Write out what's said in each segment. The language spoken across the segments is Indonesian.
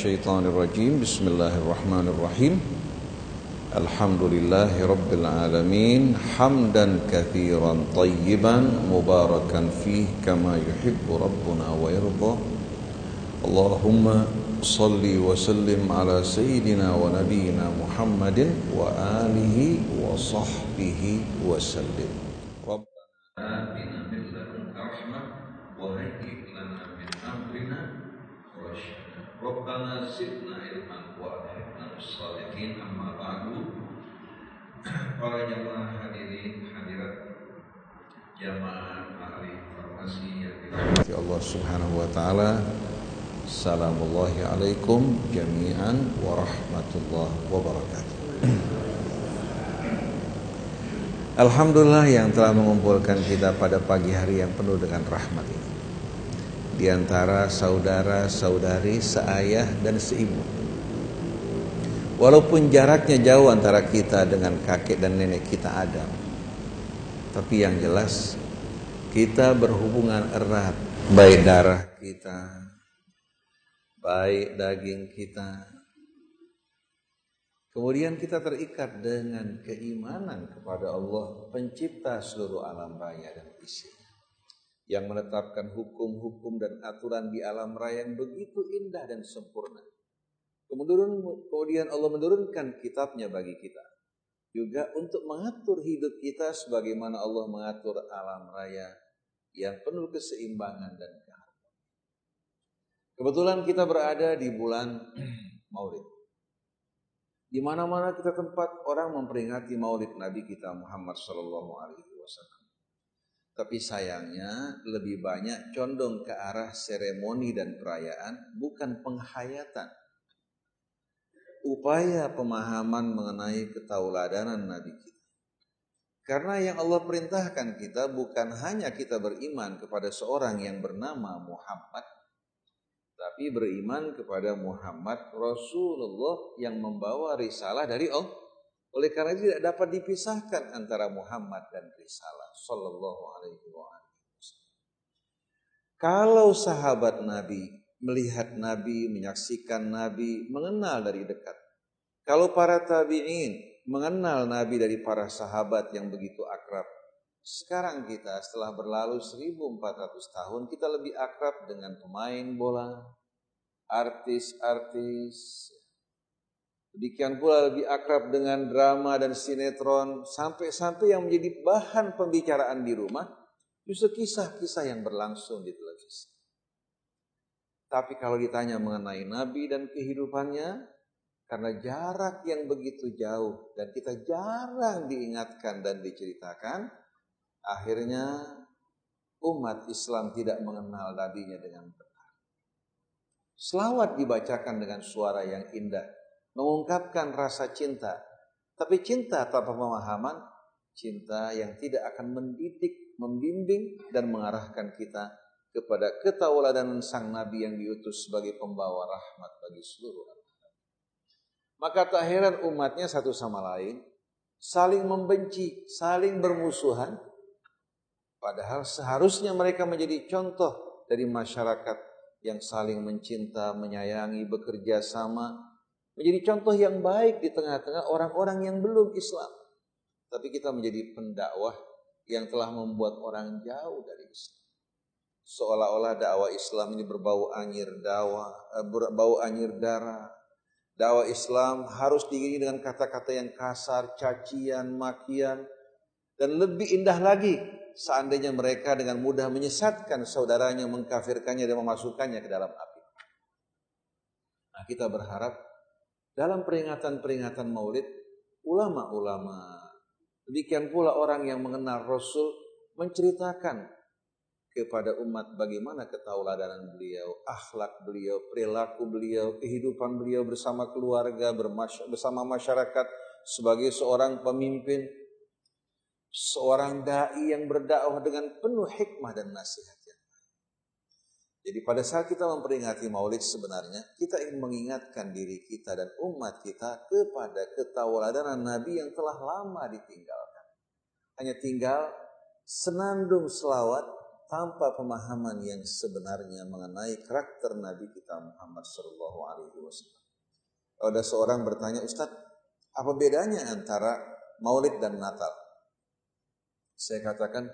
الشيطان الرجيم بسم الله الرحمن الرحيم الحمد لله رب العالمين حمدا كثيرا طيبا مباركا فيه كما يحب ربنا ويرضى اللهم صل وسلم على سيدنا ونبينا محمد وآله وصحبه وسلم para jemaah hadirin hadirat jamaah ahli farmasi yang dirahmati Allah Subhanahu wa taala Assalamualaikum alaikum jami'an warahmatullahi wabarakatuh Alhamdulillah yang telah mengumpulkan kita pada pagi hari yang penuh dengan rahmat ini. Di antara saudara-saudari, seayah dan seibu Walaupun jaraknya jauh antara kita dengan kakek dan nenek kita Adam Tapi yang jelas kita berhubungan erat Baik darah kita, baik daging kita. Kemudian kita terikat dengan keimanan kepada Allah pencipta seluruh alam raya dan isinya. Yang menetapkan hukum-hukum dan aturan di alam raya yang begitu indah dan sempurna. Kemudian Allah menurunkan kitabnya bagi kita. Juga untuk mengatur hidup kita sebagaimana Allah mengatur alam raya yang penuh keseimbangan dan keharmonisan. Kebetulan kita berada di bulan Maulid. Di mana-mana kita tempat orang memperingati Maulid Nabi kita Muhammad Shallallahu Alaihi Wasallam. Tapi sayangnya lebih banyak condong ke arah seremoni dan perayaan, bukan penghayatan. Upaya pemahaman mengenai ketauladanan Nabi kita. Karena yang Allah perintahkan kita bukan hanya kita beriman kepada seorang yang bernama Muhammad, tapi beriman kepada Muhammad Rasulullah yang membawa risalah dari Allah. Oleh karena itu tidak dapat dipisahkan antara Muhammad dan risalah sallallahu alaihi wasallam. Kalau sahabat Nabi melihat Nabi, menyaksikan Nabi, mengenal dari dekat. Kalau para tabi'in mengenal Nabi dari para sahabat yang begitu akrab. Sekarang kita setelah berlalu 1400 tahun kita lebih akrab dengan pemain bola, artis-artis. Demikian pula lebih akrab dengan drama dan sinetron sampai-sampai yang menjadi bahan pembicaraan di rumah justru kisah-kisah yang berlangsung di televisi. Tapi kalau ditanya mengenai Nabi dan kehidupannya, karena jarak yang begitu jauh dan kita jarang diingatkan dan diceritakan, akhirnya umat Islam tidak mengenal nabinya dengan benar. Selawat dibacakan dengan suara yang indah, mengungkapkan rasa cinta. Tapi cinta tanpa pemahaman, cinta yang tidak akan mendidik, membimbing dan mengarahkan kita kepada ketauladanan sang nabi yang diutus sebagai pembawa rahmat bagi seluruh alam. Maka tak heran umatnya satu sama lain saling membenci, saling bermusuhan Padahal seharusnya mereka menjadi contoh dari masyarakat yang saling mencinta, menyayangi, bekerja sama. Menjadi contoh yang baik di tengah-tengah orang-orang yang belum Islam. Tapi kita menjadi pendakwah yang telah membuat orang jauh dari Islam. Seolah-olah dakwah Islam ini berbau anyir dakwah, eh, berbau anyir darah. Dakwah Islam harus diiringi dengan kata-kata yang kasar, cacian, makian, dan lebih indah lagi seandainya mereka dengan mudah menyesatkan saudaranya, mengkafirkannya dan memasukkannya ke dalam api. Nah, kita berharap dalam peringatan-peringatan Maulid, ulama-ulama, demikian pula orang yang mengenal Rasul menceritakan kepada umat bagaimana ketauladanan beliau, akhlak beliau, perilaku beliau, kehidupan beliau bersama keluarga, bersama masyarakat sebagai seorang pemimpin, seorang dai yang berdakwah dengan penuh hikmah dan nasihat Jadi pada saat kita memperingati Maulid sebenarnya kita ingin mengingatkan diri kita dan umat kita kepada ketauladanan Nabi yang telah lama ditinggalkan. Hanya tinggal senandung selawat tanpa pemahaman yang sebenarnya mengenai karakter Nabi kita Muhammad Shallallahu Alaihi Wasallam. Ada seorang bertanya, Ustadz, apa bedanya antara Maulid dan Natal? Saya katakan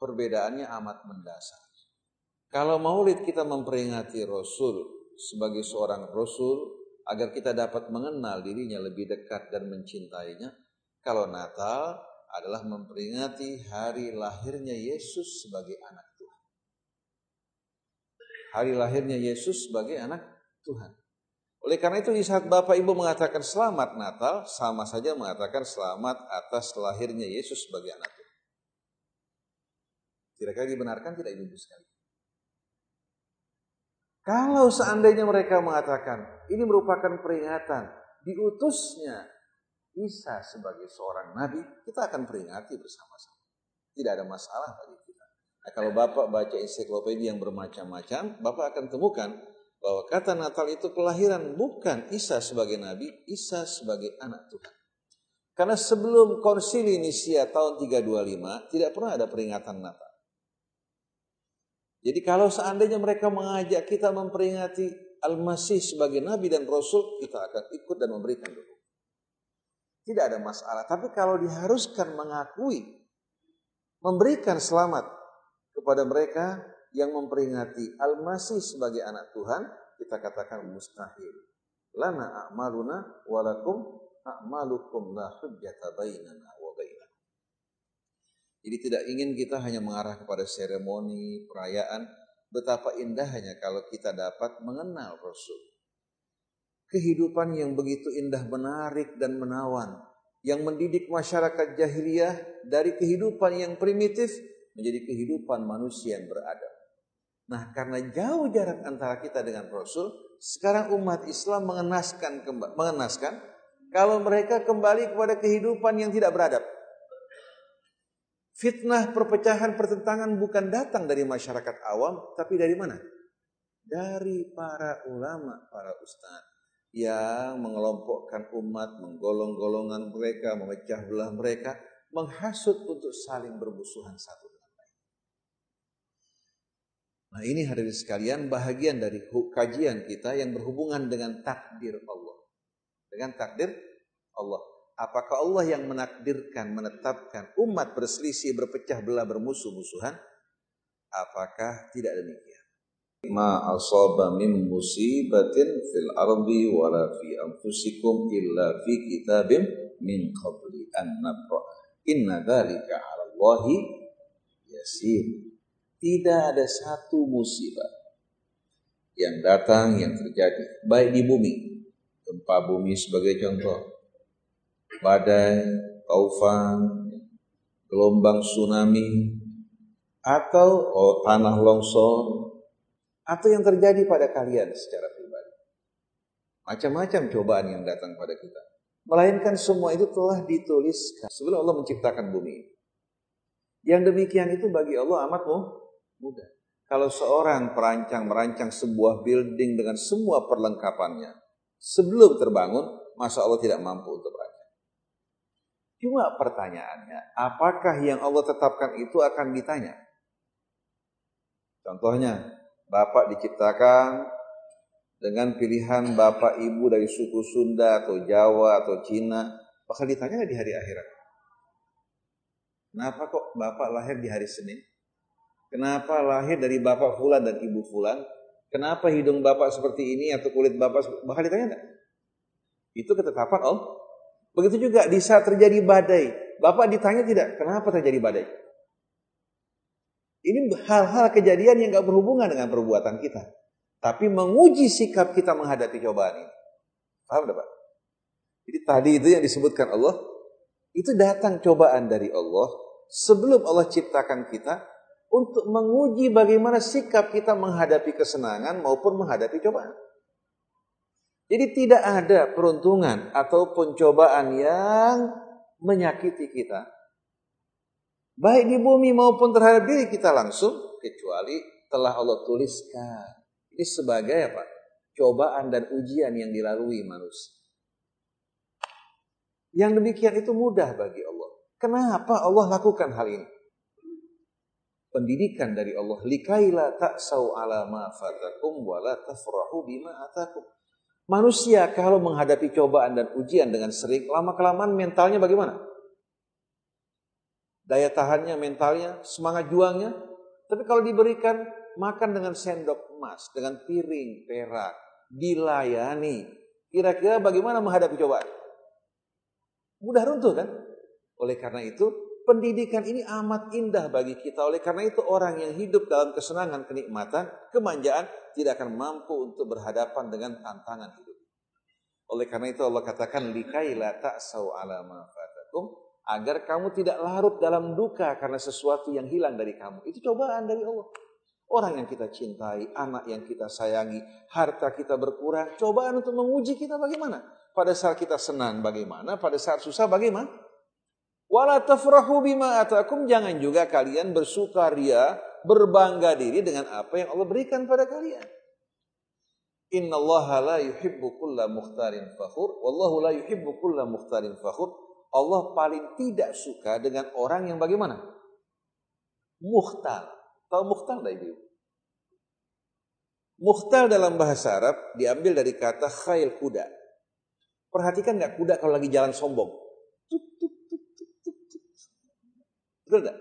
perbedaannya amat mendasar. Kalau Maulid kita memperingati Rasul sebagai seorang Rasul agar kita dapat mengenal dirinya lebih dekat dan mencintainya. Kalau Natal adalah memperingati hari lahirnya Yesus sebagai anak Tuhan. Hari lahirnya Yesus sebagai anak Tuhan. Oleh karena itu di saat Bapak Ibu mengatakan selamat Natal, sama saja mengatakan selamat atas lahirnya Yesus sebagai anak Tuhan. Kira-kira dibenarkan tidak Ibu sekali? Kalau seandainya mereka mengatakan ini merupakan peringatan diutusnya Isa sebagai seorang nabi, kita akan peringati bersama-sama. Tidak ada masalah bagi kita. Nah, kalau Bapak baca ensiklopedia yang bermacam-macam, Bapak akan temukan bahwa kata Natal itu kelahiran bukan Isa sebagai nabi, Isa sebagai anak Tuhan. Karena sebelum konsili Nisia tahun 325 tidak pernah ada peringatan Natal. Jadi kalau seandainya mereka mengajak kita memperingati Al-Masih sebagai Nabi dan Rasul, kita akan ikut dan memberikan dukungan. Tidak ada masalah. Tapi kalau diharuskan mengakui, memberikan selamat kepada mereka yang memperingati Al-Masih sebagai anak Tuhan, kita katakan mustahil. Lana a'maluna walakum a'malukum la hujjata bainana wa bainakum. Jadi tidak ingin kita hanya mengarah kepada seremoni, perayaan, betapa indahnya kalau kita dapat mengenal Rasul kehidupan yang begitu indah menarik dan menawan yang mendidik masyarakat jahiliyah dari kehidupan yang primitif menjadi kehidupan manusia yang beradab. Nah, karena jauh jarak antara kita dengan Rasul, sekarang umat Islam mengenaskan mengenaskan kalau mereka kembali kepada kehidupan yang tidak beradab. Fitnah, perpecahan, pertentangan bukan datang dari masyarakat awam, tapi dari mana? Dari para ulama, para ustadz yang mengelompokkan umat, menggolong-golongan mereka, memecah belah mereka, menghasut untuk saling bermusuhan satu dengan lain. Nah ini hadirin sekalian bahagian dari kajian kita yang berhubungan dengan takdir Allah. Dengan takdir Allah. Apakah Allah yang menakdirkan, menetapkan umat berselisih, berpecah belah, bermusuh-musuhan? Apakah tidak demikian? Ma asaba min musibatin fil ardi wala fi anfusikum illa fi kitabim min qabli an nabra inna dzalika 'ala Allahi yasir. Tidak ada satu musibah yang datang yang terjadi baik di bumi gempa bumi sebagai contoh. Badai taufan gelombang tsunami atau oh, tanah longsor atau yang terjadi pada kalian secara pribadi. Macam-macam cobaan yang datang pada kita. Melainkan semua itu telah dituliskan sebelum Allah menciptakan bumi. Yang demikian itu bagi Allah amat mudah. Kalau seorang perancang merancang sebuah building dengan semua perlengkapannya sebelum terbangun, masa Allah tidak mampu untuk merancang. Cuma pertanyaannya, apakah yang Allah tetapkan itu akan ditanya? Contohnya, Bapak diciptakan dengan pilihan bapak ibu dari suku Sunda atau Jawa atau Cina, bakal ditanya di hari akhirat. Kenapa kok bapak lahir di hari Senin? Kenapa lahir dari bapak Fulan dan ibu Fulan? Kenapa hidung bapak seperti ini atau kulit bapak bakal ditanya enggak? Itu ketetapan Allah. Begitu juga di saat terjadi badai, bapak ditanya tidak? Kenapa terjadi badai? Ini hal-hal kejadian yang gak berhubungan dengan perbuatan kita. Tapi menguji sikap kita menghadapi cobaan ini. Paham Pak? Jadi tadi itu yang disebutkan Allah, itu datang cobaan dari Allah sebelum Allah ciptakan kita untuk menguji bagaimana sikap kita menghadapi kesenangan maupun menghadapi cobaan. Jadi tidak ada peruntungan atau pencobaan yang menyakiti kita Baik di bumi maupun terhadap diri kita langsung. Kecuali telah Allah tuliskan. Ini sebagai apa? Cobaan dan ujian yang dilalui manusia. Yang demikian itu mudah bagi Allah. Kenapa Allah lakukan hal ini? pendidikan dari Allah likaila ta'sau ala ma fatakum wa la tafrahu bima atakum. Manusia kalau menghadapi cobaan dan ujian dengan sering lama kelamaan mentalnya bagaimana? Daya tahannya, mentalnya, semangat juangnya. Tapi kalau diberikan makan dengan sendok emas, dengan piring perak, dilayani. Kira-kira bagaimana menghadapi cobaan? Mudah runtuh kan? Oleh karena itu, pendidikan ini amat indah bagi kita. Oleh karena itu orang yang hidup dalam kesenangan, kenikmatan, kemanjaan tidak akan mampu untuk berhadapan dengan tantangan hidup. Oleh karena itu Allah katakan likaila ta'sau ala fatakum agar kamu tidak larut dalam duka karena sesuatu yang hilang dari kamu. Itu cobaan dari Allah. Orang yang kita cintai, anak yang kita sayangi, harta kita berkurang, cobaan untuk menguji kita bagaimana? Pada saat kita senang bagaimana? Pada saat susah bagaimana? Wala tafrahu bima atakum jangan juga kalian bersukaria, berbangga diri dengan apa yang Allah berikan pada kalian. Inna Allah la yuhibbu kulla mukhtarin fakhur. Wallahu la yuhibbu kulla mukhtarin fakhur. Allah paling tidak suka dengan orang yang bagaimana? Mukhtal. Tahu mukhtal tak ibu? Mukhtal dalam bahasa Arab diambil dari kata khail kuda. Perhatikan nggak kuda kalau lagi jalan sombong. Betul nggak?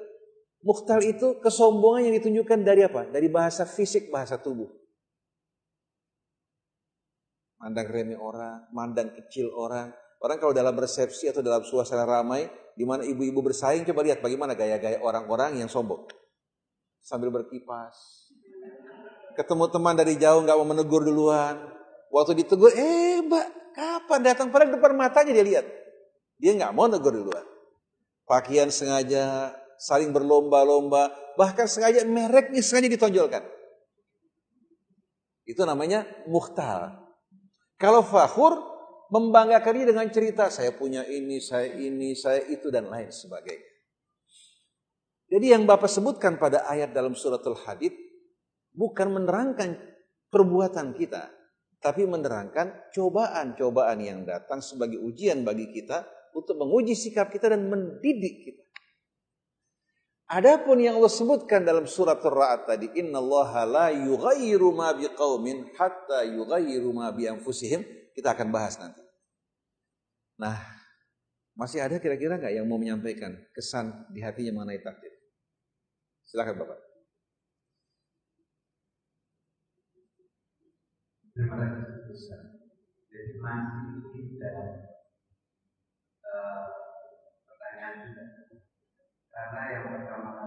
Mukhtal itu kesombongan yang ditunjukkan dari apa? Dari bahasa fisik, bahasa tubuh. Mandang remeh orang, mandang kecil orang. Orang kalau dalam resepsi atau dalam suasana ramai, di mana ibu-ibu bersaing, coba lihat bagaimana gaya-gaya orang-orang yang sombong. Sambil berkipas. Ketemu teman dari jauh nggak mau menegur duluan. Waktu ditegur, eh mbak, kapan datang? pada depan matanya dia lihat. Dia nggak mau negur duluan. Pakaian sengaja saling berlomba-lomba, bahkan sengaja mereknya sengaja ditonjolkan. Itu namanya muhtal. Kalau fakhur membanggakan diri dengan cerita saya punya ini, saya ini, saya itu dan lain sebagainya. Jadi yang Bapak sebutkan pada ayat dalam suratul Hadid bukan menerangkan perbuatan kita, tapi menerangkan cobaan-cobaan yang datang sebagai ujian bagi kita untuk menguji sikap kita dan mendidik kita. Adapun yang Allah sebutkan dalam surat Ar-Ra'd tadi, innallaha la yughayyiru ma biqaumin hatta yughayyiru ma bi anfusihim, kita akan bahas nanti. Nah, masih ada kira-kira nggak yang mau menyampaikan kesan di hatinya mengenai takdir? Silakan Bapak. Terima kasih Jadi masih kita uh, pertanyaan kita karena yang pertama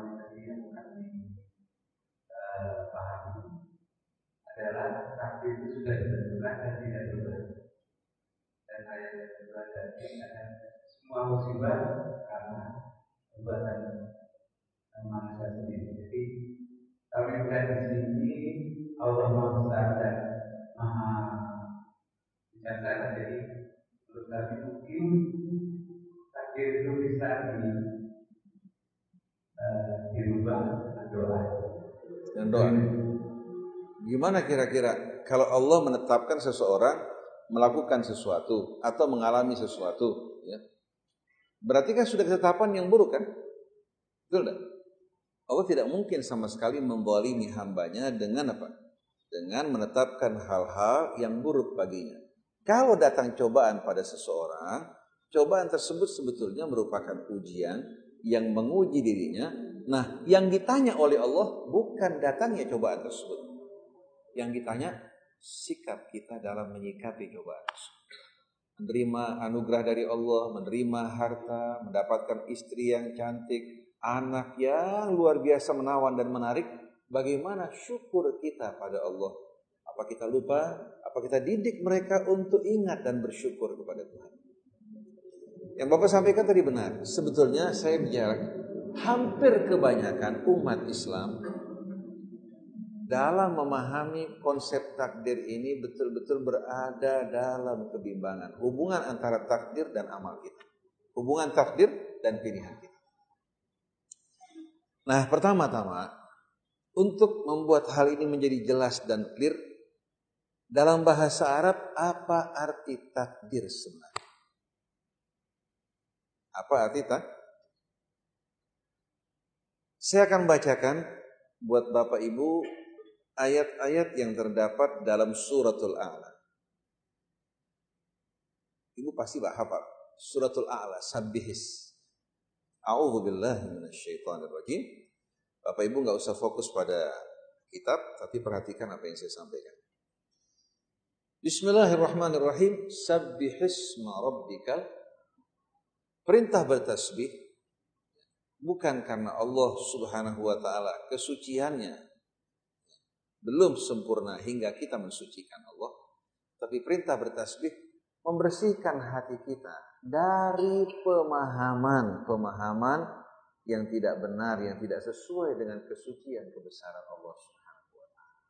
semua musibah karena perbuatan manusia sendiri. Jadi kami melihat di sini Allah Maha Besar dan Maha bijaksana. Jadi menurut kami mungkin takdir itu bisa di dirubah doa. Dan doa. Gimana kira-kira kalau Allah menetapkan seseorang melakukan sesuatu atau mengalami sesuatu, ya, berarti kan sudah ketetapan yang buruk kan? Betul tidak? Allah tidak mungkin sama sekali membolimi hambanya dengan apa? Dengan menetapkan hal-hal yang buruk baginya. Kalau datang cobaan pada seseorang, cobaan tersebut sebetulnya merupakan ujian yang menguji dirinya. Nah, yang ditanya oleh Allah bukan datangnya cobaan tersebut. Yang ditanya sikap kita dalam menyikapi cobaan. Menerima anugerah dari Allah, menerima harta, mendapatkan istri yang cantik, anak yang luar biasa menawan dan menarik. Bagaimana syukur kita pada Allah? Apa kita lupa? Apa kita didik mereka untuk ingat dan bersyukur kepada Tuhan? Yang Bapak sampaikan tadi benar. Sebetulnya saya bicara hampir kebanyakan umat Islam dalam memahami konsep takdir ini betul-betul berada dalam kebimbangan. Hubungan antara takdir dan amal kita. Hubungan takdir dan pilihan kita. Nah pertama-tama untuk membuat hal ini menjadi jelas dan clear dalam bahasa Arab apa arti takdir sebenarnya? Apa arti tak? Saya akan bacakan buat Bapak Ibu ayat-ayat yang terdapat dalam suratul A'la. Ibu pasti hafal. Suratul A'la, Sabbihis. A'udhu billahi minasyaitonir rajim. Bapak Ibu nggak usah fokus pada kitab, tapi perhatikan apa yang saya sampaikan. Bismillahirrahmanirrahim. Sabbihisma rabbikal. Perintah bertasbih bukan karena Allah Subhanahu wa taala kesuciannya belum sempurna hingga kita mensucikan Allah, tapi perintah bertasbih membersihkan hati kita dari pemahaman-pemahaman yang tidak benar, yang tidak sesuai dengan kesucian kebesaran Allah Subhanahu wa taala.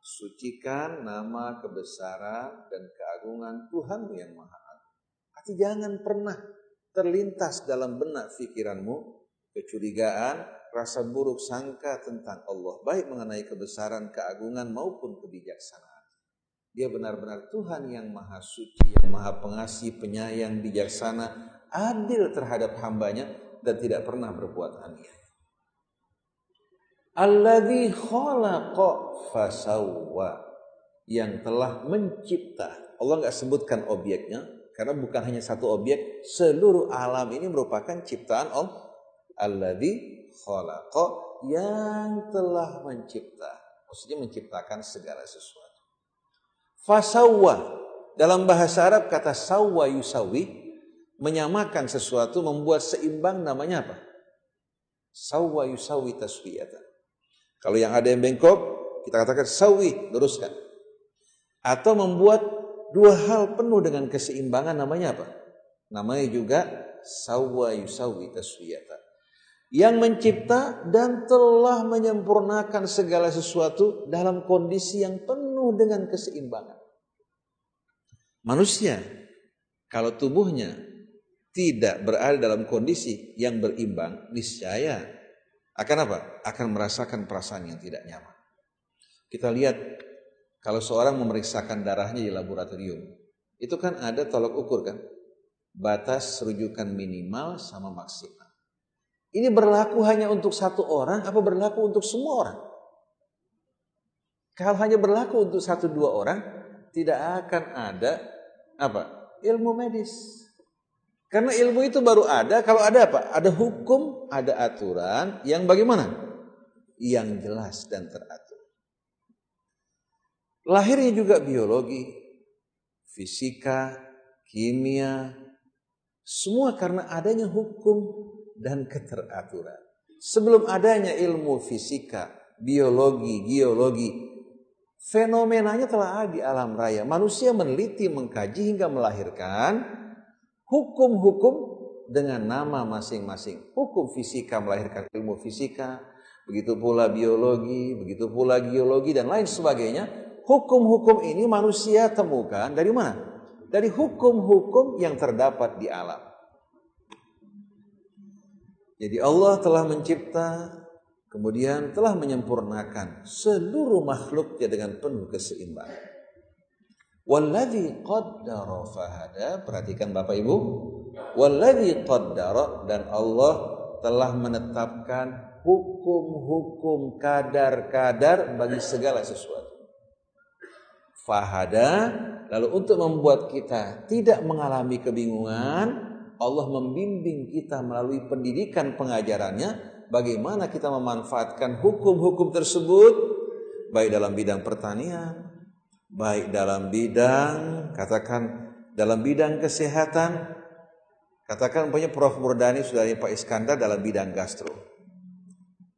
Sucikan nama kebesaran dan keagungan Tuhanmu yang Maha Agung. Hati jangan pernah terlintas dalam benak pikiranmu kecurigaan, rasa buruk sangka tentang Allah, baik mengenai kebesaran, keagungan maupun kebijaksanaan. Dia benar-benar Tuhan yang maha suci, yang maha pengasih, penyayang, bijaksana, adil terhadap hambanya dan tidak pernah berbuat aniaya. Alladzi khalaqa fasawwa yang telah mencipta. Allah nggak sebutkan objeknya, karena bukan hanya satu objek, seluruh alam ini merupakan ciptaan Allah. Alladzi khalaqa yang telah mencipta. Maksudnya menciptakan segala sesuatu. Fasawwa. Dalam bahasa Arab kata sawwa yusawi menyamakan sesuatu membuat seimbang namanya apa? Sawwa yusawi taswiyatan. Kalau yang ada yang bengkok, kita katakan sawi, luruskan. Atau membuat dua hal penuh dengan keseimbangan namanya apa? Namanya juga sawwa yusawi taswiyata. Yang mencipta dan telah menyempurnakan segala sesuatu dalam kondisi yang penuh dengan keseimbangan. Manusia kalau tubuhnya tidak berada dalam kondisi yang berimbang, niscaya akan apa? Akan merasakan perasaan yang tidak nyaman. Kita lihat kalau seorang memeriksakan darahnya di laboratorium, itu kan ada tolok ukur kan? Batas rujukan minimal sama maksimal. Ini berlaku hanya untuk satu orang apa berlaku untuk semua orang? Kalau hanya berlaku untuk satu dua orang, tidak akan ada apa? Ilmu medis. Karena ilmu itu baru ada kalau ada apa? Ada hukum, ada aturan yang bagaimana? Yang jelas dan teratur. Lahirnya juga biologi, fisika, kimia, semua karena adanya hukum dan keteraturan. Sebelum adanya ilmu fisika, biologi, geologi, fenomenanya telah ada di alam raya. Manusia meneliti, mengkaji hingga melahirkan hukum-hukum dengan nama masing-masing. Hukum fisika melahirkan ilmu fisika, begitu pula biologi, begitu pula geologi dan lain sebagainya hukum-hukum ini manusia temukan dari mana? Dari hukum-hukum yang terdapat di alam. Jadi Allah telah mencipta, kemudian telah menyempurnakan seluruh makhluknya dengan penuh keseimbangan. Walladhi qaddara fahada, perhatikan Bapak Ibu. Walladhi qaddara dan Allah telah menetapkan hukum-hukum kadar-kadar bagi segala sesuatu fahada lalu untuk membuat kita tidak mengalami kebingungan Allah membimbing kita melalui pendidikan pengajarannya bagaimana kita memanfaatkan hukum-hukum tersebut baik dalam bidang pertanian baik dalam bidang katakan dalam bidang kesehatan. Katakan punya Prof. Murdani sudah Pak Iskandar dalam bidang gastro.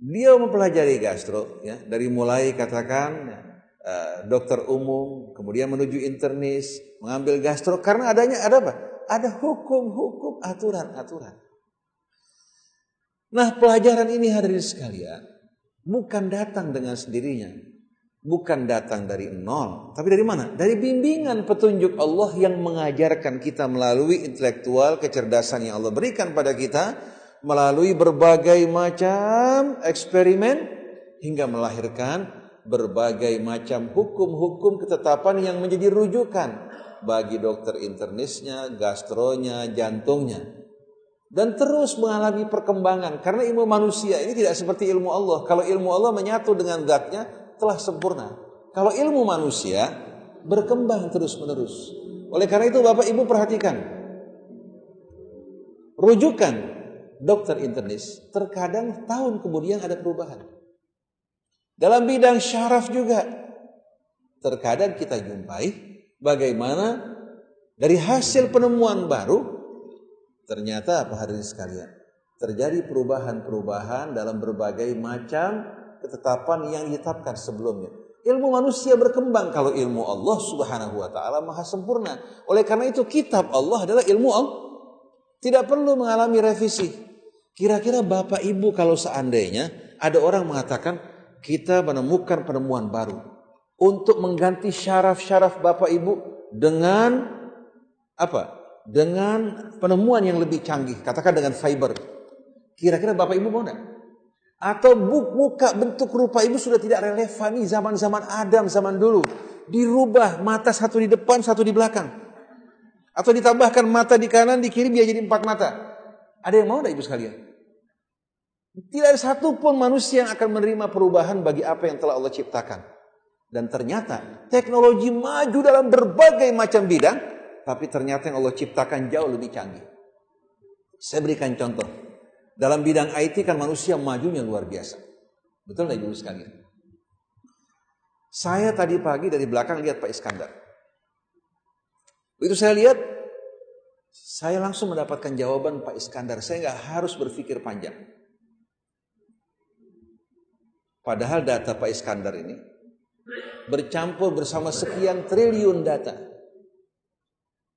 Beliau mempelajari gastro ya dari mulai katakan Eh, dokter umum, kemudian menuju internis, mengambil gastro karena adanya ada apa? Ada hukum-hukum, aturan-aturan. Nah, pelajaran ini hadirin sekalian bukan datang dengan sendirinya. Bukan datang dari nol, tapi dari mana? Dari bimbingan petunjuk Allah yang mengajarkan kita melalui intelektual kecerdasan yang Allah berikan pada kita melalui berbagai macam eksperimen hingga melahirkan berbagai macam hukum-hukum ketetapan yang menjadi rujukan bagi dokter internisnya, gastronya, jantungnya. dan terus mengalami perkembangan karena ilmu manusia ini tidak seperti ilmu Allah. Kalau ilmu Allah menyatu dengan zatnya telah sempurna. Kalau ilmu manusia berkembang terus-menerus. Oleh karena itu Bapak Ibu perhatikan. Rujukan dokter internis terkadang tahun kemudian ada perubahan. Dalam bidang syaraf juga terkadang kita jumpai bagaimana dari hasil penemuan baru Ternyata apa hadirin sekalian? Terjadi perubahan-perubahan dalam berbagai macam ketetapan yang ditetapkan sebelumnya. Ilmu manusia berkembang kalau ilmu Allah Subhanahu wa taala maha sempurna. Oleh karena itu kitab Allah adalah ilmu Allah. Tidak perlu mengalami revisi. Kira-kira Bapak Ibu kalau seandainya ada orang mengatakan kita menemukan penemuan baru untuk mengganti syaraf-syaraf Bapak Ibu dengan apa? dengan penemuan yang lebih canggih, katakan dengan fiber. Kira-kira Bapak Ibu mau enggak? Atau muka bentuk rupa Ibu sudah tidak relevan nih zaman-zaman Adam zaman dulu. Dirubah mata satu di depan, satu di belakang. Atau ditambahkan mata di kanan, di kiri biar jadi empat mata. Ada yang mau enggak Ibu sekalian? Tidak ada satupun manusia yang akan menerima perubahan bagi apa yang telah Allah ciptakan. Dan ternyata teknologi maju dalam berbagai macam bidang tapi ternyata yang Allah ciptakan jauh lebih canggih. Saya berikan contoh. Dalam bidang IT kan manusia majunya luar biasa. Betul nggak ibu sekalian? Saya tadi pagi dari belakang lihat Pak Iskandar. Begitu saya lihat, saya langsung mendapatkan jawaban Pak Iskandar. Saya nggak harus berpikir panjang. Padahal data Pak Iskandar ini bercampur bersama sekian triliun data.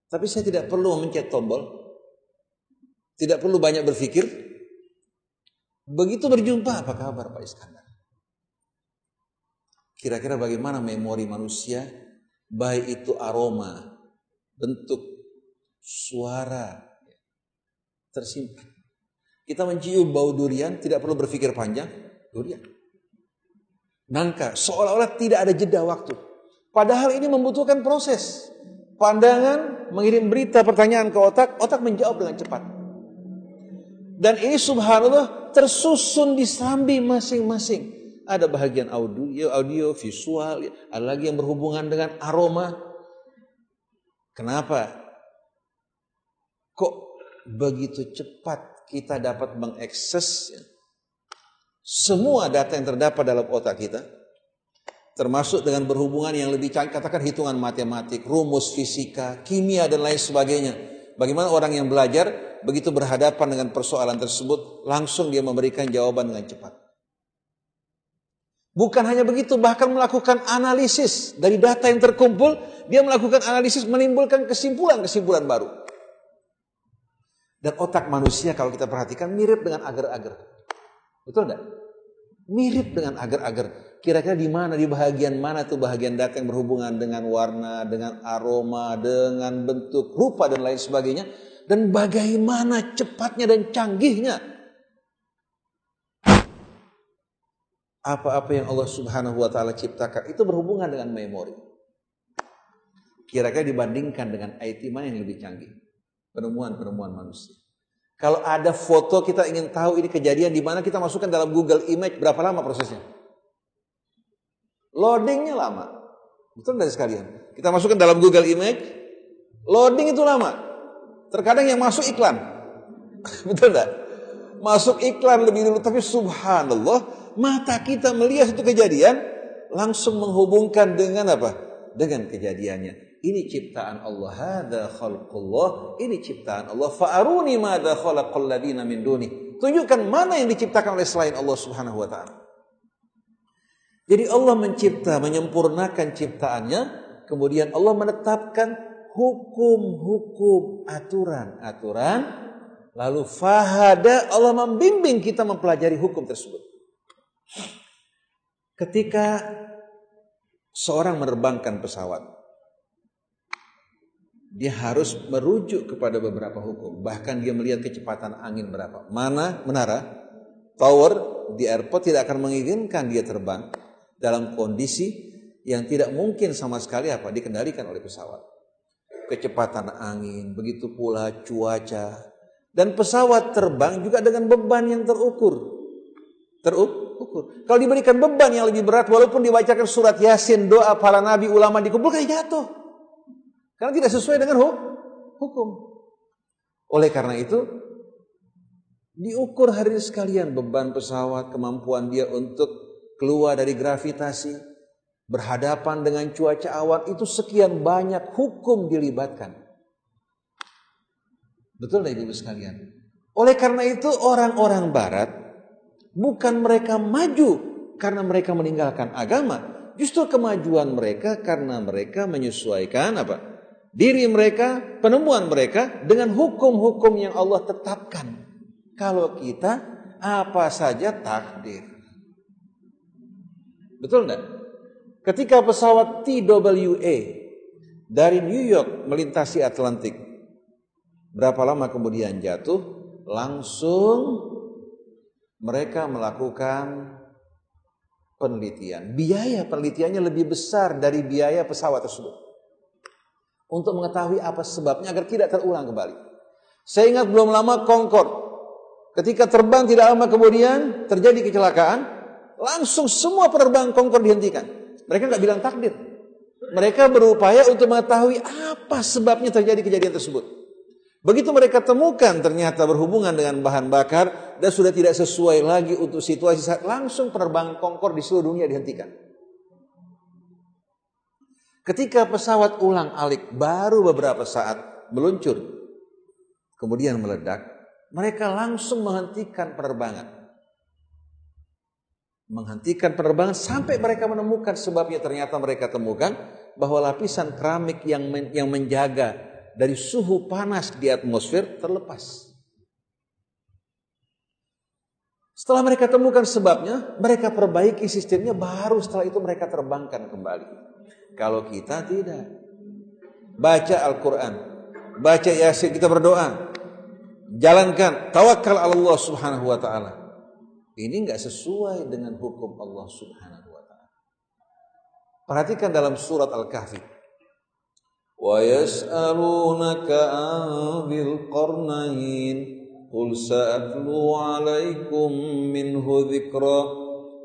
Tapi saya tidak perlu memencet tombol. Tidak perlu banyak berpikir. Begitu berjumpa, apa kabar Pak Iskandar? Kira-kira bagaimana memori manusia, baik itu aroma, bentuk, suara, tersimpan. Kita mencium bau durian, tidak perlu berpikir panjang, durian. Nangka, seolah-olah tidak ada jeda waktu. Padahal ini membutuhkan proses pandangan, mengirim berita pertanyaan ke otak, otak menjawab dengan cepat. Dan ini subhanallah tersusun di sambi masing-masing. Ada bahagian audio, audio, visual, ada lagi yang berhubungan dengan aroma. Kenapa? Kok begitu cepat kita dapat mengakses semua data yang terdapat dalam otak kita? termasuk dengan berhubungan yang lebih canggih, katakan hitungan matematik, rumus fisika, kimia dan lain sebagainya. Bagaimana orang yang belajar begitu berhadapan dengan persoalan tersebut, langsung dia memberikan jawaban dengan cepat. Bukan hanya begitu, bahkan melakukan analisis dari data yang terkumpul, dia melakukan analisis menimbulkan kesimpulan-kesimpulan baru. Dan otak manusia kalau kita perhatikan mirip dengan agar-agar. Betul enggak? Mirip dengan agar-agar. Kira-kira di mana, di bahagian mana tuh bahagian data yang berhubungan dengan warna, dengan aroma, dengan bentuk, rupa dan lain sebagainya. Dan bagaimana cepatnya dan canggihnya. Apa-apa yang Allah subhanahu wa ta'ala ciptakan itu berhubungan dengan memori. Kira-kira dibandingkan dengan IT mana yang lebih canggih? Penemuan-penemuan manusia. Kalau ada foto kita ingin tahu ini kejadian di mana kita masukkan dalam Google Image berapa lama prosesnya? Loadingnya lama. Betul dari sekalian? Kita masukkan dalam Google Image, loading itu lama. Terkadang yang masuk iklan. Betul enggak? Masuk iklan lebih dulu, tapi subhanallah, mata kita melihat itu kejadian, langsung menghubungkan dengan apa? Dengan kejadiannya. Ini ciptaan Allah. Hada khalqullah. Ini ciptaan Allah. Fa'aruni madha khalaqal ladina min duni. Tunjukkan mana yang diciptakan oleh selain Allah subhanahu wa ta'ala. Jadi Allah mencipta, menyempurnakan ciptaannya, kemudian Allah menetapkan hukum-hukum, aturan-aturan, lalu fahada Allah membimbing kita mempelajari hukum tersebut. Ketika seorang menerbangkan pesawat, dia harus merujuk kepada beberapa hukum. Bahkan dia melihat kecepatan angin berapa. Mana menara, tower di airport tidak akan mengizinkan dia terbang dalam kondisi yang tidak mungkin sama sekali apa dikendalikan oleh pesawat. Kecepatan angin, begitu pula cuaca Dan pesawat terbang juga dengan beban yang terukur. Terukur. Kalau diberikan beban yang lebih berat, walaupun dibacakan surat Yasin, doa para nabi, ulama dikumpulkan, jatuh. Karena tidak sesuai dengan hukum. Oleh karena itu, diukur hari sekalian beban pesawat, kemampuan dia untuk keluar dari gravitasi, berhadapan dengan cuaca awan, itu sekian banyak hukum dilibatkan. Betul tidak ibu sekalian? Oleh karena itu orang-orang barat, bukan mereka maju karena mereka meninggalkan agama, justru kemajuan mereka karena mereka menyesuaikan apa? Diri mereka, penemuan mereka dengan hukum-hukum yang Allah tetapkan. Kalau kita apa saja takdir. Betul enggak? Ketika pesawat TWA dari New York melintasi Atlantik, berapa lama kemudian jatuh? Langsung mereka melakukan penelitian. Biaya penelitiannya lebih besar dari biaya pesawat tersebut untuk mengetahui apa sebabnya agar tidak terulang kembali. Saya ingat belum lama Concorde ketika terbang tidak lama kemudian terjadi kecelakaan, langsung semua penerbangan Concorde dihentikan. Mereka nggak bilang takdir. Mereka berupaya untuk mengetahui apa sebabnya terjadi kejadian tersebut. Begitu mereka temukan ternyata berhubungan dengan bahan bakar dan sudah tidak sesuai lagi untuk situasi saat langsung penerbangan Concorde di seluruh dunia dihentikan. Ketika pesawat ulang alik baru beberapa saat meluncur, kemudian meledak, mereka langsung menghentikan penerbangan. Menghentikan penerbangan sampai mereka menemukan sebabnya ternyata mereka temukan bahwa lapisan keramik yang men, yang menjaga dari suhu panas di atmosfer terlepas. Setelah mereka temukan sebabnya, mereka perbaiki sistemnya, baru setelah itu mereka terbangkan kembali. Kalau kita tidak. Baca Al-Quran. Baca Yasin kita berdoa. Jalankan. Tawakal Allah subhanahu wa ta'ala. Ini enggak sesuai dengan hukum Allah subhanahu wa ta'ala. Perhatikan dalam surat Al-Kahfi. Yas'alunaka anzil qarnain. Qul sa'atlu alaikum minhu dhikra.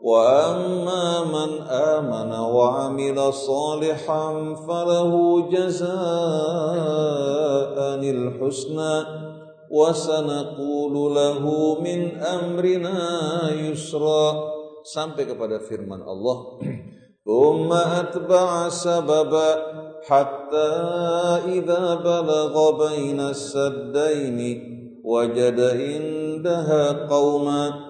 وأما من آمن وعمل صالحا فله جزاء الحسنى وسنقول له من أمرنا يسرا. Sampai kepada firman Allah. ثم أتبع سببا حتى إذا بلغ بين السدين وجد عندها قوما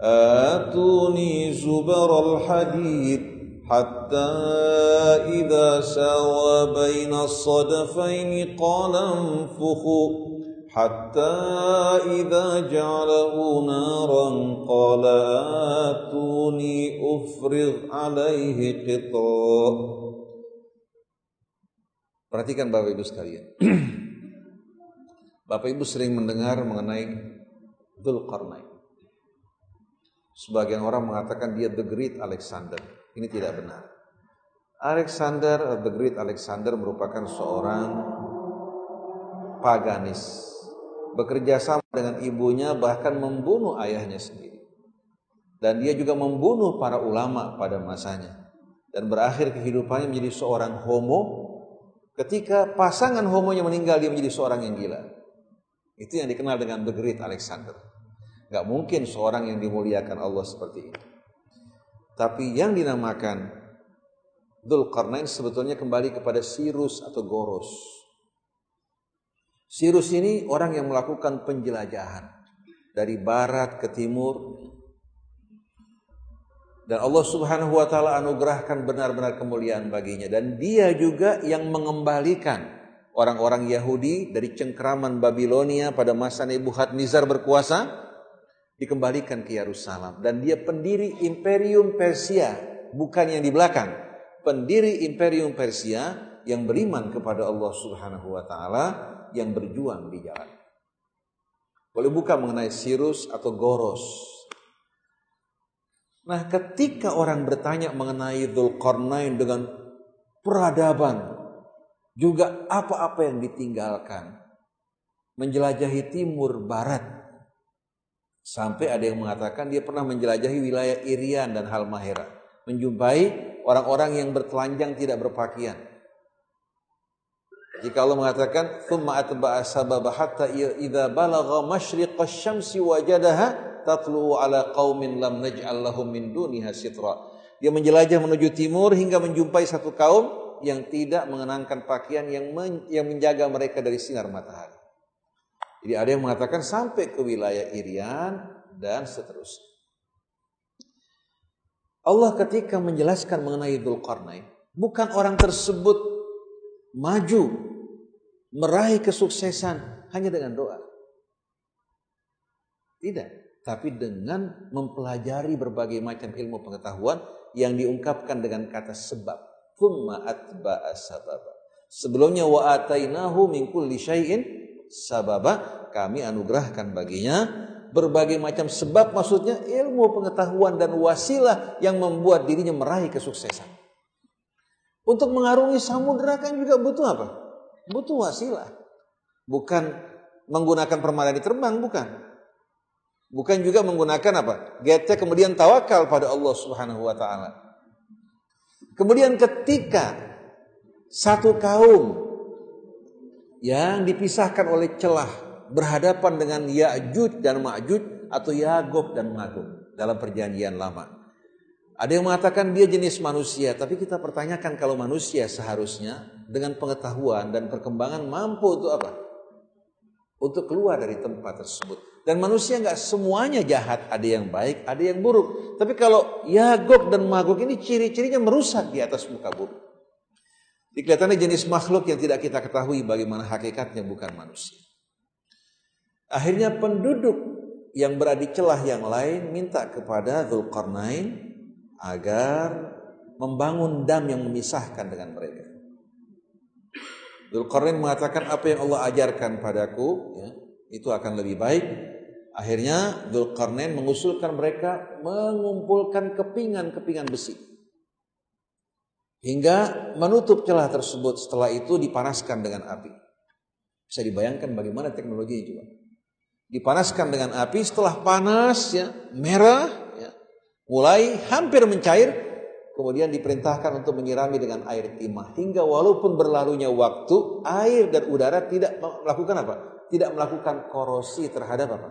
آتوني زبر الحديد حتى إذا ساوى بين الصدفين قال انفخوا حتى إذا جعله نارا قال آتوني أفرغ عليه قطرا Perhatikan Bapak Ibu sekalian. Bapak Ibu sering mendengar mengenai Dzulqarnain. Sebagian orang mengatakan dia the great Alexander. Ini tidak benar. Alexander the Great Alexander merupakan seorang paganis. Bekerja sama dengan ibunya bahkan membunuh ayahnya sendiri. Dan dia juga membunuh para ulama pada masanya. Dan berakhir kehidupannya menjadi seorang homo. Ketika pasangan homonya meninggal dia menjadi seorang yang gila. Itu yang dikenal dengan the great Alexander Gak mungkin seorang yang dimuliakan Allah seperti ini. Tapi yang dinamakan Dzulqarnain sebetulnya kembali kepada Sirus atau Goros. Sirus ini orang yang melakukan penjelajahan dari barat ke timur. Dan Allah Subhanahu wa taala anugerahkan benar-benar kemuliaan baginya dan dia juga yang mengembalikan orang-orang Yahudi dari cengkraman Babilonia pada masa Nebukadnezar berkuasa dikembalikan ke Yerusalem. Dan dia pendiri Imperium Persia bukan yang di belakang. Pendiri Imperium Persia yang beriman kepada Allah Subhanahu wa taala yang berjuang di jalan. Boleh buka mengenai Sirus atau Goros? Nah ketika orang bertanya mengenai Dzulqarnain dengan peradaban juga apa-apa yang ditinggalkan menjelajahi timur barat Sampai ada yang mengatakan dia pernah menjelajahi wilayah Irian dan Halmahera, menjumpai orang-orang yang bertelanjang tidak berpakaian. Jika Allah mengatakan, ثُمَّ أَتْبَعَ سَبَبَ حَتَّى إِذَا بَلَغَ مَشْرِقَ الشَّمْسِ وَجَدَهَا تَطْلُوا ala قَوْمٍ لَمْ نَجْعَلْ لَهُمْ مِنْ دُونِهَا sitra." Dia menjelajah menuju timur hingga menjumpai satu kaum yang tidak mengenangkan pakaian yang menjaga mereka dari sinar matahari. Jadi ada yang mengatakan sampai ke wilayah Irian dan seterusnya. Allah ketika menjelaskan mengenai Dzulqarnain, bukan orang tersebut maju meraih kesuksesan hanya dengan doa. Tidak, tapi dengan mempelajari berbagai macam ilmu pengetahuan yang diungkapkan dengan kata sebab. Thumma atba'a sababa. Sebelumnya wa atainahu min kulli syai'in sababa kami anugerahkan baginya berbagai macam sebab maksudnya ilmu pengetahuan dan wasilah yang membuat dirinya meraih kesuksesan. Untuk mengarungi samudera kan juga butuh apa? Butuh wasilah. Bukan menggunakan permadani terbang, bukan. Bukan juga menggunakan apa? Gete kemudian tawakal pada Allah Subhanahu wa taala. Kemudian ketika satu kaum yang dipisahkan oleh celah berhadapan dengan Ya'juj dan Ma'juj atau Yagub dan Magog dalam perjanjian lama. Ada yang mengatakan dia jenis manusia, tapi kita pertanyakan kalau manusia seharusnya dengan pengetahuan dan perkembangan mampu untuk apa? Untuk keluar dari tempat tersebut. Dan manusia nggak semuanya jahat, ada yang baik, ada yang buruk. Tapi kalau Yagub dan Magog ini ciri-cirinya merusak di atas muka bumi. Dikelihatannya jenis makhluk yang tidak kita ketahui bagaimana hakikatnya bukan manusia. Akhirnya penduduk yang berada di celah yang lain minta kepada Zulkarnain agar membangun dam yang memisahkan dengan mereka. Zulkarnain mengatakan apa yang Allah ajarkan padaku ya, itu akan lebih baik. Akhirnya Zulkarnain mengusulkan mereka mengumpulkan kepingan-kepingan besi hingga menutup celah tersebut setelah itu dipanaskan dengan api. Bisa dibayangkan bagaimana teknologi juga. Dipanaskan dengan api setelah panas ya merah ya, mulai hampir mencair kemudian diperintahkan untuk menyirami dengan air timah hingga walaupun berlalunya waktu air dan udara tidak melakukan apa? Tidak melakukan korosi terhadap apa?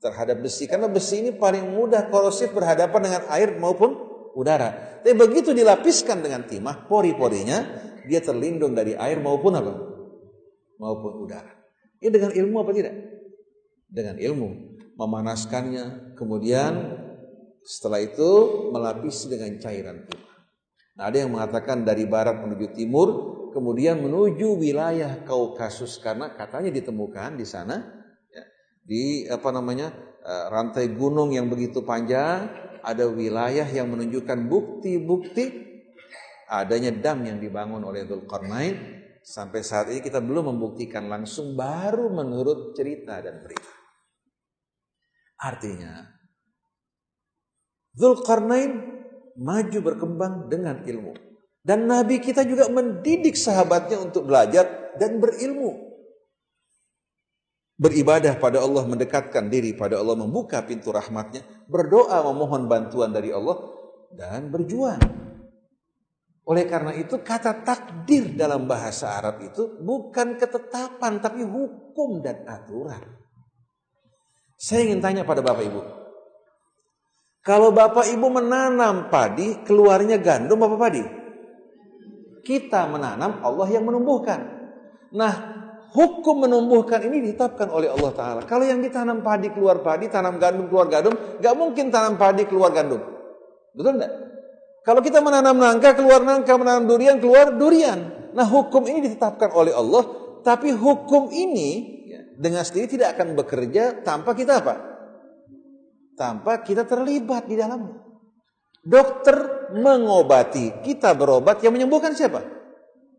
Terhadap besi karena besi ini paling mudah korosif berhadapan dengan air maupun udara. Tapi begitu dilapiskan dengan timah, pori-porinya, dia terlindung dari air maupun apa? Maupun udara. Ini dengan ilmu apa tidak? Dengan ilmu. Memanaskannya, kemudian setelah itu melapisi dengan cairan timah. Nah, ada yang mengatakan dari barat menuju timur, kemudian menuju wilayah Kaukasus karena katanya ditemukan di sana ya, di apa namanya eh, rantai gunung yang begitu panjang ada wilayah yang menunjukkan bukti-bukti adanya dam yang dibangun oleh Dzulqarnain sampai saat ini kita belum membuktikan langsung baru menurut cerita dan berita. Artinya Dzulqarnain maju berkembang dengan ilmu Dan Nabi kita juga mendidik sahabatnya untuk belajar dan berilmu. Beribadah pada Allah, mendekatkan diri pada Allah, membuka pintu rahmatnya, berdoa memohon bantuan dari Allah, dan berjuang. Oleh karena itu kata takdir dalam bahasa Arab itu bukan ketetapan tapi hukum dan aturan. Saya ingin tanya pada Bapak Ibu. Kalau Bapak Ibu menanam padi, keluarnya gandum apa padi? Kita menanam, Allah yang menumbuhkan. Nah, hukum menumbuhkan ini ditetapkan oleh Allah Ta'ala. Kalau yang ditanam padi keluar padi, tanam gandum keluar gandum, gak mungkin tanam padi keluar gandum. Betul enggak? Kalau kita menanam nangka, keluar nangka, menanam durian, keluar durian. Nah hukum ini ditetapkan oleh Allah, tapi hukum ini dengan sendiri tidak akan bekerja tanpa kita apa? Tanpa kita terlibat di dalamnya. Dokter mengobati, kita berobat, yang menyembuhkan siapa?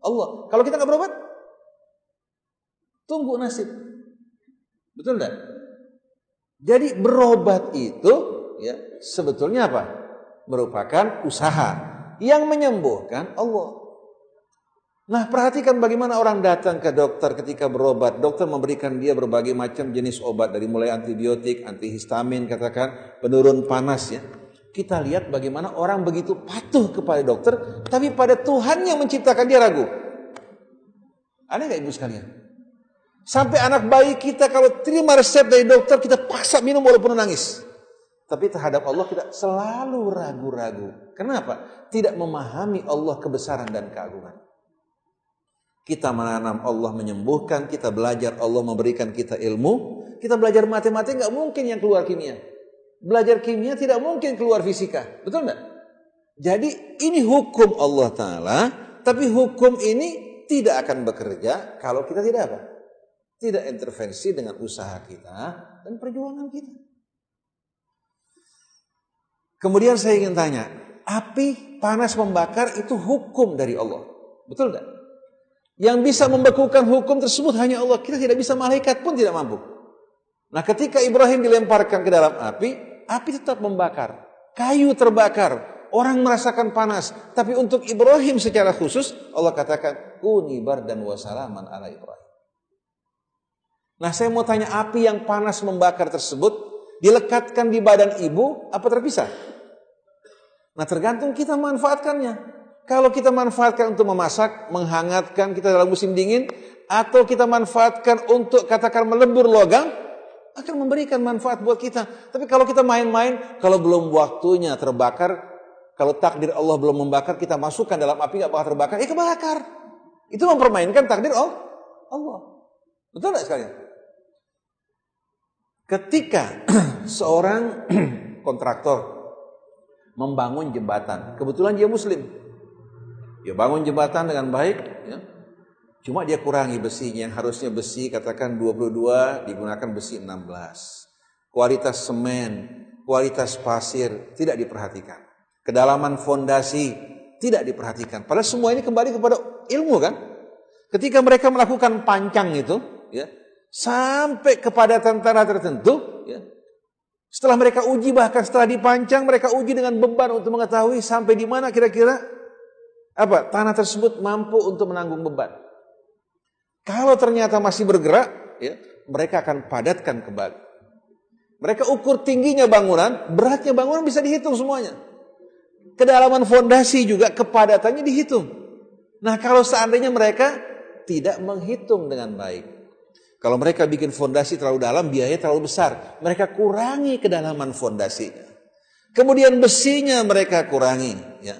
Allah. Kalau kita nggak berobat, tunggu nasib. Betul enggak? Jadi berobat itu ya sebetulnya apa? Merupakan usaha yang menyembuhkan Allah. Nah perhatikan bagaimana orang datang ke dokter ketika berobat. Dokter memberikan dia berbagai macam jenis obat. Dari mulai antibiotik, antihistamin katakan, penurun panas ya. Kita lihat bagaimana orang begitu patuh kepada dokter. Tapi pada Tuhan yang menciptakan dia ragu. Ada gak ibu sekalian? Sampai anak bayi kita kalau terima resep dari dokter kita paksa minum walaupun nangis. Tapi terhadap Allah kita selalu ragu-ragu. Kenapa? Tidak memahami Allah kebesaran dan keagungan. Kita menanam Allah menyembuhkan, kita belajar Allah memberikan kita ilmu. Kita belajar matematika nggak mungkin yang keluar kimia. Belajar kimia tidak mungkin keluar fisika. Betul nggak? Jadi ini hukum Allah Ta'ala. Tapi hukum ini tidak akan bekerja kalau kita tidak apa? Tidak intervensi dengan usaha kita dan perjuangan kita. Kemudian saya ingin tanya, api panas membakar itu hukum dari Allah. Betul tidak? Yang bisa membekukan hukum tersebut hanya Allah. Kita tidak bisa malaikat pun tidak mampu. Nah ketika Ibrahim dilemparkan ke dalam api, api tetap membakar. Kayu terbakar. Orang merasakan panas. Tapi untuk Ibrahim secara khusus, Allah katakan, Kuni dan wasalaman ala Ibrahim. Nah saya mau tanya, api yang panas membakar tersebut, dilekatkan di badan ibu, apa terpisah? Nah tergantung kita manfaatkannya. Kalau kita manfaatkan untuk memasak, menghangatkan kita dalam musim dingin, atau kita manfaatkan untuk katakan melebur logam, akan memberikan manfaat buat kita. Tapi kalau kita main-main, kalau belum waktunya terbakar, kalau takdir Allah belum membakar, kita masukkan dalam api nggak bakal terbakar, ya kebakar. Itu mempermainkan takdir Allah. Betul nggak sekalian? Ketika seorang kontraktor membangun jembatan, kebetulan dia muslim, Ya bangun jembatan dengan baik, ya. Cuma dia kurangi besinya, yang harusnya besi katakan 22 digunakan besi 16. Kualitas semen, kualitas pasir tidak diperhatikan. Kedalaman fondasi tidak diperhatikan. Padahal semua ini kembali kepada ilmu kan? Ketika mereka melakukan pancang itu, ya, sampai kepada tentara tertentu, ya, setelah mereka uji bahkan setelah dipancang mereka uji dengan beban untuk mengetahui sampai di mana kira-kira apa tanah tersebut mampu untuk menanggung beban. Kalau ternyata masih bergerak, ya, mereka akan padatkan kembali. Mereka ukur tingginya bangunan, beratnya bangunan bisa dihitung semuanya. Kedalaman fondasi juga kepadatannya dihitung. Nah, kalau seandainya mereka tidak menghitung dengan baik. Kalau mereka bikin fondasi terlalu dalam, biaya terlalu besar. Mereka kurangi kedalaman fondasinya. Kemudian besinya mereka kurangi, ya.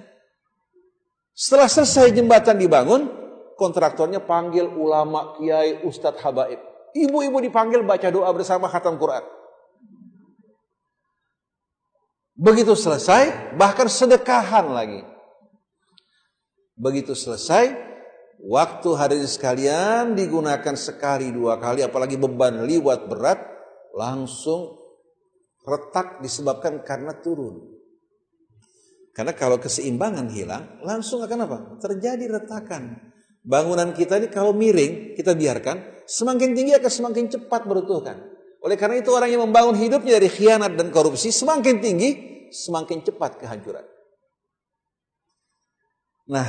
Setelah selesai jembatan dibangun, kontraktornya panggil ulama, kiai, ustadz, habaib. Ibu-ibu dipanggil baca doa bersama khatam Quran. Begitu selesai, bahkan sedekahan lagi. Begitu selesai, waktu hari sekalian digunakan sekali dua kali, apalagi beban liwat berat, langsung retak disebabkan karena turun. Karena kalau keseimbangan hilang, langsung akan apa? Terjadi retakan. Bangunan kita ini kalau miring, kita biarkan, semakin tinggi akan semakin cepat beruntuhkan. Oleh karena itu orang yang membangun hidupnya dari khianat dan korupsi, semakin tinggi, semakin cepat kehancuran. Nah,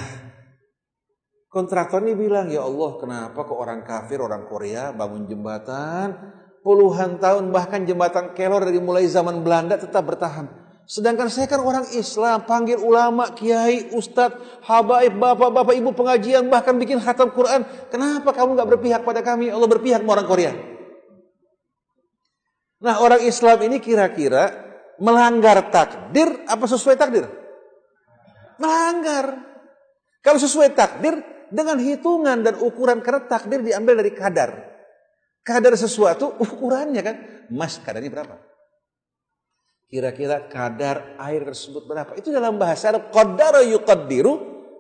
kontraktor ini bilang, ya Allah kenapa kok orang kafir, orang Korea bangun jembatan, puluhan tahun bahkan jembatan Kelor dari mulai zaman Belanda tetap bertahan. Sedangkan saya kan orang Islam, panggil ulama, kiai, ustadz, habaib, bapak-bapak, ibu pengajian, bahkan bikin khatam Quran. Kenapa kamu nggak berpihak pada kami? Allah berpihak sama orang Korea. Nah orang Islam ini kira-kira melanggar takdir apa sesuai takdir? Melanggar. Kalau sesuai takdir dengan hitungan dan ukuran karena takdir diambil dari kadar. Kadar sesuatu ukurannya kan. Mas kadarnya berapa? Kira-kira kadar air tersebut berapa? Itu dalam bahasa Arab qadara yuqaddiru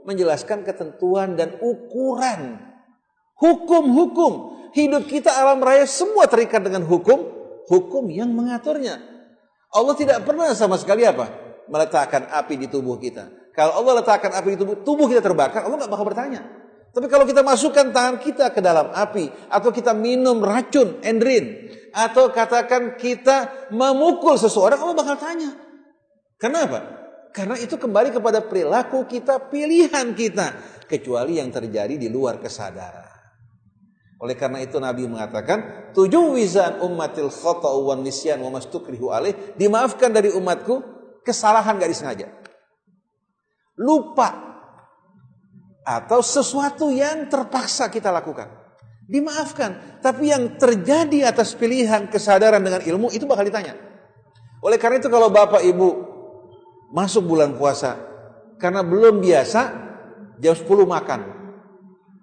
menjelaskan ketentuan dan ukuran. Hukum-hukum. Hidup kita alam raya semua terikat dengan hukum. Hukum yang mengaturnya. Allah tidak pernah sama sekali apa? Meletakkan api di tubuh kita. Kalau Allah letakkan api di tubuh, tubuh kita terbakar, Allah nggak bakal bertanya. Tapi kalau kita masukkan tangan kita ke dalam api atau kita minum racun endrin atau katakan kita memukul seseorang, Allah bakal tanya. Kenapa? Karena itu kembali kepada perilaku kita, pilihan kita, kecuali yang terjadi di luar kesadaran. Oleh karena itu Nabi mengatakan, tujuh wizan ummatil khata'u wan nisyan wa mastukrihu alaih, dimaafkan dari umatku kesalahan gak disengaja. Lupa atau sesuatu yang terpaksa kita lakukan. Dimaafkan, tapi yang terjadi atas pilihan kesadaran dengan ilmu itu bakal ditanya. Oleh karena itu kalau Bapak Ibu masuk bulan puasa karena belum biasa jam 10 makan.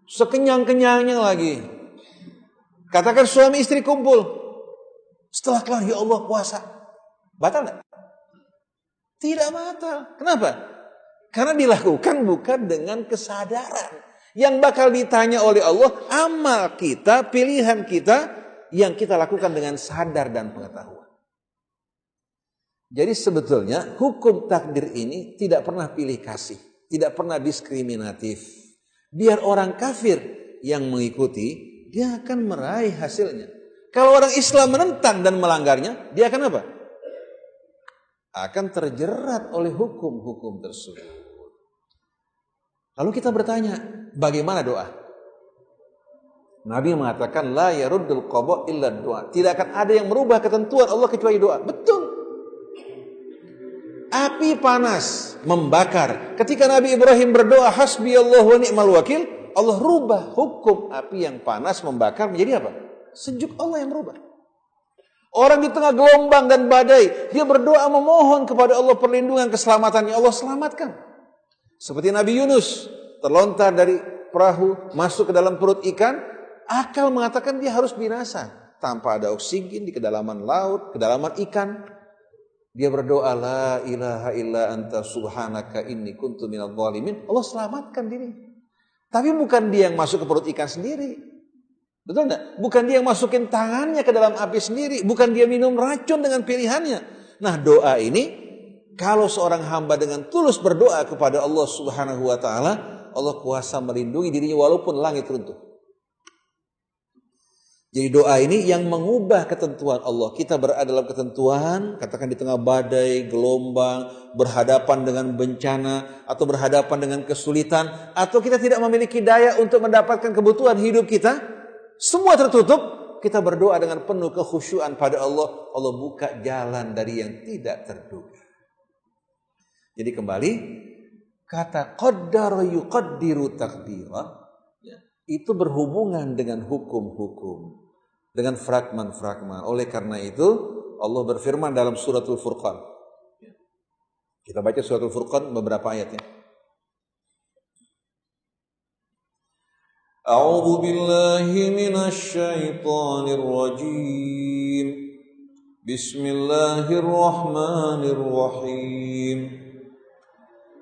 Sekenyang-kenyangnya lagi. Katakan suami istri kumpul. Setelah kelar ya Allah puasa. Batal enggak? Tidak batal. Kenapa? Karena dilakukan bukan dengan kesadaran. Yang bakal ditanya oleh Allah, amal kita, pilihan kita, yang kita lakukan dengan sadar dan pengetahuan. Jadi sebetulnya hukum takdir ini tidak pernah pilih kasih. Tidak pernah diskriminatif. Biar orang kafir yang mengikuti, dia akan meraih hasilnya. Kalau orang Islam menentang dan melanggarnya, dia akan apa? Akan terjerat oleh hukum-hukum tersebut. Lalu kita bertanya, bagaimana doa? Nabi mengatakan la yaruddul qada illa doa. Tidak akan ada yang merubah ketentuan Allah kecuali doa. Betul. Api panas membakar. Ketika Nabi Ibrahim berdoa hasbi Allah wa ni'mal wakil, Allah rubah hukum api yang panas membakar menjadi apa? Sejuk Allah yang merubah. Orang di tengah gelombang dan badai, dia berdoa memohon kepada Allah perlindungan keselamatannya. Allah selamatkan. Seperti Nabi Yunus terlontar dari perahu masuk ke dalam perut ikan, akal mengatakan dia harus binasa tanpa ada oksigen di kedalaman laut, kedalaman ikan. Dia berdoa la ilaha illa anta subhanaka inni kuntu minadh dhalimin. Allah selamatkan diri. Tapi bukan dia yang masuk ke perut ikan sendiri. Betul enggak? Bukan dia yang masukin tangannya ke dalam api sendiri, bukan dia minum racun dengan pilihannya. Nah, doa ini kalau seorang hamba dengan tulus berdoa kepada Allah Subhanahu wa taala, Allah kuasa melindungi dirinya walaupun langit runtuh. Jadi doa ini yang mengubah ketentuan Allah. Kita berada dalam ketentuan, katakan di tengah badai, gelombang, berhadapan dengan bencana, atau berhadapan dengan kesulitan, atau kita tidak memiliki daya untuk mendapatkan kebutuhan hidup kita, semua tertutup, kita berdoa dengan penuh kekhusyuan pada Allah, Allah buka jalan dari yang tidak terduga. Jadi kembali kata qaddara yuqaddiru takdira ya, itu berhubungan dengan hukum-hukum dengan fragman-fragman. Oleh karena itu Allah berfirman dalam suratul Furqan. Ya. Kita baca suratul Furqan beberapa ayatnya. A'udzu billahi minasy syaithanir rajim. Bismillahirrahmanirrahim.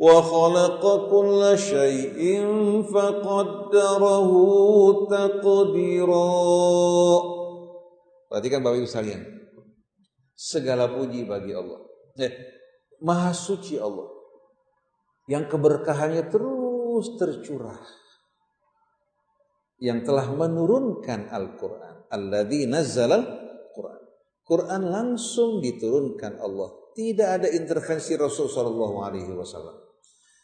وخلق كل شيء فقدره تقديرا Perhatikan Bapak Ibu sekalian. Segala puji bagi Allah. Eh, Maha suci Allah. Yang keberkahannya terus tercurah. Yang telah menurunkan Al-Quran. Alladhi nazzal Al-Quran. Quran langsung diturunkan Allah. Tidak ada intervensi Rasul Sallallahu Alaihi Wasallam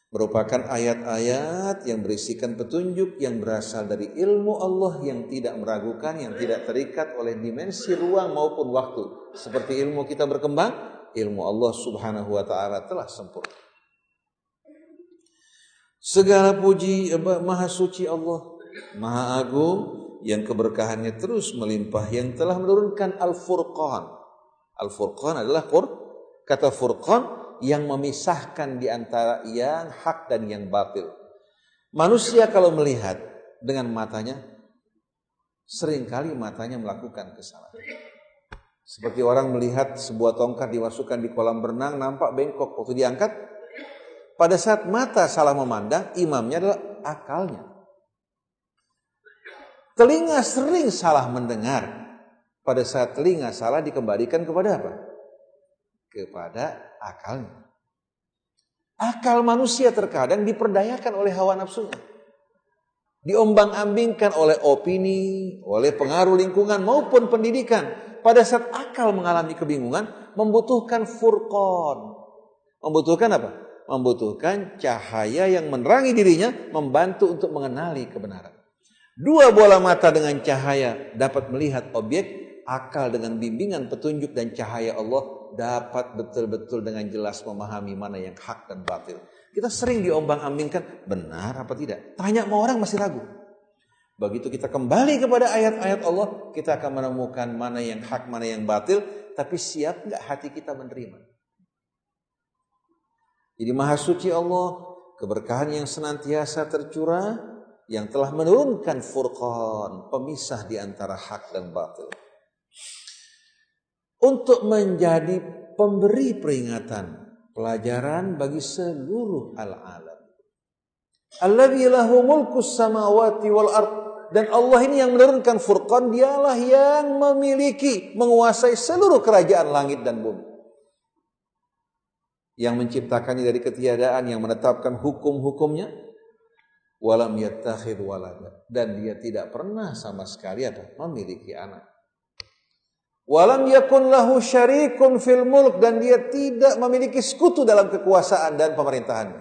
merupakan ayat-ayat yang berisikan petunjuk yang berasal dari ilmu Allah yang tidak meragukan, yang tidak terikat oleh dimensi ruang maupun waktu. Seperti ilmu kita berkembang, ilmu Allah Subhanahu wa taala telah sempurna. Segala puji maha suci Allah, maha agung yang keberkahannya terus melimpah yang telah menurunkan Al-Furqan. Al-Furqan adalah kata Furqan yang memisahkan di antara yang hak dan yang batil. Manusia kalau melihat dengan matanya, sering kali matanya melakukan kesalahan. Seperti orang melihat sebuah tongkat dimasukkan di kolam berenang, nampak bengkok waktu diangkat. Pada saat mata salah memandang, imamnya adalah akalnya. Telinga sering salah mendengar. Pada saat telinga salah dikembalikan kepada apa? Kepada akalnya. Akal manusia terkadang diperdayakan oleh hawa nafsunya. Diombang-ambingkan oleh opini, oleh pengaruh lingkungan maupun pendidikan. Pada saat akal mengalami kebingungan, membutuhkan furqon. Membutuhkan apa? Membutuhkan cahaya yang menerangi dirinya, membantu untuk mengenali kebenaran. Dua bola mata dengan cahaya dapat melihat objek, akal dengan bimbingan petunjuk dan cahaya Allah dapat betul-betul dengan jelas memahami mana yang hak dan batil. Kita sering diombang-ambingkan, benar apa tidak? Tanya sama orang masih ragu. Begitu kita kembali kepada ayat-ayat Allah, kita akan menemukan mana yang hak, mana yang batil, tapi siap nggak hati kita menerima? Jadi maha suci Allah, keberkahan yang senantiasa tercurah, yang telah menurunkan furqan, pemisah di antara hak dan batil untuk menjadi pemberi peringatan, pelajaran bagi seluruh al-alam. Alladzi lahu mulku samawati wal ard. Dan Allah ini yang menurunkan Furqan dialah yang memiliki menguasai seluruh kerajaan langit dan bumi. Yang menciptakannya dari ketiadaan yang menetapkan hukum-hukumnya. Walam yattakhid walada. Dan dia tidak pernah sama sekali ada memiliki anak Walam yakun lahu syarikun fil mulk dan dia tidak memiliki sekutu dalam kekuasaan dan pemerintahan.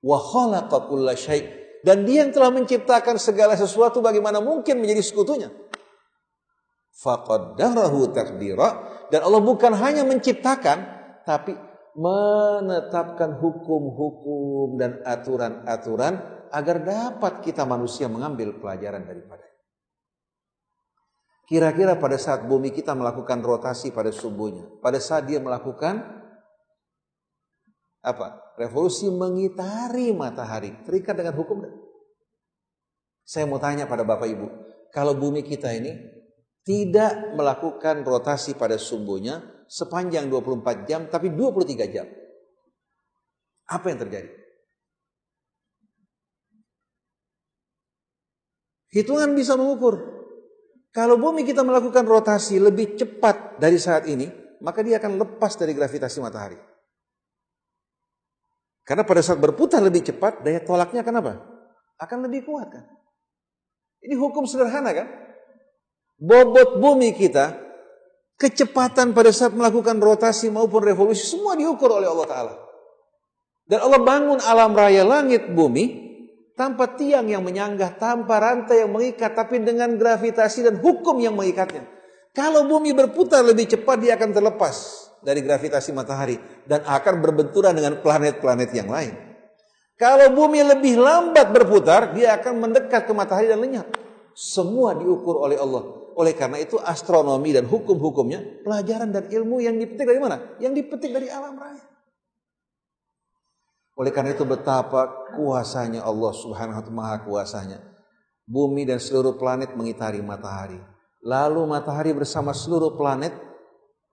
Wa khalaqa kulla syai' dan dia yang telah menciptakan segala sesuatu bagaimana mungkin menjadi sekutunya? Faqaddarahu taqdira dan Allah bukan hanya menciptakan tapi menetapkan hukum-hukum dan aturan-aturan agar dapat kita manusia mengambil pelajaran daripada Kira-kira pada saat bumi kita melakukan rotasi pada subuhnya, pada saat dia melakukan apa? Revolusi mengitari matahari, terikat dengan hukum. Saya mau tanya pada Bapak Ibu, kalau bumi kita ini tidak melakukan rotasi pada subuhnya sepanjang 24 jam tapi 23 jam. Apa yang terjadi? Hitungan bisa mengukur. Kalau bumi kita melakukan rotasi lebih cepat dari saat ini, maka dia akan lepas dari gravitasi matahari. Karena pada saat berputar lebih cepat, daya tolaknya akan apa? Akan lebih kuat kan? Ini hukum sederhana kan? Bobot bumi kita, kecepatan pada saat melakukan rotasi maupun revolusi, semua diukur oleh Allah Ta'ala. Dan Allah bangun alam raya langit bumi tanpa tiang yang menyanggah, tanpa rantai yang mengikat, tapi dengan gravitasi dan hukum yang mengikatnya. Kalau bumi berputar lebih cepat, dia akan terlepas dari gravitasi matahari dan akan berbenturan dengan planet-planet yang lain. Kalau bumi lebih lambat berputar, dia akan mendekat ke matahari dan lenyap. Semua diukur oleh Allah. Oleh karena itu astronomi dan hukum-hukumnya pelajaran dan ilmu yang dipetik dari mana? Yang dipetik dari alam raya. Oleh karena itu betapa kuasanya Allah subhanahu wa ta'ala kuasanya. Bumi dan seluruh planet mengitari matahari. Lalu matahari bersama seluruh planet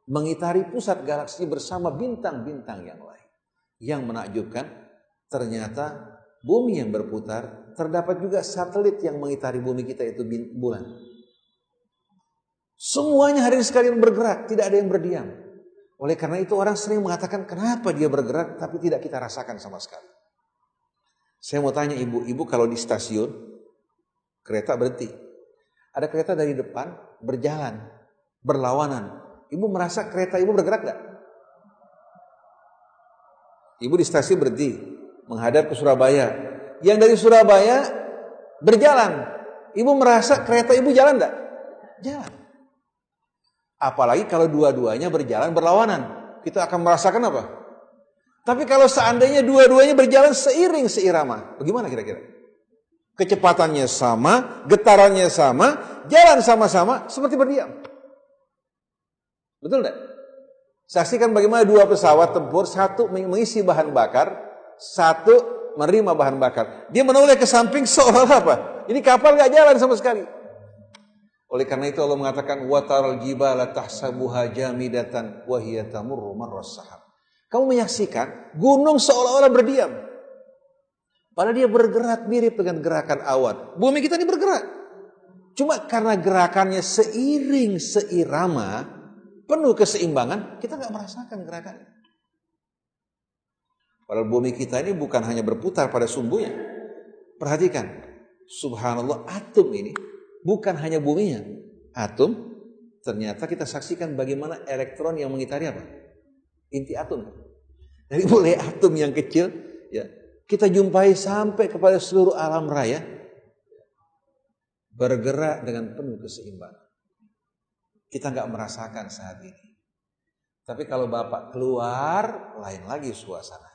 mengitari pusat galaksi bersama bintang-bintang yang lain. Yang menakjubkan ternyata bumi yang berputar terdapat juga satelit yang mengitari bumi kita itu bulan. Semuanya hari ini sekalian bergerak, tidak ada yang berdiam. Oleh karena itu orang sering mengatakan kenapa dia bergerak tapi tidak kita rasakan sama sekali. Saya mau tanya ibu, ibu kalau di stasiun kereta berhenti. Ada kereta dari depan berjalan, berlawanan. Ibu merasa kereta ibu bergerak gak? Ibu di stasiun berhenti, menghadap ke Surabaya. Yang dari Surabaya berjalan. Ibu merasa kereta ibu jalan gak? Jalan. Apalagi kalau dua-duanya berjalan berlawanan. Kita akan merasakan apa? Tapi kalau seandainya dua-duanya berjalan seiring seirama, bagaimana kira-kira? Kecepatannya sama, getarannya sama, jalan sama-sama, seperti berdiam. Betul tidak? Saksikan bagaimana dua pesawat tempur, satu mengisi bahan bakar, satu menerima bahan bakar. Dia menoleh ke samping seolah apa? Ini kapal nggak jalan sama sekali. Oleh karena itu Allah mengatakan wataral jibala tahsabuha jamidatan wa hiya tamurru. Kamu menyaksikan gunung seolah-olah berdiam. Padahal dia bergerak mirip dengan gerakan awan. Bumi kita ini bergerak. Cuma karena gerakannya seiring seirama, penuh keseimbangan, kita nggak merasakan gerakannya. Padahal bumi kita ini bukan hanya berputar pada sumbunya. Perhatikan, subhanallah atom ini bukan hanya buminya, atom, ternyata kita saksikan bagaimana elektron yang mengitari apa? Inti atom. Dari mulai atom yang kecil, ya kita jumpai sampai kepada seluruh alam raya bergerak dengan penuh keseimbangan. Kita nggak merasakan saat ini. Tapi kalau Bapak keluar, lain lagi suasana.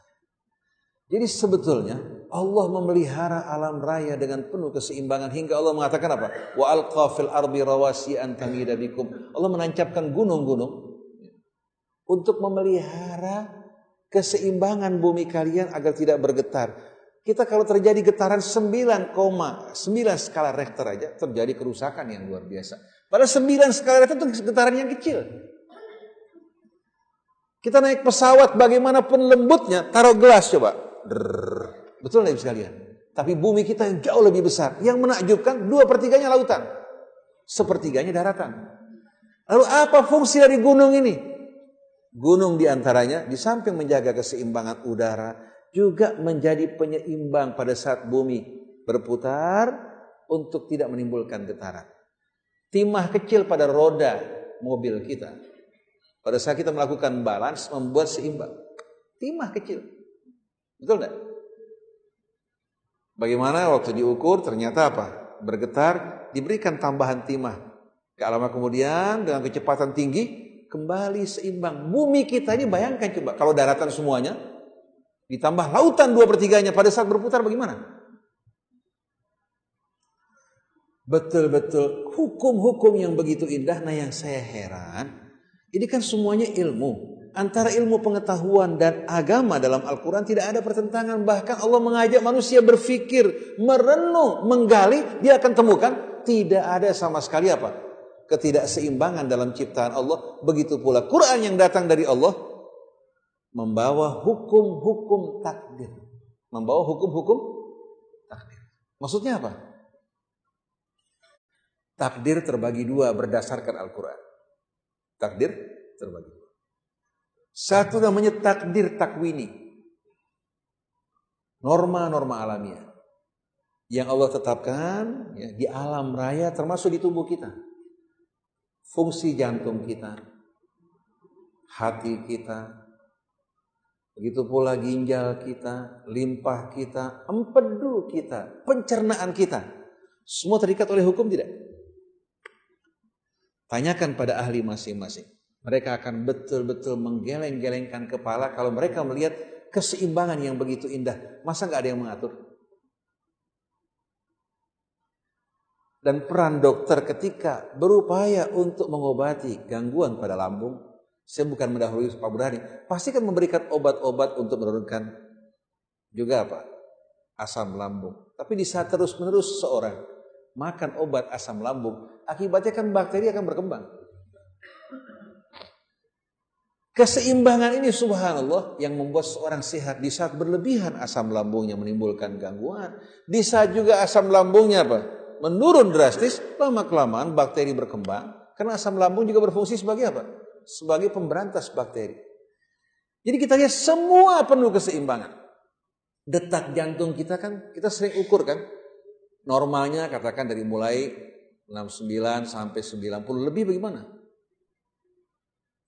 Jadi sebetulnya Allah memelihara alam raya dengan penuh keseimbangan hingga Allah mengatakan apa? Wa alqafil ardi rawasi an Allah menancapkan gunung-gunung untuk memelihara keseimbangan bumi kalian agar tidak bergetar. Kita kalau terjadi getaran 9,9 skala Richter aja terjadi kerusakan yang luar biasa. Pada 9 skala Richter itu getaran yang kecil. Kita naik pesawat bagaimanapun lembutnya, taruh gelas coba. Betul nggak sekalian? Tapi bumi kita yang jauh lebih besar. Yang menakjubkan dua pertiganya lautan. Sepertiganya daratan. Lalu apa fungsi dari gunung ini? Gunung di antaranya di samping menjaga keseimbangan udara juga menjadi penyeimbang pada saat bumi berputar untuk tidak menimbulkan getaran. Timah kecil pada roda mobil kita. Pada saat kita melakukan balance membuat seimbang. Timah kecil. Betul tidak? Bagaimana waktu diukur ternyata apa? Bergetar, diberikan tambahan timah. Gak lama kemudian dengan kecepatan tinggi kembali seimbang. Bumi kita ini bayangkan coba kalau daratan semuanya ditambah lautan dua pertiganya pada saat berputar bagaimana? Betul-betul hukum-hukum yang begitu indah. Nah yang saya heran, ini kan semuanya ilmu. Antara ilmu pengetahuan dan agama dalam Al-Quran tidak ada pertentangan. Bahkan Allah mengajak manusia berpikir, merenung, menggali. Dia akan temukan tidak ada sama sekali apa? Ketidakseimbangan dalam ciptaan Allah. Begitu pula Quran yang datang dari Allah membawa hukum-hukum takdir. Membawa hukum-hukum takdir. Maksudnya apa? Takdir terbagi dua berdasarkan Al-Quran. Takdir terbagi. Satu namanya takdir takwini. Norma-norma alamiah. Yang Allah tetapkan ya, di alam raya termasuk di tubuh kita. Fungsi jantung kita. Hati kita. Begitu pula ginjal kita, limpah kita, empedu kita, pencernaan kita. Semua terikat oleh hukum tidak? Tanyakan pada ahli masing-masing. Mereka akan betul-betul menggeleng-gelengkan kepala kalau mereka melihat keseimbangan yang begitu indah. Masa nggak ada yang mengatur? Dan peran dokter ketika berupaya untuk mengobati gangguan pada lambung. Saya bukan mendahului Pak Burhani. Pasti kan memberikan obat-obat untuk menurunkan juga apa? Asam lambung. Tapi di saat terus-menerus seorang makan obat asam lambung, akibatnya kan bakteri akan berkembang. Keseimbangan ini subhanallah yang membuat seorang sehat di saat berlebihan asam lambungnya menimbulkan gangguan. Di saat juga asam lambungnya apa? Menurun drastis, lama kelamaan bakteri berkembang, Karena asam lambung juga berfungsi sebagai apa? Sebagai pemberantas bakteri. Jadi kita lihat semua penuh keseimbangan. Detak jantung kita kan, kita sering ukur kan. Normalnya katakan dari mulai 69 sampai 90 lebih bagaimana?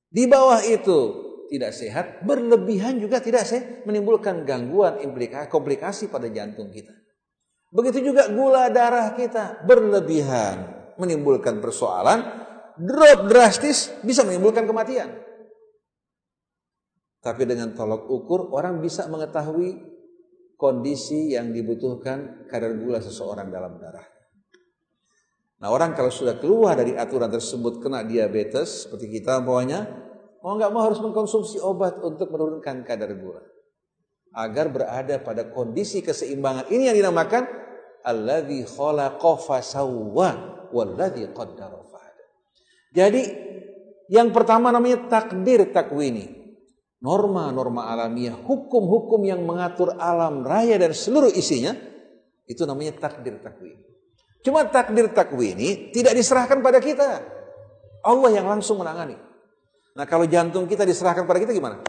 Di bawah itu tidak sehat, berlebihan juga tidak sehat, menimbulkan gangguan, implikasi, komplikasi pada jantung kita. Begitu juga gula darah kita berlebihan, menimbulkan persoalan, drop drastis bisa menimbulkan kematian. Tapi dengan tolok ukur orang bisa mengetahui kondisi yang dibutuhkan kadar gula seseorang dalam darah. Nah orang kalau sudah keluar dari aturan tersebut kena diabetes seperti kita pokoknya mau nggak mau harus mengkonsumsi obat untuk menurunkan kadar gula agar berada pada kondisi keseimbangan ini yang dinamakan alladzi khalaqa fasawwa walladzi qaddara fahada. Jadi yang pertama namanya takdir takwini. Norma-norma alamiah, hukum-hukum yang mengatur alam raya dan seluruh isinya itu namanya takdir takwini. Cuma takdir takwini tidak diserahkan pada kita. Allah yang langsung menangani. Nah kalau jantung kita diserahkan pada kita gimana?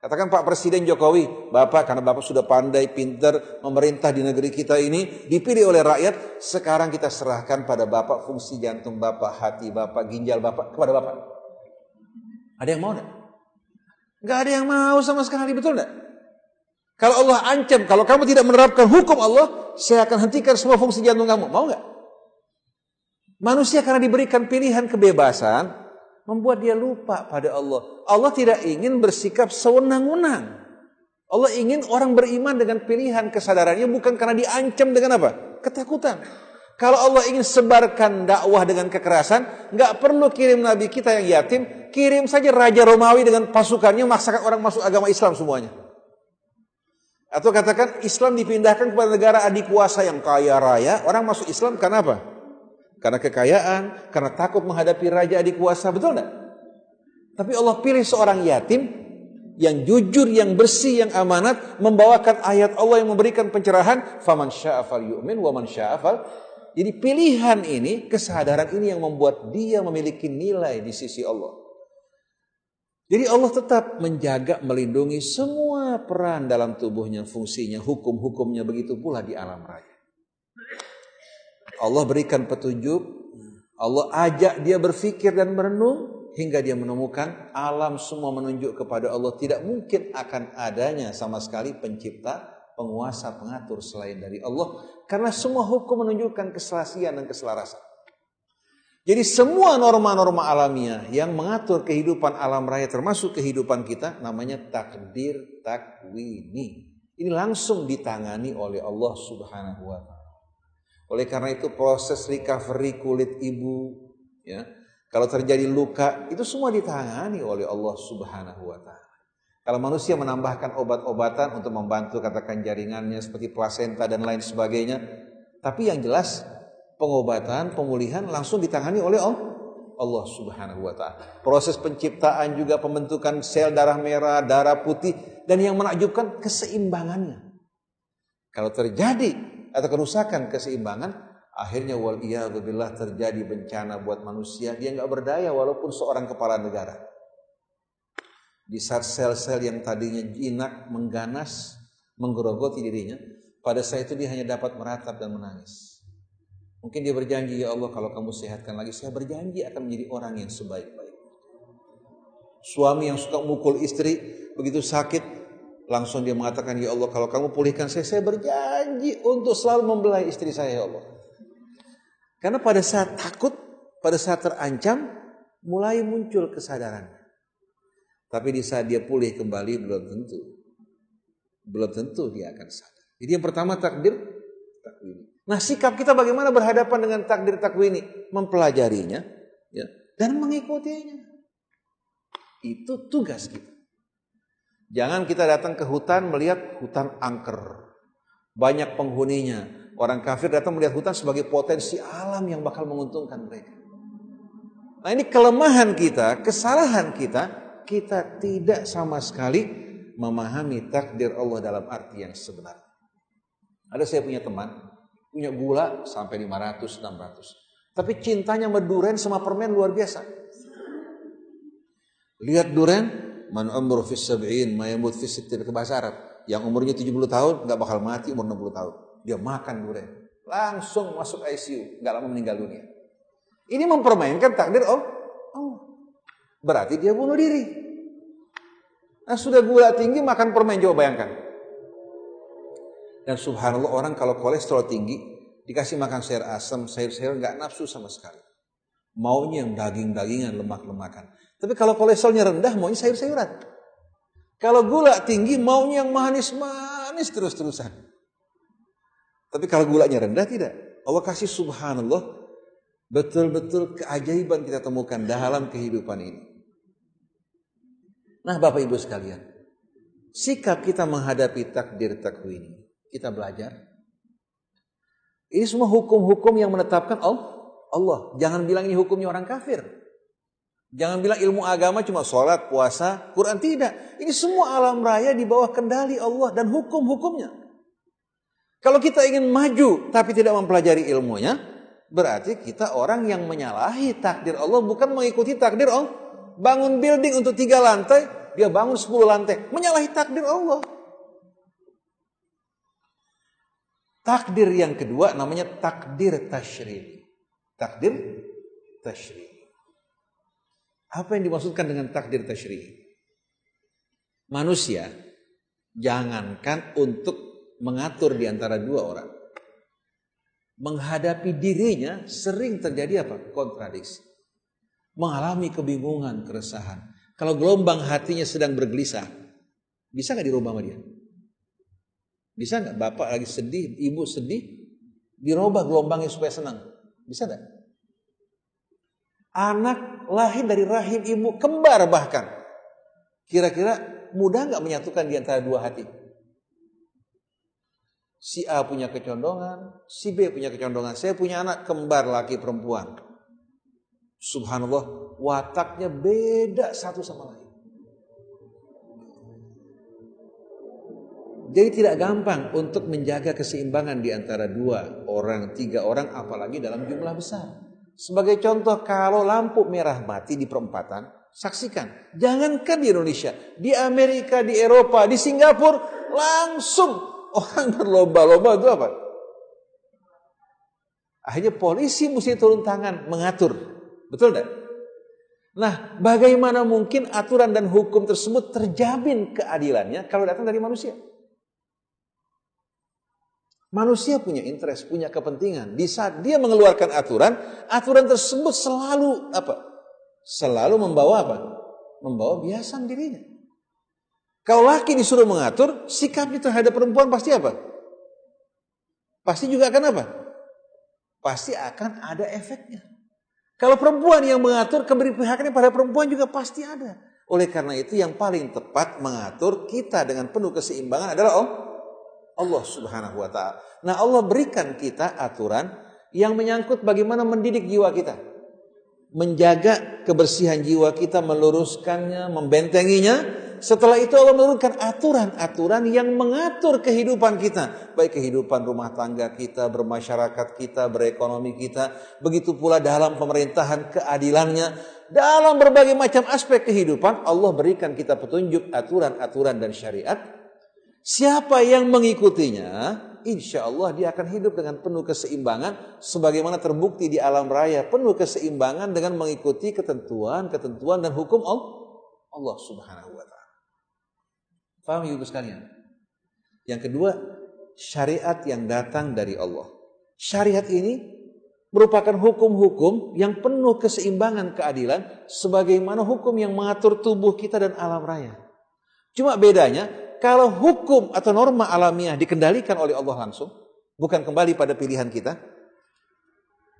Katakan Pak Presiden Jokowi, Bapak karena Bapak sudah pandai, pinter, memerintah di negeri kita ini, dipilih oleh rakyat, sekarang kita serahkan pada Bapak fungsi jantung Bapak, hati Bapak, ginjal Bapak, kepada Bapak. Ada yang mau enggak? Enggak ada yang mau sama sekali, betul enggak? Kalau Allah ancam, kalau kamu tidak menerapkan hukum Allah, saya akan hentikan semua fungsi jantung kamu. Mau enggak? Manusia karena diberikan pilihan kebebasan, membuat dia lupa pada Allah. Allah tidak ingin bersikap sewenang-wenang. Allah ingin orang beriman dengan pilihan kesadarannya bukan karena diancam dengan apa? Ketakutan. Kalau Allah ingin sebarkan dakwah dengan kekerasan, nggak perlu kirim nabi kita yang yatim, kirim saja raja Romawi dengan pasukannya maksakan orang masuk agama Islam semuanya. Atau katakan Islam dipindahkan kepada negara adik kuasa yang kaya raya, orang masuk Islam karena apa? Karena kekayaan, karena takut menghadapi raja adik kuasa, betul enggak? Tapi Allah pilih seorang yatim yang jujur, yang bersih, yang amanat, membawakan ayat Allah yang memberikan pencerahan, faman sya'afal yu'min wa man sya'afal. Jadi pilihan ini, kesadaran ini yang membuat dia memiliki nilai di sisi Allah. Jadi Allah tetap menjaga, melindungi semua peran dalam tubuhnya, fungsinya, hukum-hukumnya, begitu pula di alam raya. Allah berikan petunjuk, Allah ajak dia berfikir dan merenung hingga dia menemukan alam semua menunjuk kepada Allah tidak mungkin akan adanya sama sekali pencipta, penguasa, pengatur selain dari Allah karena semua hukum menunjukkan keselasian dan keselarasan. Jadi semua norma-norma alamiah yang mengatur kehidupan alam raya termasuk kehidupan kita namanya takdir takwini. Ini langsung ditangani oleh Allah Subhanahu wa taala. Oleh karena itu proses recovery kulit ibu, ya, kalau terjadi luka itu semua ditangani oleh Allah Subhanahu wa taala. Kalau manusia menambahkan obat-obatan untuk membantu katakan jaringannya seperti plasenta dan lain sebagainya, tapi yang jelas pengobatan, pemulihan langsung ditangani oleh Allah. Subhanahu wa taala. Proses penciptaan juga pembentukan sel darah merah, darah putih dan yang menakjubkan keseimbangannya. Kalau terjadi atau kerusakan keseimbangan, akhirnya wal billah terjadi bencana buat manusia, dia nggak berdaya walaupun seorang kepala negara. Di saat sel-sel yang tadinya jinak, mengganas, menggerogoti dirinya, pada saat itu dia hanya dapat meratap dan menangis. Mungkin dia berjanji, ya Allah kalau kamu sehatkan lagi, saya berjanji akan menjadi orang yang sebaik-baik. Suami yang suka mukul istri, begitu sakit, Langsung dia mengatakan, Ya Allah kalau kamu pulihkan saya, saya berjanji untuk selalu membelai istri saya ya Allah. Karena pada saat takut, pada saat terancam, mulai muncul kesadaran. Tapi di saat dia pulih kembali belum tentu. Belum tentu dia akan sadar. Jadi yang pertama takdir. Nah sikap kita bagaimana berhadapan dengan takdir takwini? Mempelajarinya ya, dan mengikutinya. Itu tugas kita. Jangan kita datang ke hutan melihat hutan angker. Banyak penghuninya. Orang kafir datang melihat hutan sebagai potensi alam yang bakal menguntungkan mereka. Nah ini kelemahan kita, kesalahan kita, kita tidak sama sekali memahami takdir Allah dalam arti yang sebenarnya. Ada saya punya teman, punya gula sampai 500, 600. Tapi cintanya sama duren sama permen luar biasa. Lihat duren, man umur fis sab'in, ma yamut fis sittin ke bahasa Arab. Yang umurnya 70 tahun nggak bakal mati umur 60 tahun. Dia makan duren. Langsung masuk ICU, nggak lama meninggal dunia. Ini mempermainkan takdir oh, oh. Berarti dia bunuh diri. Nah sudah gula tinggi makan permen coba bayangkan. Dan subhanallah orang kalau kolesterol tinggi dikasih makan sayur asam, sayur-sayur nggak nafsu sama sekali. Maunya yang daging-dagingan, lemak-lemakan. Tapi kalau kolesterolnya rendah maunya sayur-sayuran. Kalau gula tinggi maunya yang manis-manis terus-terusan. Tapi kalau gulanya rendah tidak. Allah kasih subhanallah betul-betul keajaiban kita temukan dalam kehidupan ini. Nah Bapak Ibu sekalian, sikap kita menghadapi takdir takwini kita belajar. Ini semua hukum-hukum yang menetapkan Allah. Jangan bilang ini hukumnya orang kafir. Jangan bilang ilmu agama cuma sholat, puasa, Quran. Tidak. Ini semua alam raya di bawah kendali Allah dan hukum-hukumnya. Kalau kita ingin maju tapi tidak mempelajari ilmunya, berarti kita orang yang menyalahi takdir Allah bukan mengikuti takdir Allah. Bangun building untuk tiga lantai, dia bangun sepuluh lantai. Menyalahi takdir Allah. Takdir yang kedua namanya takdir tashri. Takdir tashri. Apa yang dimaksudkan dengan takdir tashri? Manusia jangankan untuk mengatur di antara dua orang. Menghadapi dirinya sering terjadi apa? Kontradiksi. Mengalami kebingungan, keresahan. Kalau gelombang hatinya sedang bergelisah, bisa nggak dirubah sama dia? Bisa nggak bapak lagi sedih, ibu sedih, dirubah gelombangnya supaya senang? Bisa nggak? Anak lahir dari rahim ibu kembar bahkan. Kira-kira mudah nggak menyatukan di antara dua hati? Si A punya kecondongan, si B punya kecondongan. Saya punya anak kembar laki perempuan. Subhanallah, wataknya beda satu sama lain. Jadi tidak gampang untuk menjaga keseimbangan di antara dua orang, tiga orang, apalagi dalam jumlah besar. Sebagai contoh, kalau lampu merah mati di perempatan, saksikan. Jangankan di Indonesia, di Amerika, di Eropa, di Singapura, langsung orang berlomba-lomba itu apa? Akhirnya polisi mesti turun tangan mengatur. Betul tidak? Nah, bagaimana mungkin aturan dan hukum tersebut terjamin keadilannya kalau datang dari manusia? Manusia punya interest, punya kepentingan. Di saat dia mengeluarkan aturan, aturan tersebut selalu apa? Selalu membawa apa? Membawa biasan dirinya. Kalau laki disuruh mengatur, sikapnya terhadap perempuan pasti apa? Pasti juga akan apa? Pasti akan ada efeknya. Kalau perempuan yang mengatur, keberpihakannya pada perempuan juga pasti ada. Oleh karena itu yang paling tepat mengatur kita dengan penuh keseimbangan adalah oh, Allah Subhanahu wa taala. Nah, Allah berikan kita aturan yang menyangkut bagaimana mendidik jiwa kita. Menjaga kebersihan jiwa kita, meluruskannya, membentenginya. Setelah itu Allah menurunkan aturan-aturan yang mengatur kehidupan kita. Baik kehidupan rumah tangga kita, bermasyarakat kita, berekonomi kita. Begitu pula dalam pemerintahan keadilannya. Dalam berbagai macam aspek kehidupan Allah berikan kita petunjuk aturan-aturan dan syariat Siapa yang mengikutinya, insya Allah dia akan hidup dengan penuh keseimbangan, sebagaimana terbukti di alam raya penuh keseimbangan dengan mengikuti ketentuan-ketentuan dan hukum Allah Subhanahu Wa Taala. Faham ibu sekalian? Yang kedua, syariat yang datang dari Allah. Syariat ini merupakan hukum-hukum yang penuh keseimbangan keadilan, sebagaimana hukum yang mengatur tubuh kita dan alam raya. Cuma bedanya kalau hukum atau norma alamiah dikendalikan oleh Allah langsung, bukan kembali pada pilihan kita.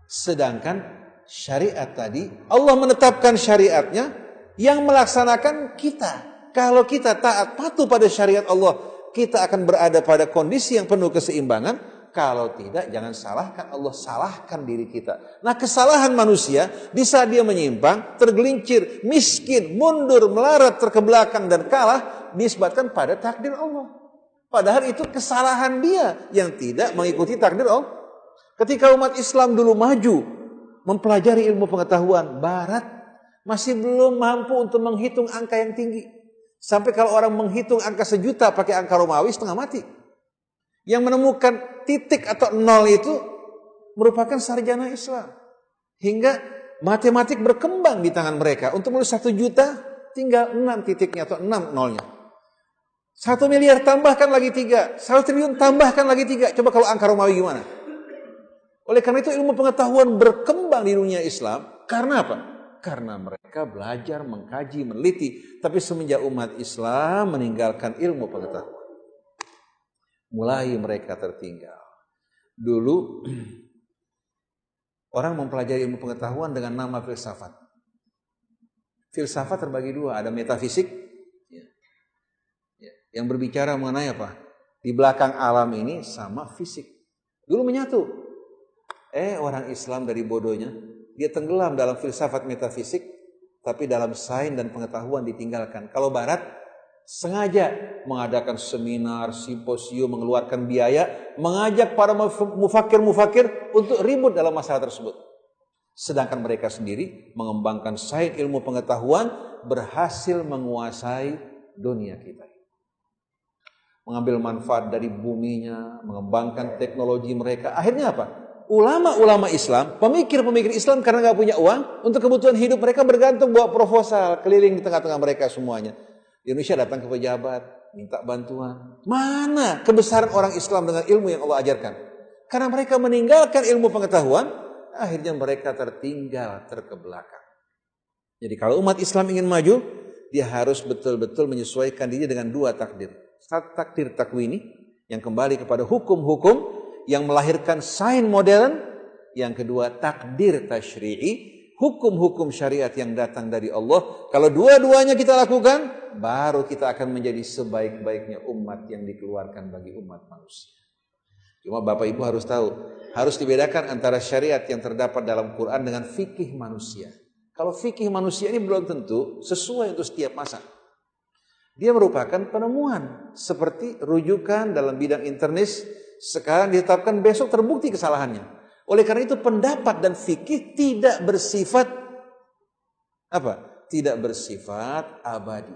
Sedangkan syariat tadi, Allah menetapkan syariatnya yang melaksanakan kita. Kalau kita taat patuh pada syariat Allah, kita akan berada pada kondisi yang penuh keseimbangan. Kalau tidak, jangan salahkan Allah, salahkan diri kita. Nah, kesalahan manusia bisa dia menyimpang, tergelincir, miskin, mundur, melarat, terkebelakang dan kalah disebabkan pada takdir Allah. Padahal itu kesalahan dia yang tidak mengikuti takdir Allah. Ketika umat Islam dulu maju, mempelajari ilmu pengetahuan. Barat masih belum mampu untuk menghitung angka yang tinggi. Sampai kalau orang menghitung angka sejuta pakai angka Romawi setengah mati. Yang menemukan titik atau nol itu merupakan sarjana Islam. Hingga matematik berkembang di tangan mereka. Untuk menulis satu juta tinggal enam titiknya atau enam nolnya. Satu miliar tambahkan lagi tiga. Satu triliun tambahkan lagi tiga. Coba kalau angka Romawi gimana? Oleh karena itu ilmu pengetahuan berkembang di dunia Islam. Karena apa? Karena mereka belajar, mengkaji, meneliti. Tapi semenjak umat Islam meninggalkan ilmu pengetahuan. Mulai mereka tertinggal. Dulu orang mempelajari ilmu pengetahuan dengan nama filsafat. Filsafat terbagi dua, ada metafisik. Yang berbicara mengenai apa? Di belakang alam ini sama fisik. Dulu menyatu. Eh orang Islam dari bodohnya, dia tenggelam dalam filsafat metafisik, tapi dalam sains dan pengetahuan ditinggalkan. Kalau Barat sengaja mengadakan seminar, simposium, mengeluarkan biaya, mengajak para mufakir-mufakir untuk ribut dalam masalah tersebut. Sedangkan mereka sendiri mengembangkan sains ilmu pengetahuan berhasil menguasai dunia kita. Mengambil manfaat dari buminya, mengembangkan teknologi mereka. Akhirnya apa? Ulama-ulama Islam, pemikir-pemikir Islam karena nggak punya uang, untuk kebutuhan hidup mereka bergantung bawa proposal keliling di tengah-tengah mereka semuanya. Di Indonesia datang ke pejabat, minta bantuan. Mana kebesaran orang Islam dengan ilmu yang Allah ajarkan? Karena mereka meninggalkan ilmu pengetahuan, akhirnya mereka tertinggal, terkebelakang. Jadi kalau umat Islam ingin maju, dia harus betul-betul menyesuaikan diri dengan dua takdir. Takdir takwini, yang kembali kepada hukum-hukum yang melahirkan sains modern. Yang kedua takdir tasyri'i, hukum-hukum syariat yang datang dari Allah. Kalau dua-duanya kita lakukan, baru kita akan menjadi sebaik-baiknya umat yang dikeluarkan bagi umat manusia. Cuma Bapak Ibu harus tahu, harus dibedakan antara syariat yang terdapat dalam Quran dengan fikih manusia. Kalau fikih manusia ini belum tentu sesuai untuk setiap masa. Dia merupakan penemuan seperti rujukan dalam bidang internis sekarang ditetapkan besok terbukti kesalahannya. Oleh karena itu pendapat dan fikih tidak bersifat apa? Tidak bersifat abadi.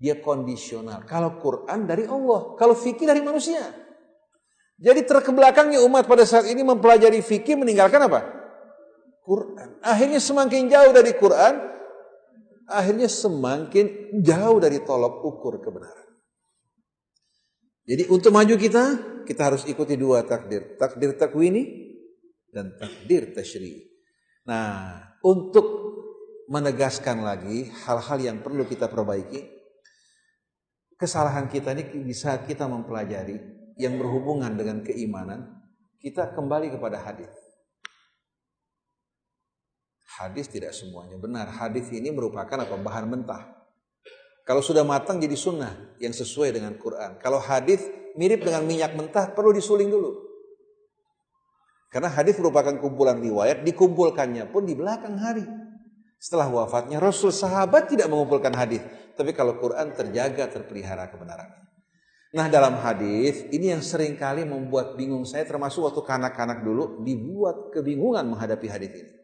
Dia kondisional. Kalau Quran dari Allah, kalau fikih dari manusia. Jadi terkebelakangnya umat pada saat ini mempelajari fikih meninggalkan apa? Quran. Akhirnya semakin jauh dari Quran, akhirnya semakin jauh dari tolok ukur kebenaran. Jadi untuk maju kita, kita harus ikuti dua takdir. Takdir takwini, dan takdir tashri. Nah, untuk menegaskan lagi hal-hal yang perlu kita perbaiki, kesalahan kita ini bisa kita mempelajari yang berhubungan dengan keimanan, kita kembali kepada hadis. Hadis tidak semuanya benar. Hadis ini merupakan apa? Bahan mentah. Kalau sudah matang jadi sunnah yang sesuai dengan Quran. Kalau hadis mirip dengan minyak mentah perlu disuling dulu. Karena hadis merupakan kumpulan riwayat, dikumpulkannya pun di belakang hari. Setelah wafatnya Rasul sahabat tidak mengumpulkan hadis, tapi kalau Quran terjaga terpelihara kebenaran. Nah dalam hadis ini yang sering kali membuat bingung saya termasuk waktu kanak-kanak dulu dibuat kebingungan menghadapi hadis ini.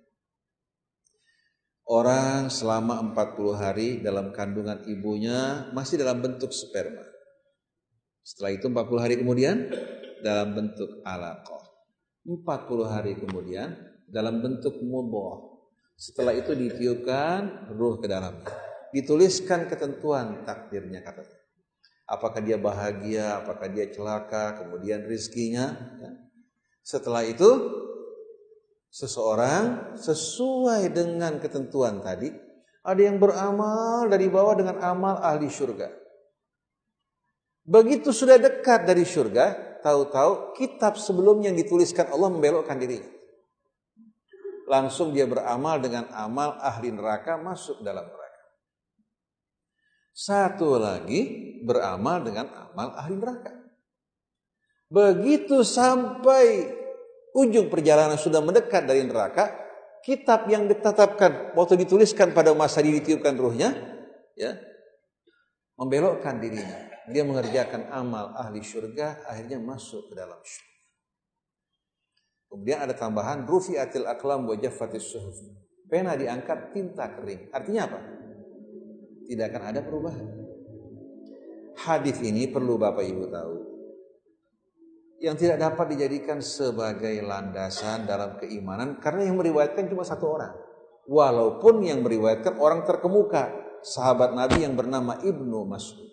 Orang selama 40 hari dalam kandungan ibunya masih dalam bentuk sperma. Setelah itu 40 hari kemudian dalam bentuk alaqah. 40 hari kemudian dalam bentuk mudhah. Setelah itu ditiupkan ruh ke dalamnya. Dituliskan ketentuan takdirnya katanya. Apakah dia bahagia, apakah dia celaka, kemudian rizkinya. Ya. Setelah itu seseorang sesuai dengan ketentuan tadi ada yang beramal dari bawah dengan amal ahli surga. Begitu sudah dekat dari surga, tahu-tahu kitab sebelumnya yang dituliskan Allah membelokkan dirinya. Langsung dia beramal dengan amal ahli neraka masuk dalam neraka. Satu lagi beramal dengan amal ahli neraka. Begitu sampai ujung perjalanan sudah mendekat dari neraka, kitab yang ditetapkan waktu dituliskan pada masa ditiupkan ruhnya, ya, membelokkan dirinya dia mengerjakan amal ahli surga, akhirnya masuk ke dalam surga. Kemudian ada tambahan rufi'atil aklam wa suhuf. Pena diangkat, tinta kering. Artinya apa? Tidak akan ada perubahan. Hadis ini perlu Bapak Ibu tahu. Yang tidak dapat dijadikan sebagai landasan dalam keimanan karena yang meriwayatkan cuma satu orang. Walaupun yang meriwayatkan orang terkemuka, sahabat Nabi yang bernama Ibnu Mas'ud.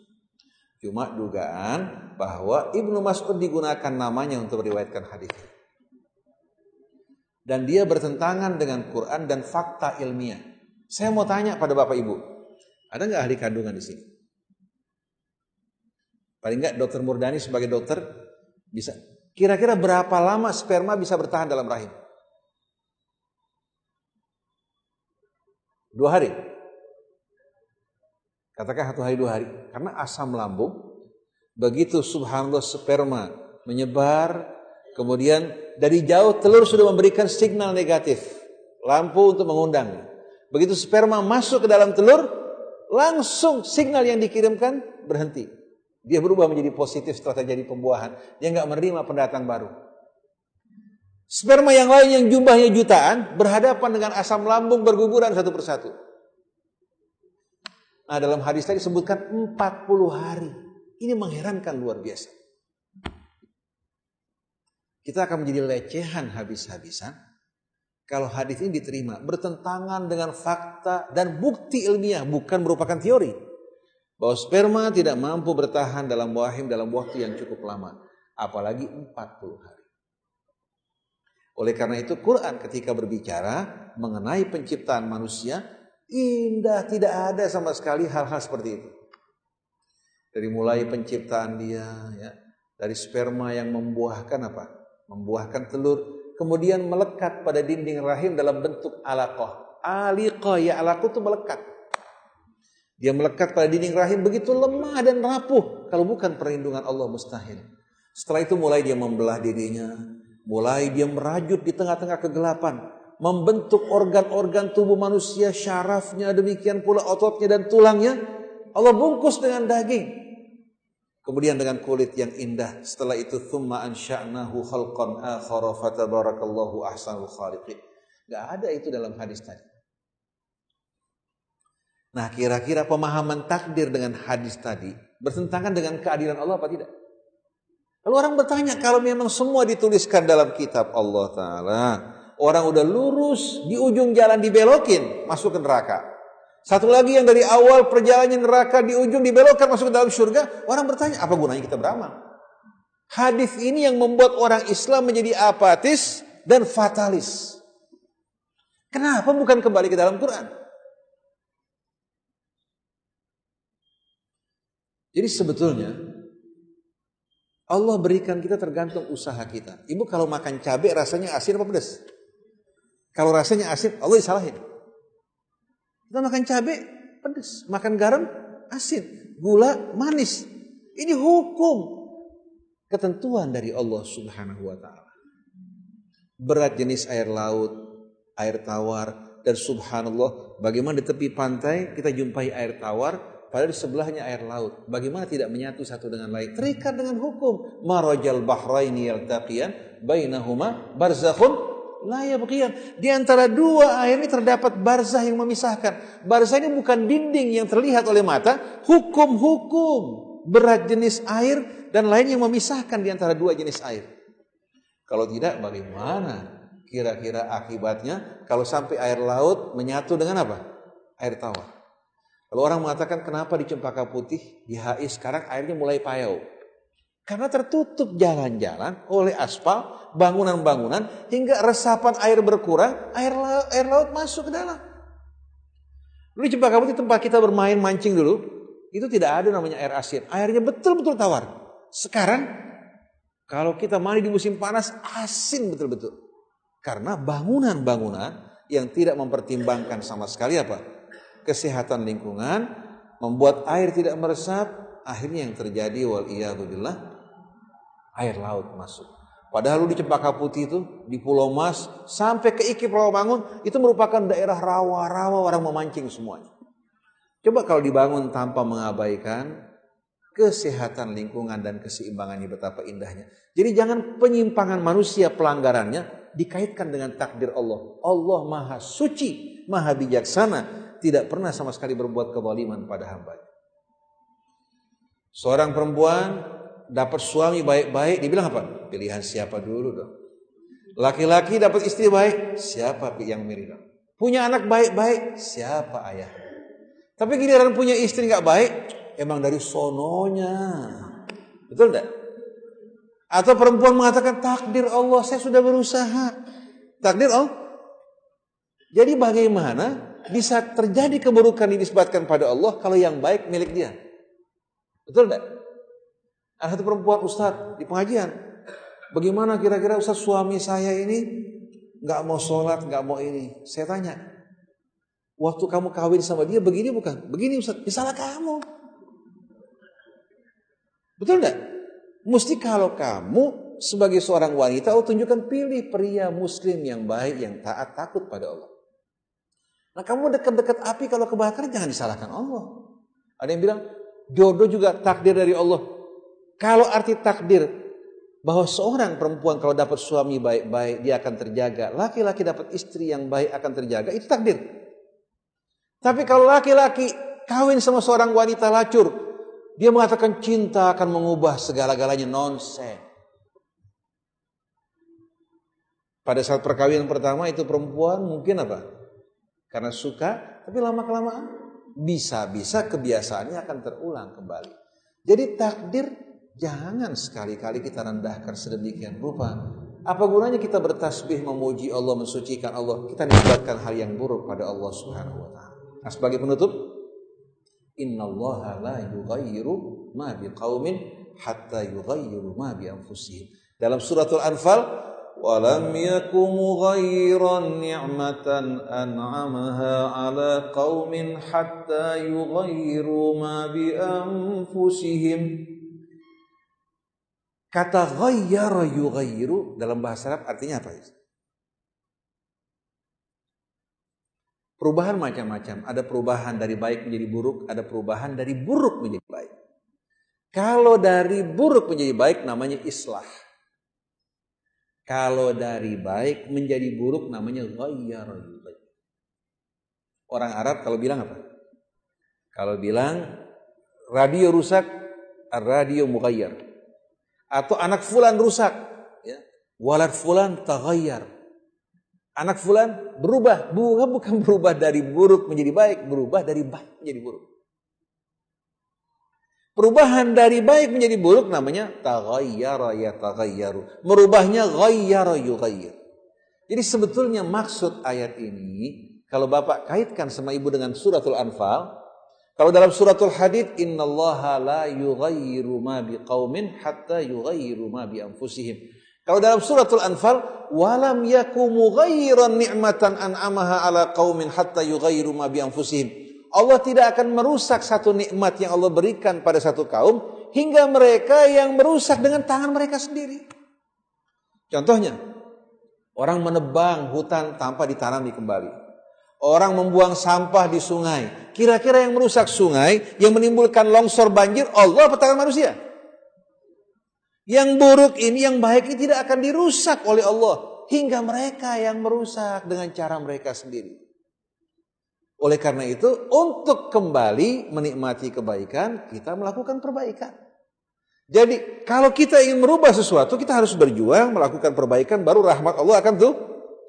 Cuma dugaan bahwa Ibnu Mas'ud digunakan namanya untuk meriwayatkan hadis. Dan dia bertentangan dengan Quran dan fakta ilmiah. Saya mau tanya pada Bapak Ibu, ada nggak ahli kandungan di sini? Paling nggak dokter Murdani sebagai dokter bisa. Kira-kira berapa lama sperma bisa bertahan dalam rahim? Dua hari. Katakan satu hari dua hari. Karena asam lambung, begitu subhanallah sperma menyebar, kemudian dari jauh telur sudah memberikan signal negatif. Lampu untuk mengundang. Begitu sperma masuk ke dalam telur, langsung signal yang dikirimkan berhenti. Dia berubah menjadi positif setelah terjadi pembuahan. Dia nggak menerima pendatang baru. Sperma yang lain yang jumlahnya jutaan berhadapan dengan asam lambung berguguran satu persatu. Nah dalam hadis tadi disebutkan 40 hari. Ini mengherankan luar biasa. Kita akan menjadi lecehan habis-habisan kalau hadis ini diterima bertentangan dengan fakta dan bukti ilmiah bukan merupakan teori bahwa sperma tidak mampu bertahan dalam wahim dalam waktu yang cukup lama apalagi 40 hari. Oleh karena itu Quran ketika berbicara mengenai penciptaan manusia Indah, tidak ada sama sekali hal-hal seperti itu. Dari mulai penciptaan dia, ya, dari sperma yang membuahkan apa? Membuahkan telur, kemudian melekat pada dinding rahim dalam bentuk alaqah. Aliqah ya alaqah itu melekat. Dia melekat pada dinding rahim begitu lemah dan rapuh. Kalau bukan perlindungan Allah mustahil. Setelah itu mulai dia membelah dirinya. Mulai dia merajut di tengah-tengah kegelapan membentuk organ-organ tubuh manusia, syarafnya, demikian pula ototnya dan tulangnya. Allah bungkus dengan daging. Kemudian dengan kulit yang indah. Setelah itu thumma ansha'nahu khalqan akhara fatabarakallahu ahsanul khaliqin. Gak ada itu dalam hadis tadi. Nah kira-kira pemahaman takdir dengan hadis tadi bertentangan dengan keadilan Allah apa tidak? Lalu orang bertanya kalau memang semua dituliskan dalam kitab Allah Ta'ala orang udah lurus di ujung jalan dibelokin masuk ke neraka. Satu lagi yang dari awal perjalanan neraka di ujung dibelokkan masuk ke dalam surga, orang bertanya apa gunanya kita beramal? Hadis ini yang membuat orang Islam menjadi apatis dan fatalis. Kenapa bukan kembali ke dalam Quran? Jadi sebetulnya Allah berikan kita tergantung usaha kita. Ibu kalau makan cabai rasanya asin apa pedas? Kalau rasanya asin, Allah disalahin. Kita makan cabai, pedas. Makan garam, asin. Gula, manis. Ini hukum. Ketentuan dari Allah subhanahu wa ta'ala. Berat jenis air laut, air tawar, dan subhanallah, bagaimana di tepi pantai kita jumpai air tawar, padahal di sebelahnya air laut. Bagaimana tidak menyatu satu dengan lain? Terikat dengan hukum. Marajal bahraini yaltaqiyan bainahuma barzakhun Laya yabghiyan. Di antara dua air ini terdapat barzah yang memisahkan. Barzah ini bukan dinding yang terlihat oleh mata, hukum-hukum berat jenis air dan lain yang memisahkan di antara dua jenis air. Kalau tidak bagaimana kira-kira akibatnya kalau sampai air laut menyatu dengan apa? Air tawar. Kalau orang mengatakan kenapa di Cempaka Putih, di HI sekarang airnya mulai payau. Karena tertutup jalan-jalan oleh aspal, bangunan-bangunan, hingga resapan air berkurang, air laut, air laut masuk ke dalam. Dulu di Cempaka Putih tempat kita bermain mancing dulu, itu tidak ada namanya air asin. Airnya betul-betul tawar. Sekarang, kalau kita mandi di musim panas, asin betul-betul. Karena bangunan-bangunan yang tidak mempertimbangkan sama sekali apa? Kesehatan lingkungan, membuat air tidak meresap, akhirnya yang terjadi wal billah air laut masuk. Padahal di Cempaka Putih itu, di Pulau Mas, sampai ke Iki Pulau Bangun, itu merupakan daerah rawa-rawa orang memancing semuanya. Coba kalau dibangun tanpa mengabaikan kesehatan lingkungan dan keseimbangannya betapa indahnya. Jadi jangan penyimpangan manusia pelanggarannya dikaitkan dengan takdir Allah. Allah maha suci, maha bijaksana, tidak pernah sama sekali berbuat kezaliman pada hambanya. Seorang perempuan dapat suami baik-baik, dibilang apa? Pilihan siapa dulu dong. Laki-laki dapat istri baik, siapa yang milih dong? Punya anak baik-baik, siapa ayah? Tapi giliran punya istri nggak baik, emang dari sononya. Betul enggak? Atau perempuan mengatakan takdir Allah, saya sudah berusaha. Takdir Allah. Jadi bagaimana bisa terjadi keburukan yang disebabkan pada Allah kalau yang baik milik dia? Betul enggak? Ada satu perempuan Ustadz di pengajian. Bagaimana kira-kira Ustadz suami saya ini nggak mau sholat, nggak mau ini. Saya tanya, waktu kamu kawin sama dia begini bukan? Begini Ustaz, ya salah kamu. Betul enggak? Mesti kalau kamu sebagai seorang wanita, tunjukkan pilih pria muslim yang baik, yang taat, takut pada Allah. Nah kamu dekat-dekat api kalau kebakaran jangan disalahkan Allah. Ada yang bilang, jodoh juga takdir dari Allah. Kalau arti takdir bahwa seorang perempuan kalau dapat suami baik-baik dia akan terjaga, laki-laki dapat istri yang baik akan terjaga, itu takdir. Tapi kalau laki-laki kawin sama seorang wanita lacur, dia mengatakan cinta akan mengubah segala-galanya nonsen. Pada saat perkawinan pertama itu perempuan mungkin apa? Karena suka, tapi lama-kelamaan bisa-bisa kebiasaannya akan terulang kembali. Jadi takdir jangan sekali-kali kita rendahkan sedemikian rupa. Apa gunanya kita bertasbih memuji Allah, mensucikan Allah, kita nisbatkan hal yang buruk pada Allah Subhanahu wa taala. Nah, sebagai penutup, innallaha la yughayyiru ma biqaumin hatta yughayyiru ma bi anfusihim. Dalam suratul Anfal ولم يك مغيرا نعمة أنعمها على قوم حتى يغيروا ما بأنفسهم Kata ghayyara yughayyiru dalam bahasa Arab artinya apa? Perubahan macam-macam. Ada perubahan dari baik menjadi buruk, ada perubahan dari buruk menjadi baik. Kalau dari buruk menjadi baik namanya islah. Kalau dari baik menjadi buruk namanya ghayyar Orang Arab kalau bilang apa? Kalau bilang radio rusak, radio mughayyar. Atau anak fulan rusak, ya. Walad fulan taghayyar. Anak fulan berubah, bukan bukan berubah dari buruk menjadi baik, berubah dari baik menjadi buruk. Perubahan dari baik menjadi buruk namanya taghayyara ya taghayyaru. Merubahnya ghayyara yughayyir. Jadi sebetulnya maksud ayat ini kalau Bapak kaitkan sama Ibu dengan suratul Anfal, kalau dalam suratul Hadid innallaha la yughayyiru ma biqaumin hatta yughayyiru ma bi anfusihim. Kalau dalam suratul Anfal, walam yaku mughayyiran ni'matan an'amaha ala qaumin hatta yughayyiru ma bi anfusihim. Allah tidak akan merusak satu nikmat yang Allah berikan pada satu kaum hingga mereka yang merusak dengan tangan mereka sendiri. Contohnya, orang menebang hutan tanpa ditanami kembali. Orang membuang sampah di sungai. Kira-kira yang merusak sungai, yang menimbulkan longsor banjir, Allah tangan manusia? Yang buruk ini, yang baik ini tidak akan dirusak oleh Allah. Hingga mereka yang merusak dengan cara mereka sendiri. Oleh karena itu, untuk kembali menikmati kebaikan, kita melakukan perbaikan. Jadi, kalau kita ingin merubah sesuatu, kita harus berjuang, melakukan perbaikan, baru rahmat Allah akan tuh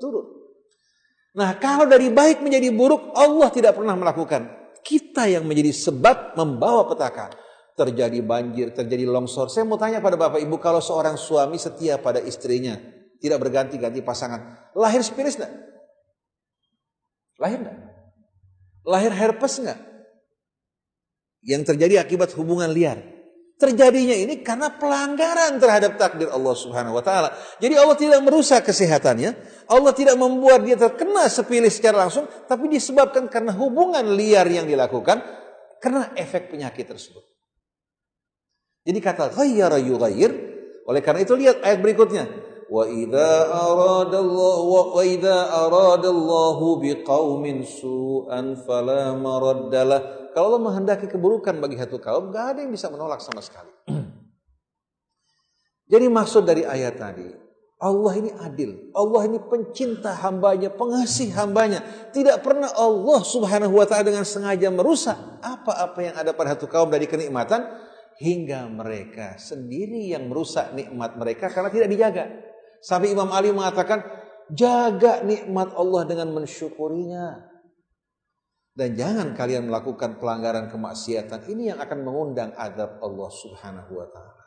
turun. Nah, kalau dari baik menjadi buruk, Allah tidak pernah melakukan. Kita yang menjadi sebab membawa petaka terjadi banjir, terjadi longsor. Saya mau tanya pada Bapak Ibu, kalau seorang suami setia pada istrinya, tidak berganti-ganti pasangan, lahir spiris enggak? Lahir enggak? Lahir herpes enggak? Yang terjadi akibat hubungan liar. Terjadinya ini karena pelanggaran terhadap takdir Allah Subhanahu wa taala. Jadi Allah tidak merusak kesehatannya, Allah tidak membuat dia terkena sepilih secara langsung, tapi disebabkan karena hubungan liar yang dilakukan karena efek penyakit tersebut. Jadi kata ghayyara yughayyir, oleh karena itu lihat ayat berikutnya. Wa idza aradallahu wa idza aradallahu biqaumin su'an fala maraddalah. Kalau Allah menghendaki keburukan bagi satu kaum, gak ada yang bisa menolak sama sekali. Jadi maksud dari ayat tadi, Allah ini adil. Allah ini pencinta hambanya, pengasih hambanya. Tidak pernah Allah subhanahu wa ta'ala dengan sengaja merusak apa-apa yang ada pada satu kaum dari kenikmatan. Hingga mereka sendiri yang merusak nikmat mereka karena tidak dijaga. Sampai Imam Ali mengatakan, jaga nikmat Allah dengan mensyukurinya. Dan jangan kalian melakukan pelanggaran kemaksiatan. Ini yang akan mengundang adab Allah subhanahu wa ta'ala.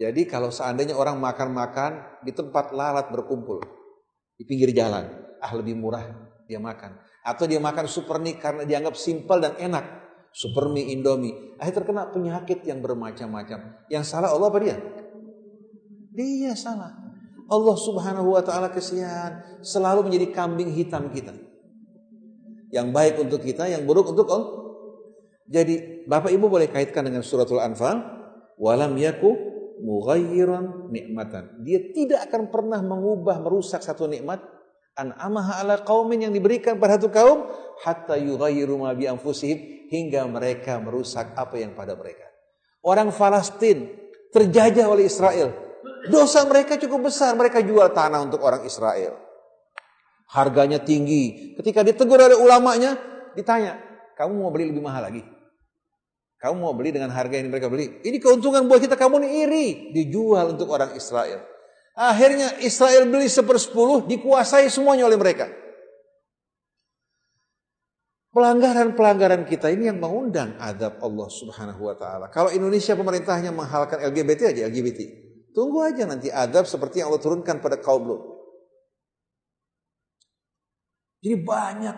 Jadi kalau seandainya orang makan-makan di tempat lalat berkumpul di pinggir jalan, ah lebih murah dia makan. Atau dia makan super mie karena dianggap simpel dan enak. Super mie, indomie. Akhirnya terkena penyakit yang bermacam-macam. Yang salah Allah apa dia? Dia salah. Allah subhanahu wa ta'ala kesian. Selalu menjadi kambing hitam kita. Yang baik untuk kita, yang buruk untuk Allah. Jadi Bapak Ibu boleh kaitkan dengan suratul Anfal. Walam yaku mughayyiran nikmatan. Dia tidak akan pernah mengubah merusak satu nikmat an amaha ala qaumin yang diberikan pada satu kaum hatta yughayyiru ma bi anfusihim hingga mereka merusak apa yang pada mereka. Orang Palestina terjajah oleh Israel. Dosa mereka cukup besar, mereka jual tanah untuk orang Israel. Harganya tinggi. Ketika ditegur oleh ulamanya, ditanya, "Kamu mau beli lebih mahal lagi?" Kamu mau beli dengan harga yang mereka beli. Ini keuntungan buat kita, kamu ini iri. Dijual untuk orang Israel. Akhirnya Israel beli sepersepuluh, dikuasai semuanya oleh mereka. Pelanggaran-pelanggaran kita ini yang mengundang adab Allah subhanahu wa ta'ala. Kalau Indonesia pemerintahnya menghalalkan LGBT aja, LGBT. Tunggu aja nanti adab seperti yang Allah turunkan pada kaum Lut. Jadi banyak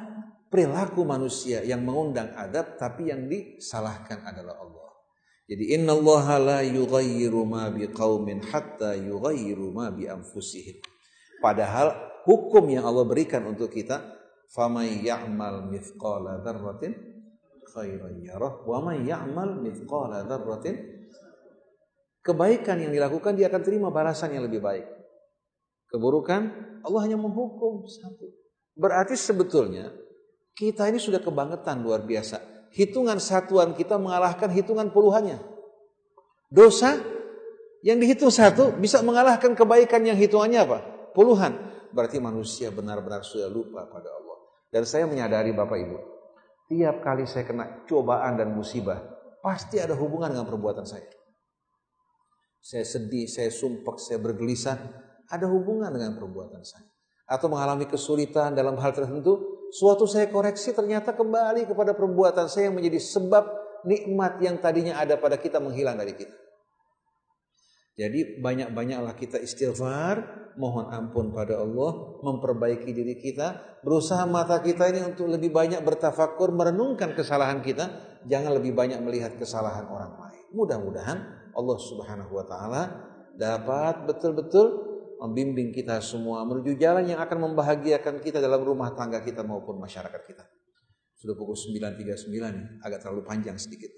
perilaku manusia yang mengundang adab tapi yang disalahkan adalah Allah. Jadi inna Allah la yughayyiru ma biqaumin hatta yughayyiru ma bi anfusihim. Padahal hukum yang Allah berikan untuk kita faman ya'mal mithqala dzarratin khairan yarah wa man ya'mal mithqala dzarratin kebaikan yang dilakukan dia akan terima balasan yang lebih baik. Keburukan Allah hanya menghukum satu. Berarti sebetulnya kita ini sudah kebangetan luar biasa. Hitungan satuan kita mengalahkan hitungan puluhannya. Dosa yang dihitung satu bisa mengalahkan kebaikan yang hitungannya apa? Puluhan. Berarti manusia benar-benar sudah lupa pada Allah. Dan saya menyadari Bapak Ibu, tiap kali saya kena cobaan dan musibah, pasti ada hubungan dengan perbuatan saya. Saya sedih, saya sumpah, saya bergelisah, ada hubungan dengan perbuatan saya. Atau mengalami kesulitan dalam hal tertentu, Suatu saya koreksi ternyata kembali kepada perbuatan saya yang menjadi sebab nikmat yang tadinya ada pada kita menghilang dari kita. Jadi banyak-banyaklah kita istighfar, mohon ampun pada Allah, memperbaiki diri kita, berusaha mata kita ini untuk lebih banyak bertafakur, merenungkan kesalahan kita, jangan lebih banyak melihat kesalahan orang lain. Mudah-mudahan Allah Subhanahu wa taala dapat betul-betul membimbing kita semua menuju jalan yang akan membahagiakan kita dalam rumah tangga kita maupun masyarakat kita. Sudah pukul 9.39 agak terlalu panjang sedikit.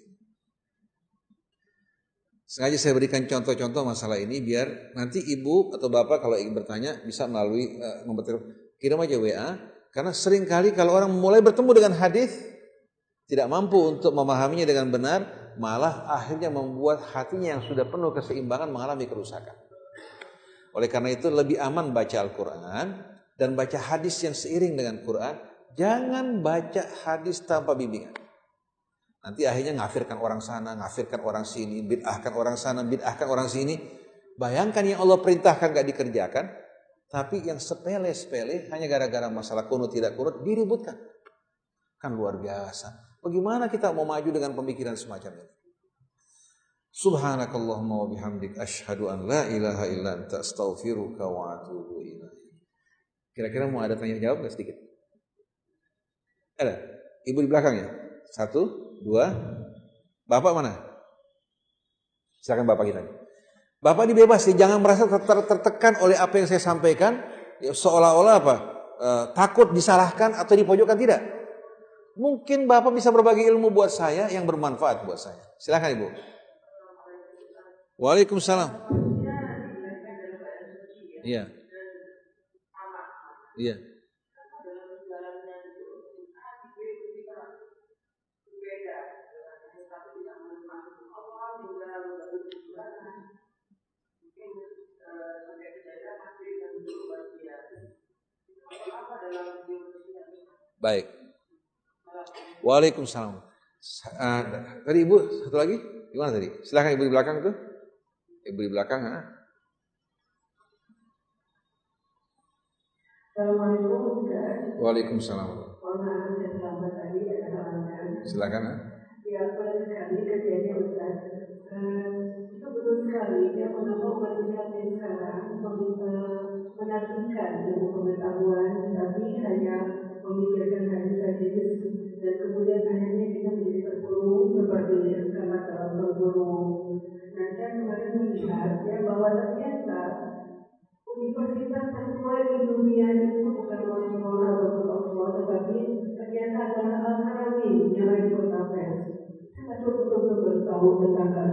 Sengaja saya berikan contoh-contoh masalah ini biar nanti ibu atau bapak kalau ingin bertanya bisa melalui uh, nomor telepon kirim aja WA karena sering kali kalau orang mulai bertemu dengan hadis tidak mampu untuk memahaminya dengan benar malah akhirnya membuat hatinya yang sudah penuh keseimbangan mengalami kerusakan. Oleh karena itu lebih aman baca Al-Quran dan baca hadis yang seiring dengan Quran. Jangan baca hadis tanpa bimbingan. Nanti akhirnya ngafirkan orang sana, ngafirkan orang sini, bid'ahkan orang sana, bid'ahkan orang sini. Bayangkan yang Allah perintahkan gak dikerjakan, tapi yang sepele-sepele hanya gara-gara masalah kunut tidak kunut diributkan. Kan luar biasa. Bagaimana kita mau maju dengan pemikiran semacam ini? Subhanakallahumma wa bihamdik asyhadu an la ilaha illa anta astaghfiruka wa atubu ilaik. Kira-kira mau ada tanya jawab nggak sedikit? Ada? Ibu di belakang ya? Satu, dua. Bapak mana? Silakan Bapak kita. Bapak dibebas ya, jangan merasa ter tertekan oleh apa yang saya sampaikan, ya, seolah-olah apa? E, takut disalahkan atau dipojokkan tidak. Mungkin Bapak bisa berbagi ilmu buat saya yang bermanfaat buat saya. Silakan Ibu. Waalaikumsalam. Iya. Iya. Baik. Waalaikumsalam. Uh, tadi Ibu satu lagi? Gimana tadi? Silahkan Ibu di belakang tuh. Ibu di belakang, ha? Waalaikumsalam. Silakan. Ya, banyak sekali kejadian Ustaz. Uh, itu betul sekali ya mengapa ini sekarang menarikkan ilmu pengetahuan tapi hanya memikirkan hanya kemudian akhirnya kita menjadi terpuruk seperti kata dalam terpuruk. Nah, saya kemarin melihat ya bahwa ternyata universitas tertua di dunia itu bukan Oxford atau Oxford, tetapi ternyata adalah Al-Karawin yang ada di kota Fes. Saya betul-betul bertahu tentang hal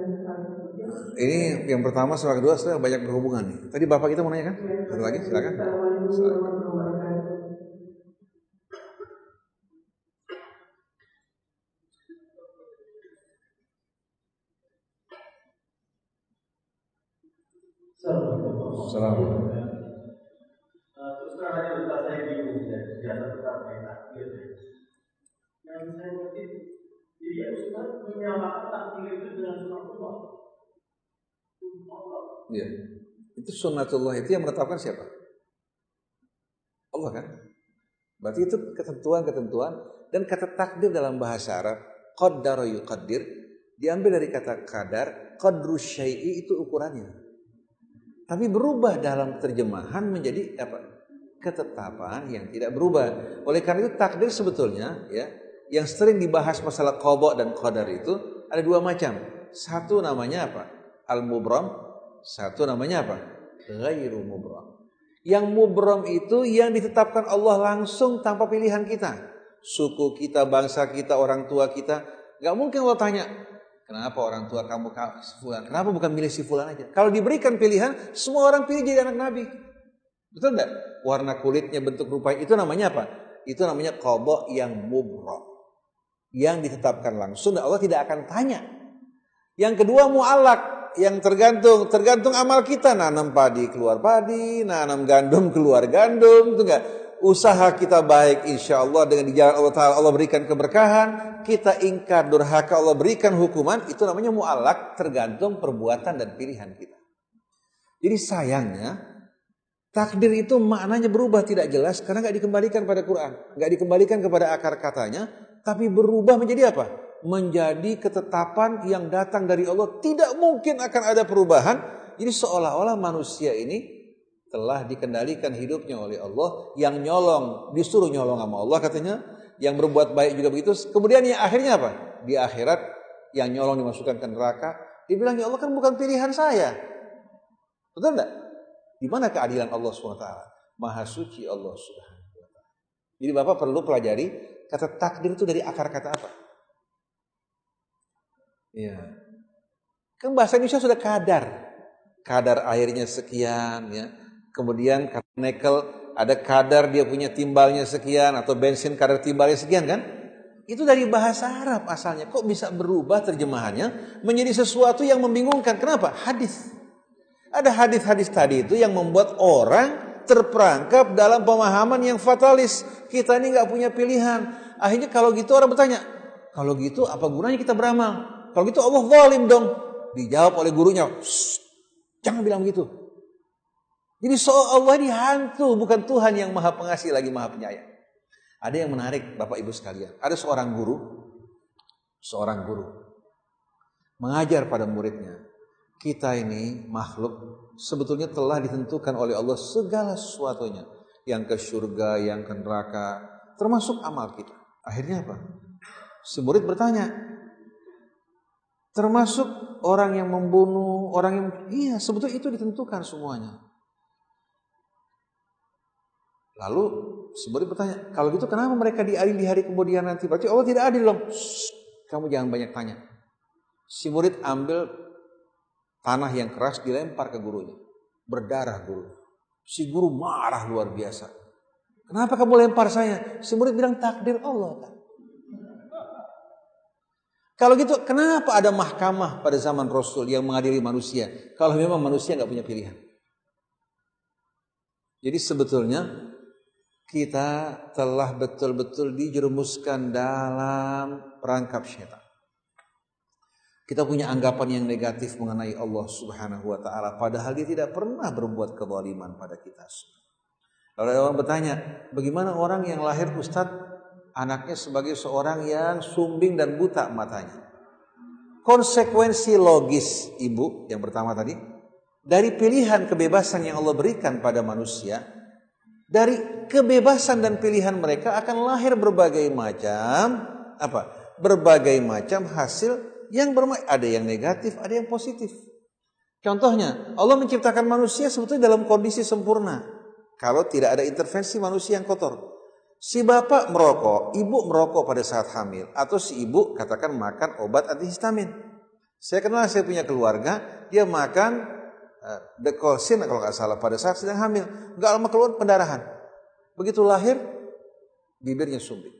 Ini yang pertama sama kedua sudah banyak berhubungan nih. Tadi Bapak kita mau nanya kan? Satu lagi silakan. Assalamualaikum. Terus terang aja saya bingung ya, biasa tetap main takbir. Yang saya ngerti, jadi ya Ustaz menyamakan takbir itu dengan sunatullah. Iya. Itu sunnatullah itu yang menetapkan siapa? Allah kan? Berarti itu ketentuan-ketentuan dan kata takdir dalam bahasa Arab qaddara yuqaddir diambil dari kata kadar qadru syai'i itu ukurannya. Tapi berubah dalam terjemahan menjadi apa? ketetapan yang tidak berubah. Oleh karena itu takdir sebetulnya ya yang sering dibahas masalah qada dan qadar itu ada dua macam. Satu namanya apa? Al-mubram, satu namanya apa? Ghairu mubram. Yang mubram itu yang ditetapkan Allah langsung tanpa pilihan kita. Suku kita, bangsa kita, orang tua kita. Gak mungkin Allah tanya, kenapa orang tua kamu si fulan? Kenapa bukan milih si fulan aja? Kalau diberikan pilihan, semua orang pilih jadi anak Nabi. Betul enggak? Warna kulitnya, bentuk rupa itu namanya apa? Itu namanya qadha yang mubram. Yang ditetapkan langsung Allah tidak akan tanya. Yang kedua mu'alak yang tergantung tergantung amal kita. Nanam padi keluar padi. Nanam gandum keluar gandum. Itu enggak. Usaha kita baik insya Allah dengan di jalan Allah Taala Allah berikan keberkahan. Kita ingkar durhaka Allah berikan hukuman. Itu namanya mu'alak tergantung perbuatan dan pilihan kita. Jadi sayangnya takdir itu maknanya berubah tidak jelas karena nggak dikembalikan pada Quran nggak dikembalikan kepada akar katanya tapi berubah menjadi apa menjadi ketetapan yang datang dari Allah. Tidak mungkin akan ada perubahan. Jadi seolah-olah manusia ini telah dikendalikan hidupnya oleh Allah. Yang nyolong disuruh nyolong sama Allah katanya. Yang berbuat baik juga begitu. Kemudian yang akhirnya apa? Di akhirat yang nyolong dimasukkan ke neraka. Dibilang ya Allah kan bukan pilihan saya. Betul enggak di mana keadilan Allah SWT maha suci Allah taala. Jadi Bapak perlu pelajari kata takdir itu dari akar kata apa Iya. Kan bahasa Indonesia sudah kadar. Kadar airnya sekian ya. Kemudian nikel ada kadar dia punya timbalnya sekian atau bensin kadar timbalnya sekian kan? Itu dari bahasa Arab asalnya. Kok bisa berubah terjemahannya menjadi sesuatu yang membingungkan? Kenapa? Hadis. Ada hadis-hadis tadi itu yang membuat orang terperangkap dalam pemahaman yang fatalis. Kita ini nggak punya pilihan. Akhirnya kalau gitu orang bertanya, kalau gitu apa gunanya kita beramal? Kalau gitu Allah zalim dong. Dijawab oleh gurunya, jangan bilang begitu. Jadi soal Allah ini hantu, bukan Tuhan yang maha pengasih lagi maha penyayang. Ada yang menarik Bapak Ibu sekalian. Ada seorang guru, seorang guru mengajar pada muridnya. Kita ini makhluk sebetulnya telah ditentukan oleh Allah segala sesuatunya. Yang ke surga, yang ke neraka, termasuk amal kita. Akhirnya apa? Si murid bertanya, Termasuk orang yang membunuh, orang yang iya sebetulnya itu ditentukan semuanya. Lalu sebenarnya bertanya, kalau gitu kenapa mereka diadili di hari kemudian nanti? Berarti Allah tidak adil dong. kamu jangan banyak tanya. Si murid ambil tanah yang keras dilempar ke gurunya. Berdarah guru. Si guru marah luar biasa. Kenapa kamu lempar saya? Si murid bilang takdir Allah. Kalau gitu, kenapa ada mahkamah pada zaman Rasul yang mengadili manusia? Kalau memang manusia nggak punya pilihan. Jadi sebetulnya kita telah betul-betul dijerumuskan dalam perangkap syaitan. Kita punya anggapan yang negatif mengenai Allah Subhanahu wa taala padahal dia tidak pernah berbuat kezaliman pada kita. Lalu ada orang bertanya, bagaimana orang yang lahir Ustadz anaknya sebagai seorang yang sumbing dan buta matanya? Konsekuensi logis ibu yang pertama tadi dari pilihan kebebasan yang Allah berikan pada manusia dari kebebasan dan pilihan mereka akan lahir berbagai macam apa? Berbagai macam hasil yang berma ada yang negatif, ada yang positif. Contohnya, Allah menciptakan manusia sebetulnya dalam kondisi sempurna. Kalau tidak ada intervensi manusia yang kotor. Si bapak merokok, ibu merokok pada saat hamil, atau si ibu katakan makan obat antihistamin. Saya kenal saya punya keluarga, dia makan dekolsin kalau nggak salah pada saat sedang hamil. Nggak lama keluar pendarahan. Begitu lahir bibirnya sumbing.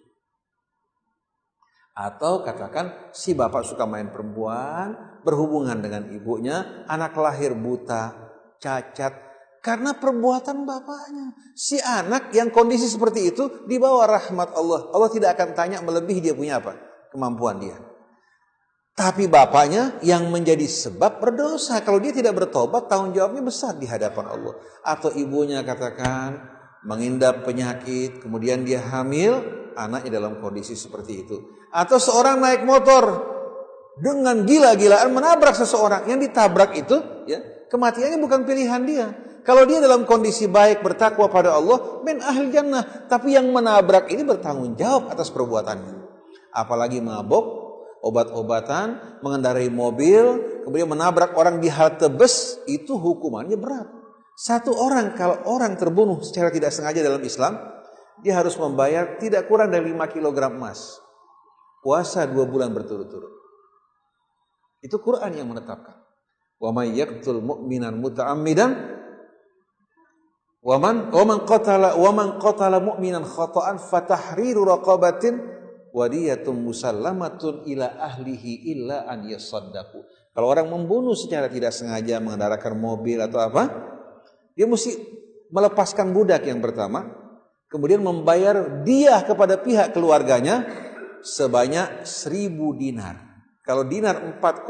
Atau katakan si bapak suka main perempuan berhubungan dengan ibunya anak lahir buta cacat karena perbuatan bapaknya si anak yang kondisi seperti itu di bawah rahmat Allah Allah tidak akan tanya melebihi dia punya apa kemampuan dia tapi bapaknya yang menjadi sebab berdosa. Kalau dia tidak bertobat, tanggung jawabnya besar di hadapan Allah. Atau ibunya katakan mengindap penyakit, kemudian dia hamil, anaknya dalam kondisi seperti itu. Atau seorang naik motor dengan gila-gilaan menabrak seseorang. Yang ditabrak itu, ya kematiannya bukan pilihan dia. Kalau dia dalam kondisi baik bertakwa pada Allah, men ahli jannah. Tapi yang menabrak ini bertanggung jawab atas perbuatannya. Apalagi mabok, obat-obatan, mengendarai mobil, kemudian menabrak orang di halte bus, itu hukumannya berat. Satu orang kalau orang terbunuh secara tidak sengaja dalam Islam, dia harus membayar tidak kurang dari 5 kg emas. Puasa dua bulan berturut-turut. Itu Quran yang menetapkan. Wa may yaqtul mu'minan Waman waman qatala waman qatala mu'minan khata'an fatahriru raqabatin wadiyatum musallamatun ila ahlihi illa an yasaddaqu. Kalau orang membunuh secara tidak sengaja mengendarakan mobil atau apa, dia mesti melepaskan budak yang pertama, kemudian membayar dia kepada pihak keluarganya sebanyak seribu dinar. Kalau dinar 4,5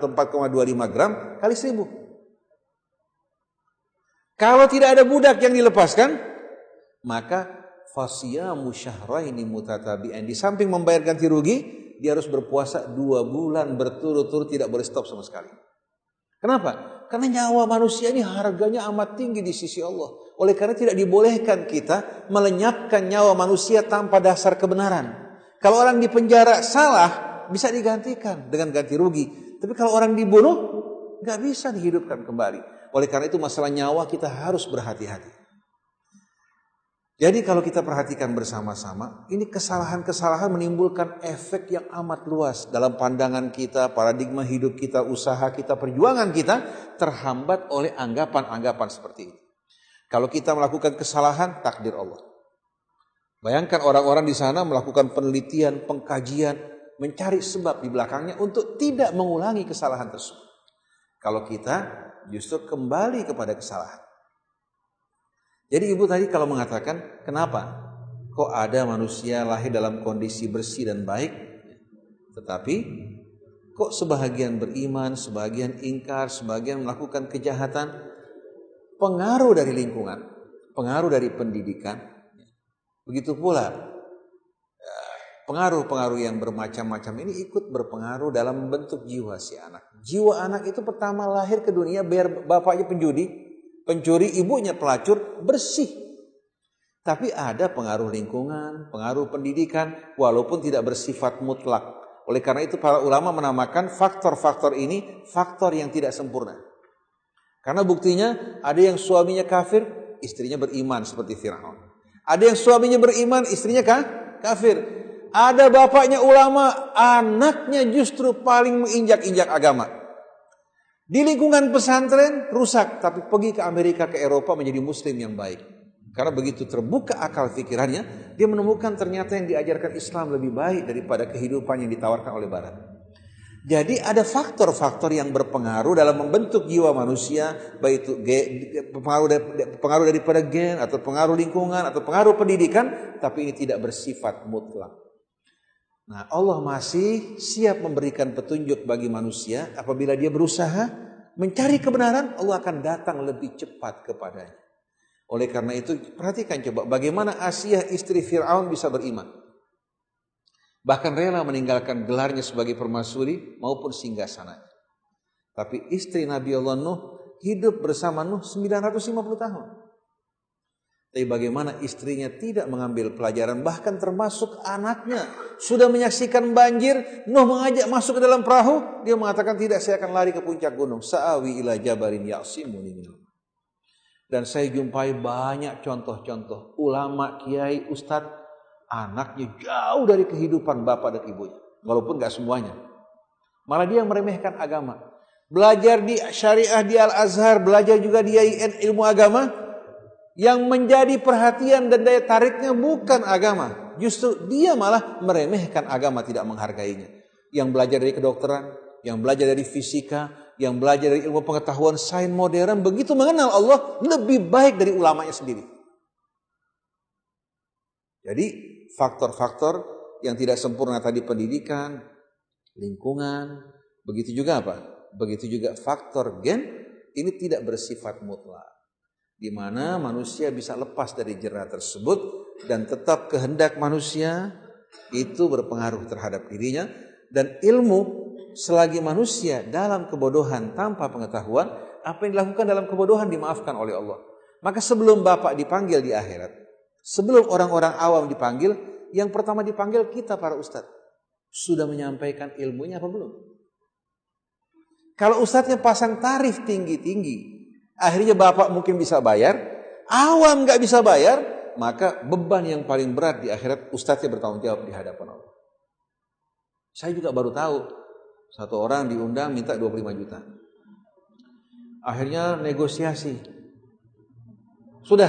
atau 4,25 gram kali seribu. Kalau tidak ada budak yang dilepaskan, maka fasiyamu syahraini mutatabi'an. Di samping membayar ganti rugi, dia harus berpuasa dua bulan berturut-turut tidak boleh stop sama sekali. Kenapa? Karena nyawa manusia ini harganya amat tinggi di sisi Allah. Oleh karena tidak dibolehkan kita melenyapkan nyawa manusia tanpa dasar kebenaran. Kalau orang di penjara salah, bisa digantikan dengan ganti rugi. Tapi kalau orang dibunuh, nggak bisa dihidupkan kembali. Oleh karena itu masalah nyawa kita harus berhati-hati. Jadi kalau kita perhatikan bersama-sama, ini kesalahan-kesalahan menimbulkan efek yang amat luas dalam pandangan kita, paradigma hidup kita, usaha kita, perjuangan kita terhambat oleh anggapan-anggapan seperti ini. Kalau kita melakukan kesalahan, takdir Allah. Bayangkan orang-orang di sana melakukan penelitian, pengkajian, mencari sebab di belakangnya untuk tidak mengulangi kesalahan tersebut. Kalau kita justru kembali kepada kesalahan. Jadi ibu tadi kalau mengatakan kenapa kok ada manusia lahir dalam kondisi bersih dan baik tetapi kok sebahagian beriman, sebagian ingkar, sebagian melakukan kejahatan pengaruh dari lingkungan, pengaruh dari pendidikan. Begitu pula eh, pengaruh-pengaruh yang bermacam-macam ini ikut berpengaruh dalam bentuk jiwa si anak. Jiwa anak itu pertama lahir ke dunia biar bapaknya penjudi, pencuri ibunya pelacur bersih. Tapi ada pengaruh lingkungan, pengaruh pendidikan, walaupun tidak bersifat mutlak. Oleh karena itu para ulama menamakan faktor-faktor ini faktor yang tidak sempurna. Karena buktinya ada yang suaminya kafir, istrinya beriman seperti Firaun. Ada yang suaminya beriman, istrinya kah? kafir. Ada bapaknya ulama, anaknya justru paling menginjak-injak agama. Di lingkungan pesantren rusak, tapi pergi ke Amerika, ke Eropa menjadi muslim yang baik. Karena begitu terbuka akal pikirannya, dia menemukan ternyata yang diajarkan Islam lebih baik daripada kehidupan yang ditawarkan oleh Barat. Jadi ada faktor-faktor yang berpengaruh dalam membentuk jiwa manusia, baik itu pengaruh, pengaruh daripada gen atau pengaruh lingkungan atau pengaruh pendidikan, tapi ini tidak bersifat mutlak. Nah, Allah masih siap memberikan petunjuk bagi manusia apabila dia berusaha mencari kebenaran, Allah akan datang lebih cepat kepadanya. Oleh karena itu, perhatikan coba bagaimana Asia istri Fir'aun bisa beriman. Bahkan rela meninggalkan gelarnya sebagai permaisuri maupun singgah sana. Tapi istri Nabi Allah Nuh hidup bersama Nuh 950 tahun. Tapi bagaimana istrinya tidak mengambil pelajaran bahkan termasuk anaknya. Sudah menyaksikan banjir Nuh mengajak masuk ke dalam perahu dia mengatakan tidak saya akan lari ke puncak gunung. Sa'awi ila jabarin ya'simuni dan saya jumpai banyak contoh-contoh ulama kiai ustadz anaknya jauh dari kehidupan bapak dan ibunya. Walaupun gak semuanya. Malah dia meremehkan agama. Belajar di syariah di Al Azhar belajar juga di ilmu agama yang menjadi perhatian dan daya tariknya bukan agama. Justru dia malah meremehkan agama, tidak menghargainya. Yang belajar dari kedokteran, yang belajar dari fisika, yang belajar dari ilmu pengetahuan sains modern, begitu mengenal Allah lebih baik dari ulamanya sendiri. Jadi faktor-faktor yang tidak sempurna tadi pendidikan, lingkungan, begitu juga apa? Begitu juga faktor gen ini tidak bersifat mutlak di mana manusia bisa lepas dari jerat tersebut dan tetap kehendak manusia itu berpengaruh terhadap dirinya. Dan ilmu selagi manusia dalam kebodohan tanpa pengetahuan apa yang dilakukan dalam kebodohan dimaafkan oleh Allah. Maka sebelum bapak dipanggil di akhirat sebelum orang-orang awam dipanggil yang pertama dipanggil kita para ustadz sudah menyampaikan ilmunya apa belum? Kalau ustadznya pasang tarif tinggi-tinggi Akhirnya bapak mungkin bisa bayar, awam nggak bisa bayar, maka beban yang paling berat di akhirat ustadznya bertanggung jawab di hadapan Allah. Saya juga baru tahu satu orang diundang minta 25 juta. Akhirnya negosiasi. Sudah,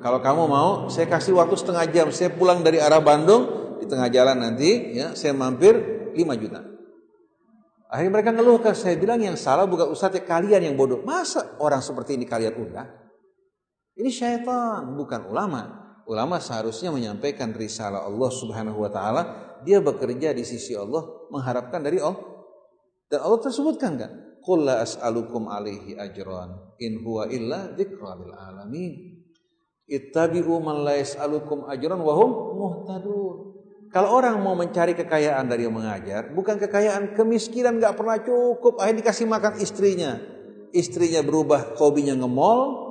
kalau kamu mau, saya kasih waktu setengah jam. Saya pulang dari arah Bandung di tengah jalan nanti, ya, saya mampir 5 juta. Akhirnya mereka ngeluhkan, saya bilang yang salah bukan ustadz ya kalian yang bodoh. Masa orang seperti ini kalian undang? Ini syaitan, bukan ulama. Ulama seharusnya menyampaikan risalah Allah subhanahu wa ta'ala. Dia bekerja di sisi Allah, mengharapkan dari Allah. Dan Allah tersebutkan kan? Qul la as'alukum alaihi ajran in huwa illa dzikra lil alamin. Ittabi'u man la yas'alukum ajran wa hum muhtadun. Kalau orang mau mencari kekayaan dari yang mengajar, bukan kekayaan, kemiskinan nggak pernah cukup, akhirnya dikasih makan istrinya. Istrinya berubah hobinya ngemol,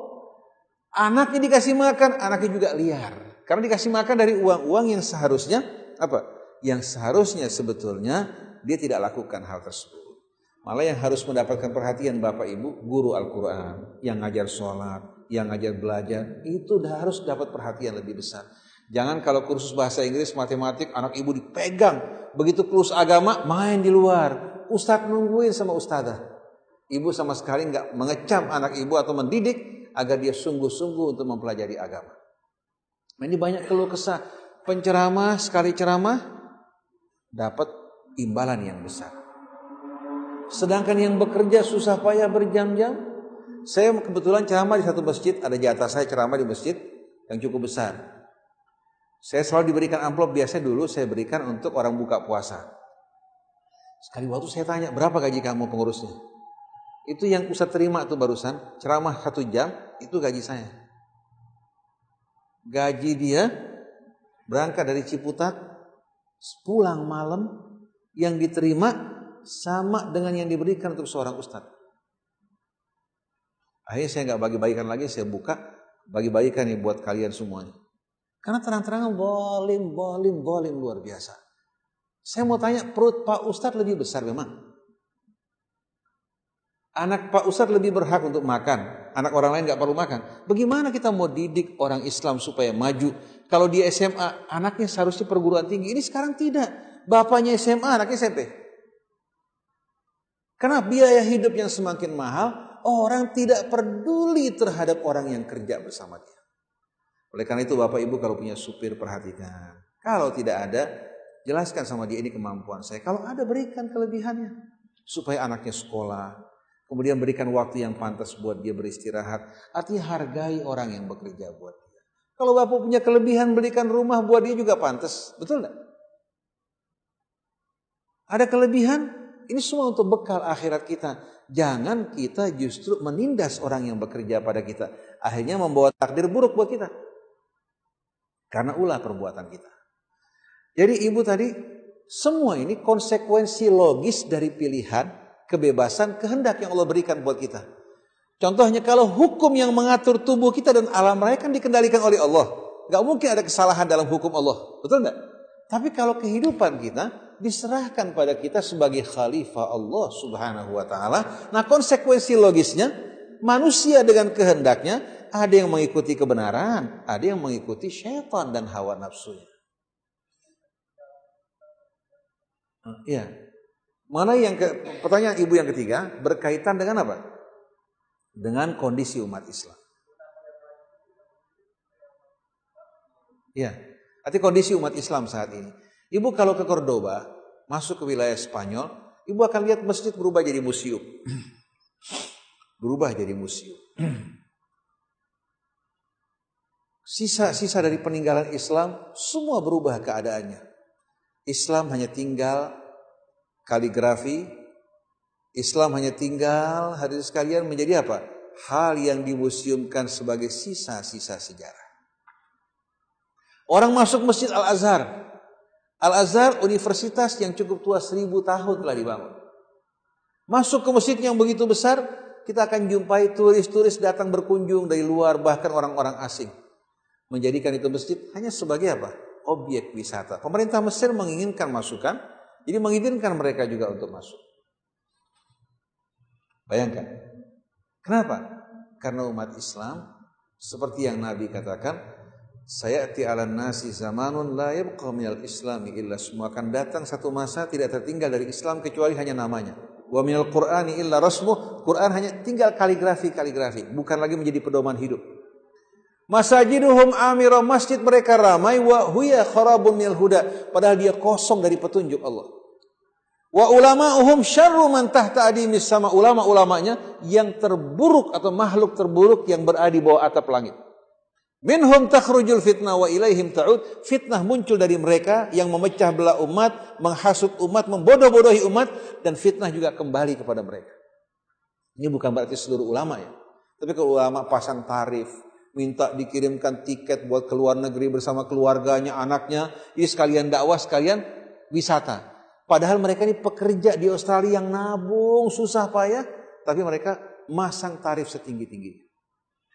anaknya dikasih makan, anaknya juga liar. Karena dikasih makan dari uang-uang yang seharusnya apa? Yang seharusnya sebetulnya dia tidak lakukan hal tersebut. Malah yang harus mendapatkan perhatian Bapak Ibu, guru Al-Quran, yang ngajar sholat, yang ngajar belajar, itu harus dapat perhatian lebih besar. Jangan kalau kursus bahasa Inggris, matematik, anak ibu dipegang. Begitu kursus agama, main di luar. Ustadz nungguin sama ustadzah. Ibu sama sekali nggak mengecam anak ibu atau mendidik agar dia sungguh-sungguh untuk mempelajari agama. Nah, ini banyak keluh kesah. Penceramah sekali ceramah dapat imbalan yang besar. Sedangkan yang bekerja susah payah berjam-jam. Saya kebetulan ceramah di satu masjid, ada jatah saya ceramah di masjid yang cukup besar. Saya selalu diberikan amplop biasanya dulu saya berikan untuk orang buka puasa. Sekali waktu saya tanya berapa gaji kamu pengurusnya? Itu yang Ustaz terima tuh barusan ceramah satu jam itu gaji saya. Gaji dia berangkat dari Ciputat pulang malam yang diterima sama dengan yang diberikan untuk seorang ustadz. Akhirnya saya nggak bagi-bagikan lagi, saya buka bagi-bagikan nih buat kalian semuanya. Karena terang-terangan bolim, bolim, bolim luar biasa. Saya mau tanya, perut Pak Ustadz lebih besar memang? Anak Pak Ustadz lebih berhak untuk makan. Anak orang lain nggak perlu makan. Bagaimana kita mau didik orang Islam supaya maju? Kalau di SMA, anaknya seharusnya perguruan tinggi. Ini sekarang tidak. Bapaknya SMA, anaknya SMP. Karena biaya hidup yang semakin mahal, orang tidak peduli terhadap orang yang kerja bersama dia. Oleh karena itu Bapak Ibu kalau punya supir perhatikan. Kalau tidak ada, jelaskan sama dia ini kemampuan saya. Kalau ada berikan kelebihannya. Supaya anaknya sekolah. Kemudian berikan waktu yang pantas buat dia beristirahat. Artinya hargai orang yang bekerja buat dia. Kalau Bapak punya kelebihan berikan rumah buat dia juga pantas. Betul tidak? Ada kelebihan? Ini semua untuk bekal akhirat kita. Jangan kita justru menindas orang yang bekerja pada kita. Akhirnya membawa takdir buruk buat kita. Karena ulah perbuatan kita. Jadi ibu tadi, semua ini konsekuensi logis dari pilihan, kebebasan, kehendak yang Allah berikan buat kita. Contohnya kalau hukum yang mengatur tubuh kita dan alam raya kan dikendalikan oleh Allah. Gak mungkin ada kesalahan dalam hukum Allah. Betul enggak? Tapi kalau kehidupan kita diserahkan pada kita sebagai khalifah Allah subhanahu wa ta'ala. Nah konsekuensi logisnya, manusia dengan kehendaknya ada yang mengikuti kebenaran, ada yang mengikuti syaitan dan hawa nafsunya. Iya. Mana yang ke, pertanyaan ibu yang ketiga berkaitan dengan apa? Dengan kondisi umat Islam. Iya. Arti kondisi umat Islam saat ini. Ibu kalau ke Cordoba, masuk ke wilayah Spanyol, ibu akan lihat masjid berubah jadi museum. berubah jadi museum. Sisa-sisa dari peninggalan Islam semua berubah keadaannya. Islam hanya tinggal kaligrafi, Islam hanya tinggal hadis sekalian menjadi apa? Hal yang dimuseumkan sebagai sisa-sisa sejarah. Orang masuk Masjid Al-Azhar. Al-Azhar universitas yang cukup tua seribu tahun telah dibangun. Masuk ke masjid yang begitu besar, kita akan jumpai turis-turis datang berkunjung dari luar, bahkan orang-orang asing menjadikan itu masjid hanya sebagai apa? Objek wisata. Pemerintah Mesir menginginkan masukan, jadi mengizinkan mereka juga untuk masuk. Bayangkan. Kenapa? Karena umat Islam seperti yang Nabi katakan, saya ti ala nasi zamanun la yabqa minal islami illa semua akan datang satu masa tidak tertinggal dari Islam kecuali hanya namanya. Wa minal qur'ani illa rasmuh, Quran hanya tinggal kaligrafi-kaligrafi, bukan lagi menjadi pedoman hidup. Masajiduhum amira masjid mereka ramai wa huya kharabun minal huda padahal dia kosong dari petunjuk Allah. Wa ulama'uhum syarru man tahta adimis sama ulama-ulamanya yang terburuk atau makhluk terburuk yang berada di bawah atap langit. Minhum takhrujul fitnah wa ilaihim ta'ud. Fitnah muncul dari mereka yang memecah belah umat, menghasut umat, membodoh-bodohi umat dan fitnah juga kembali kepada mereka. Ini bukan berarti seluruh ulama ya. Tapi kalau ulama pasang tarif, minta dikirimkan tiket buat ke luar negeri bersama keluarganya, anaknya, ini sekalian dakwah, sekalian wisata. Padahal mereka ini pekerja di Australia yang nabung, susah payah, tapi mereka masang tarif setinggi-tingginya.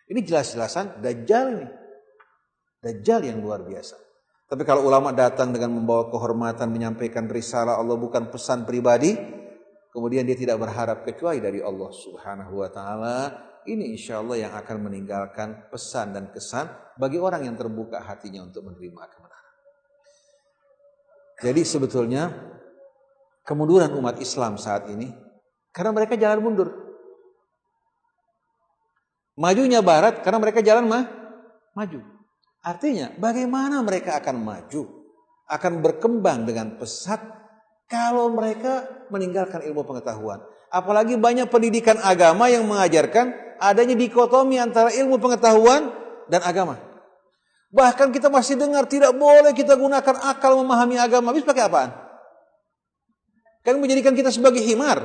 Ini jelas-jelasan dajjal ini. Dajjal yang luar biasa. Tapi kalau ulama datang dengan membawa kehormatan, menyampaikan risalah Allah bukan pesan pribadi, kemudian dia tidak berharap kecuali dari Allah Subhanahu wa taala, ini insya Allah yang akan meninggalkan pesan dan kesan bagi orang yang terbuka hatinya untuk menerima kebenaran. Jadi sebetulnya kemunduran umat Islam saat ini karena mereka jalan mundur. Majunya barat karena mereka jalan mah maju. Artinya bagaimana mereka akan maju, akan berkembang dengan pesat kalau mereka meninggalkan ilmu pengetahuan. Apalagi banyak pendidikan agama yang mengajarkan adanya dikotomi antara ilmu pengetahuan dan agama. Bahkan kita masih dengar tidak boleh kita gunakan akal memahami agama. Habis pakai apaan? Kan menjadikan kita sebagai himar.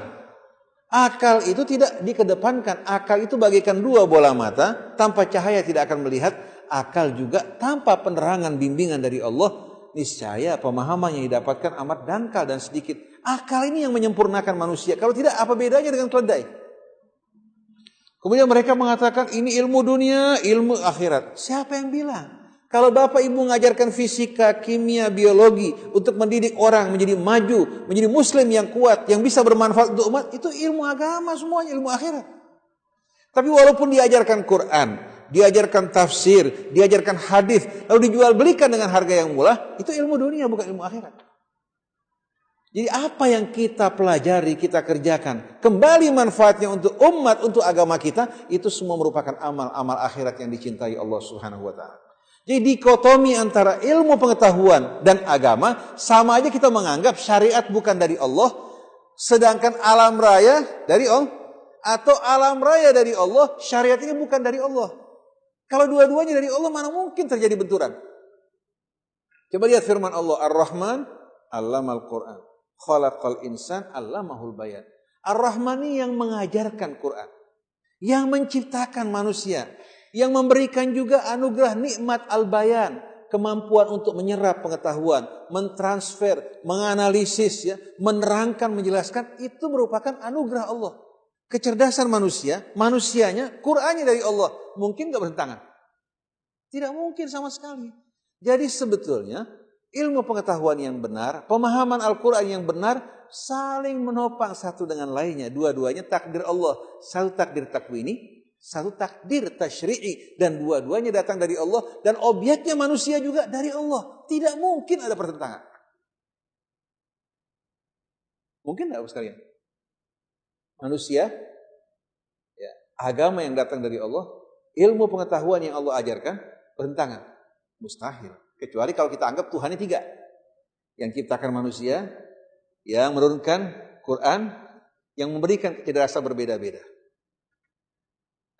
Akal itu tidak dikedepankan. Akal itu bagaikan dua bola mata. Tanpa cahaya tidak akan melihat. Akal juga tanpa penerangan bimbingan dari Allah. Niscaya pemahaman yang didapatkan amat dangkal dan sedikit. Akal ini yang menyempurnakan manusia. Kalau tidak apa bedanya dengan keledai? Kemudian mereka mengatakan ini ilmu dunia, ilmu akhirat. Siapa yang bilang? Kalau bapak ibu mengajarkan fisika, kimia, biologi untuk mendidik orang menjadi maju, menjadi muslim yang kuat, yang bisa bermanfaat untuk umat, itu ilmu agama semuanya, ilmu akhirat. Tapi walaupun diajarkan Quran, diajarkan tafsir, diajarkan hadis, lalu dijual belikan dengan harga yang murah, itu ilmu dunia bukan ilmu akhirat. Jadi apa yang kita pelajari, kita kerjakan, kembali manfaatnya untuk umat, untuk agama kita, itu semua merupakan amal-amal akhirat yang dicintai Allah Subhanahu wa taala. Jadi dikotomi antara ilmu pengetahuan dan agama sama aja kita menganggap syariat bukan dari Allah, sedangkan alam raya dari Allah atau alam raya dari Allah, syariat ini bukan dari Allah. Kalau dua-duanya dari Allah mana mungkin terjadi benturan? Coba lihat firman Allah Ar-Rahman, Allamal Quran khalaqal insan allamahul bayan. Ar-Rahmani yang mengajarkan Quran. Yang menciptakan manusia. Yang memberikan juga anugerah nikmat al-bayan. Kemampuan untuk menyerap pengetahuan, mentransfer, menganalisis, ya, menerangkan, menjelaskan. Itu merupakan anugerah Allah. Kecerdasan manusia, manusianya, Qurannya dari Allah. Mungkin gak bertentangan? Tidak mungkin sama sekali. Jadi sebetulnya ilmu pengetahuan yang benar, pemahaman Al-Quran yang benar, saling menopang satu dengan lainnya. Dua-duanya takdir Allah. Satu takdir takwini, satu takdir tasyri'i. Dan dua-duanya datang dari Allah. Dan obyeknya manusia juga dari Allah. Tidak mungkin ada pertentangan. Mungkin tidak sekalian? Manusia, ya, agama yang datang dari Allah, ilmu pengetahuan yang Allah ajarkan, pertentangan. Mustahil. Kecuali kalau kita anggap Tuhan ini tiga. Yang ciptakan manusia, yang menurunkan Quran, yang memberikan kecerdasan berbeda-beda.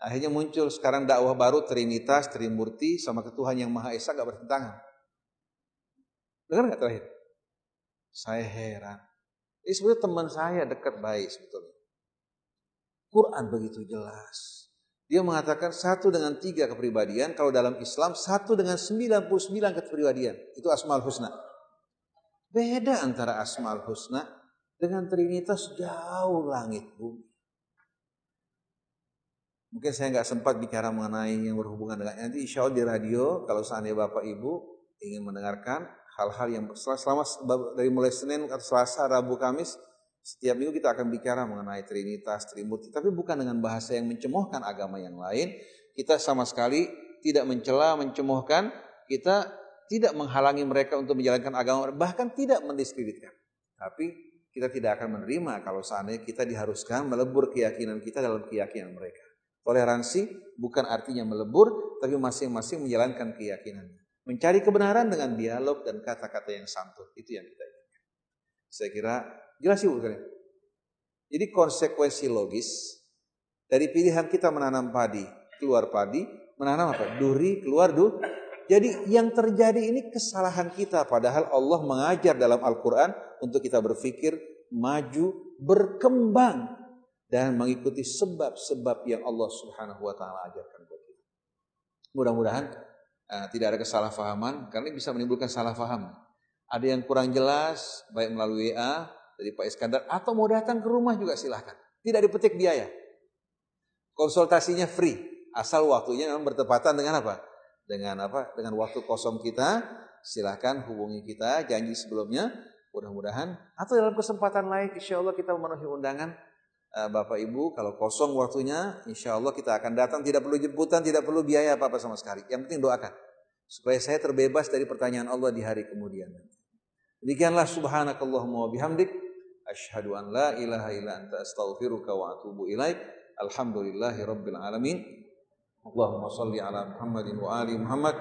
Akhirnya muncul sekarang dakwah baru Trinitas, Trimurti, sama ketuhan yang Maha Esa gak bertentangan. Dengar gak terakhir? Saya heran. Ini sebetulnya teman saya dekat baik sebetulnya. Quran begitu jelas. Dia mengatakan satu dengan tiga kepribadian, kalau dalam Islam satu dengan sembilan puluh sembilan kepribadian. Itu Asmaul Husna. Beda antara Asmaul Husna dengan Trinitas jauh langit bumi. Mungkin saya nggak sempat bicara mengenai yang berhubungan dengan nanti insya Allah di radio kalau seandainya Bapak Ibu ingin mendengarkan hal-hal yang selama dari mulai Senin atau Selasa, Rabu, Kamis setiap minggu kita akan bicara mengenai Trinitas, Trimurti, tapi bukan dengan bahasa yang mencemohkan agama yang lain. Kita sama sekali tidak mencela, mencemohkan, kita tidak menghalangi mereka untuk menjalankan agama, bahkan tidak mendiskreditkan. Tapi kita tidak akan menerima kalau seandainya kita diharuskan melebur keyakinan kita dalam keyakinan mereka. Toleransi bukan artinya melebur, tapi masing-masing menjalankan keyakinannya. Mencari kebenaran dengan dialog dan kata-kata yang santun. Itu yang kita inginkan. Saya kira Jelas ibu sekalian. Jadi konsekuensi logis dari pilihan kita menanam padi, keluar padi, menanam apa? Duri, keluar du. Jadi yang terjadi ini kesalahan kita padahal Allah mengajar dalam Al-Qur'an untuk kita berpikir maju, berkembang dan mengikuti sebab-sebab yang Allah Subhanahu wa taala ajarkan buat kita. Mudah-mudahan uh, tidak ada kesalahpahaman karena bisa menimbulkan salah paham. Ada yang kurang jelas baik melalui WA dari Pak Iskandar atau mau datang ke rumah juga silahkan. Tidak dipetik biaya. Konsultasinya free. Asal waktunya memang bertepatan dengan apa? Dengan apa? Dengan waktu kosong kita. Silahkan hubungi kita. Janji sebelumnya. Mudah-mudahan. Atau dalam kesempatan lain insya Allah kita memenuhi undangan. Eh, Bapak Ibu kalau kosong waktunya. Insya Allah kita akan datang. Tidak perlu jemputan. Tidak perlu biaya apa-apa sama sekali. Yang penting doakan. Supaya saya terbebas dari pertanyaan Allah di hari kemudian. Demikianlah subhanakallahumma wa bihamdik. Ashhadu an la ilaha illa anta astaghfiruka wa atubu ilaik. Alhamdulillahi rabbil alamin. Allahumma salli ala Muhammadin wa ali Muhammad.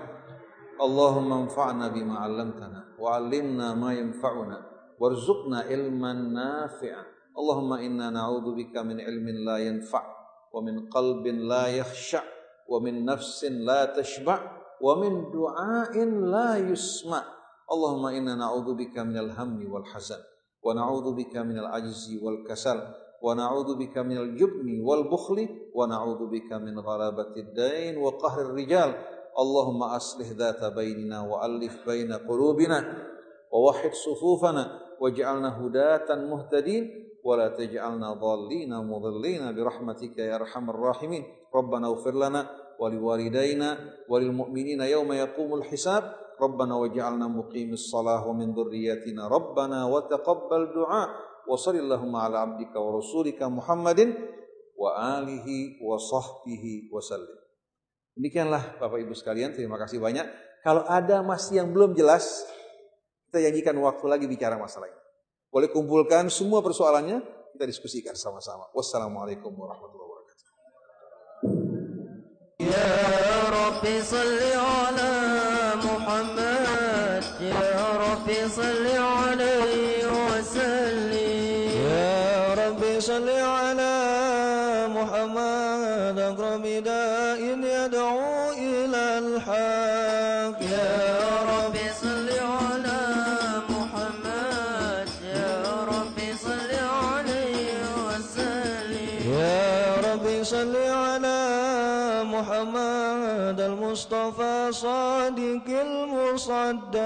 Allahumma anfa'na bima 'allamtana wa 'allimna ma yanfa'una warzuqna ilman nafi'an. Allahumma inna na'udzubika min ilmin la yanfa' wa min qalbin la yakhsha' wa min nafsin la tashba' wa min du'ain la yusma' Allahumma inna na'udzubika minal hammi wal hazan ونعوذ بك من العجز والكسل ونعوذ بك من الجبن والبخل ونعوذ بك من غلبة الدين وقهر الرجال. اللهم أصلح ذات بيننا وألف بين قلوبنا ووحد صفوفنا واجعلنا هداة مهتدين ولا تجعلنا ضالين مضلين. برحمتك يا أرحم الراحمين. ربنا اغفر لنا ولوالدينا وللمؤمنين يوم يقوم الحساب. ربنا واجعلنا مقيم الصلاة ومن ذريتنا ربنا وتقبل دعاء وصل اللهم على عبدك ورسولك محمد وآله وصحبه وسلم Demikianlah Bapak Ibu sekalian, terima kasih banyak. Kalau ada masih yang belum jelas, kita janjikan waktu lagi bicara masalah ini. Boleh kumpulkan semua persoalannya, kita diskusikan sama-sama. Wassalamualaikum warahmatullahi wabarakatuh. Ya Rabbi salli الصادق المصدق.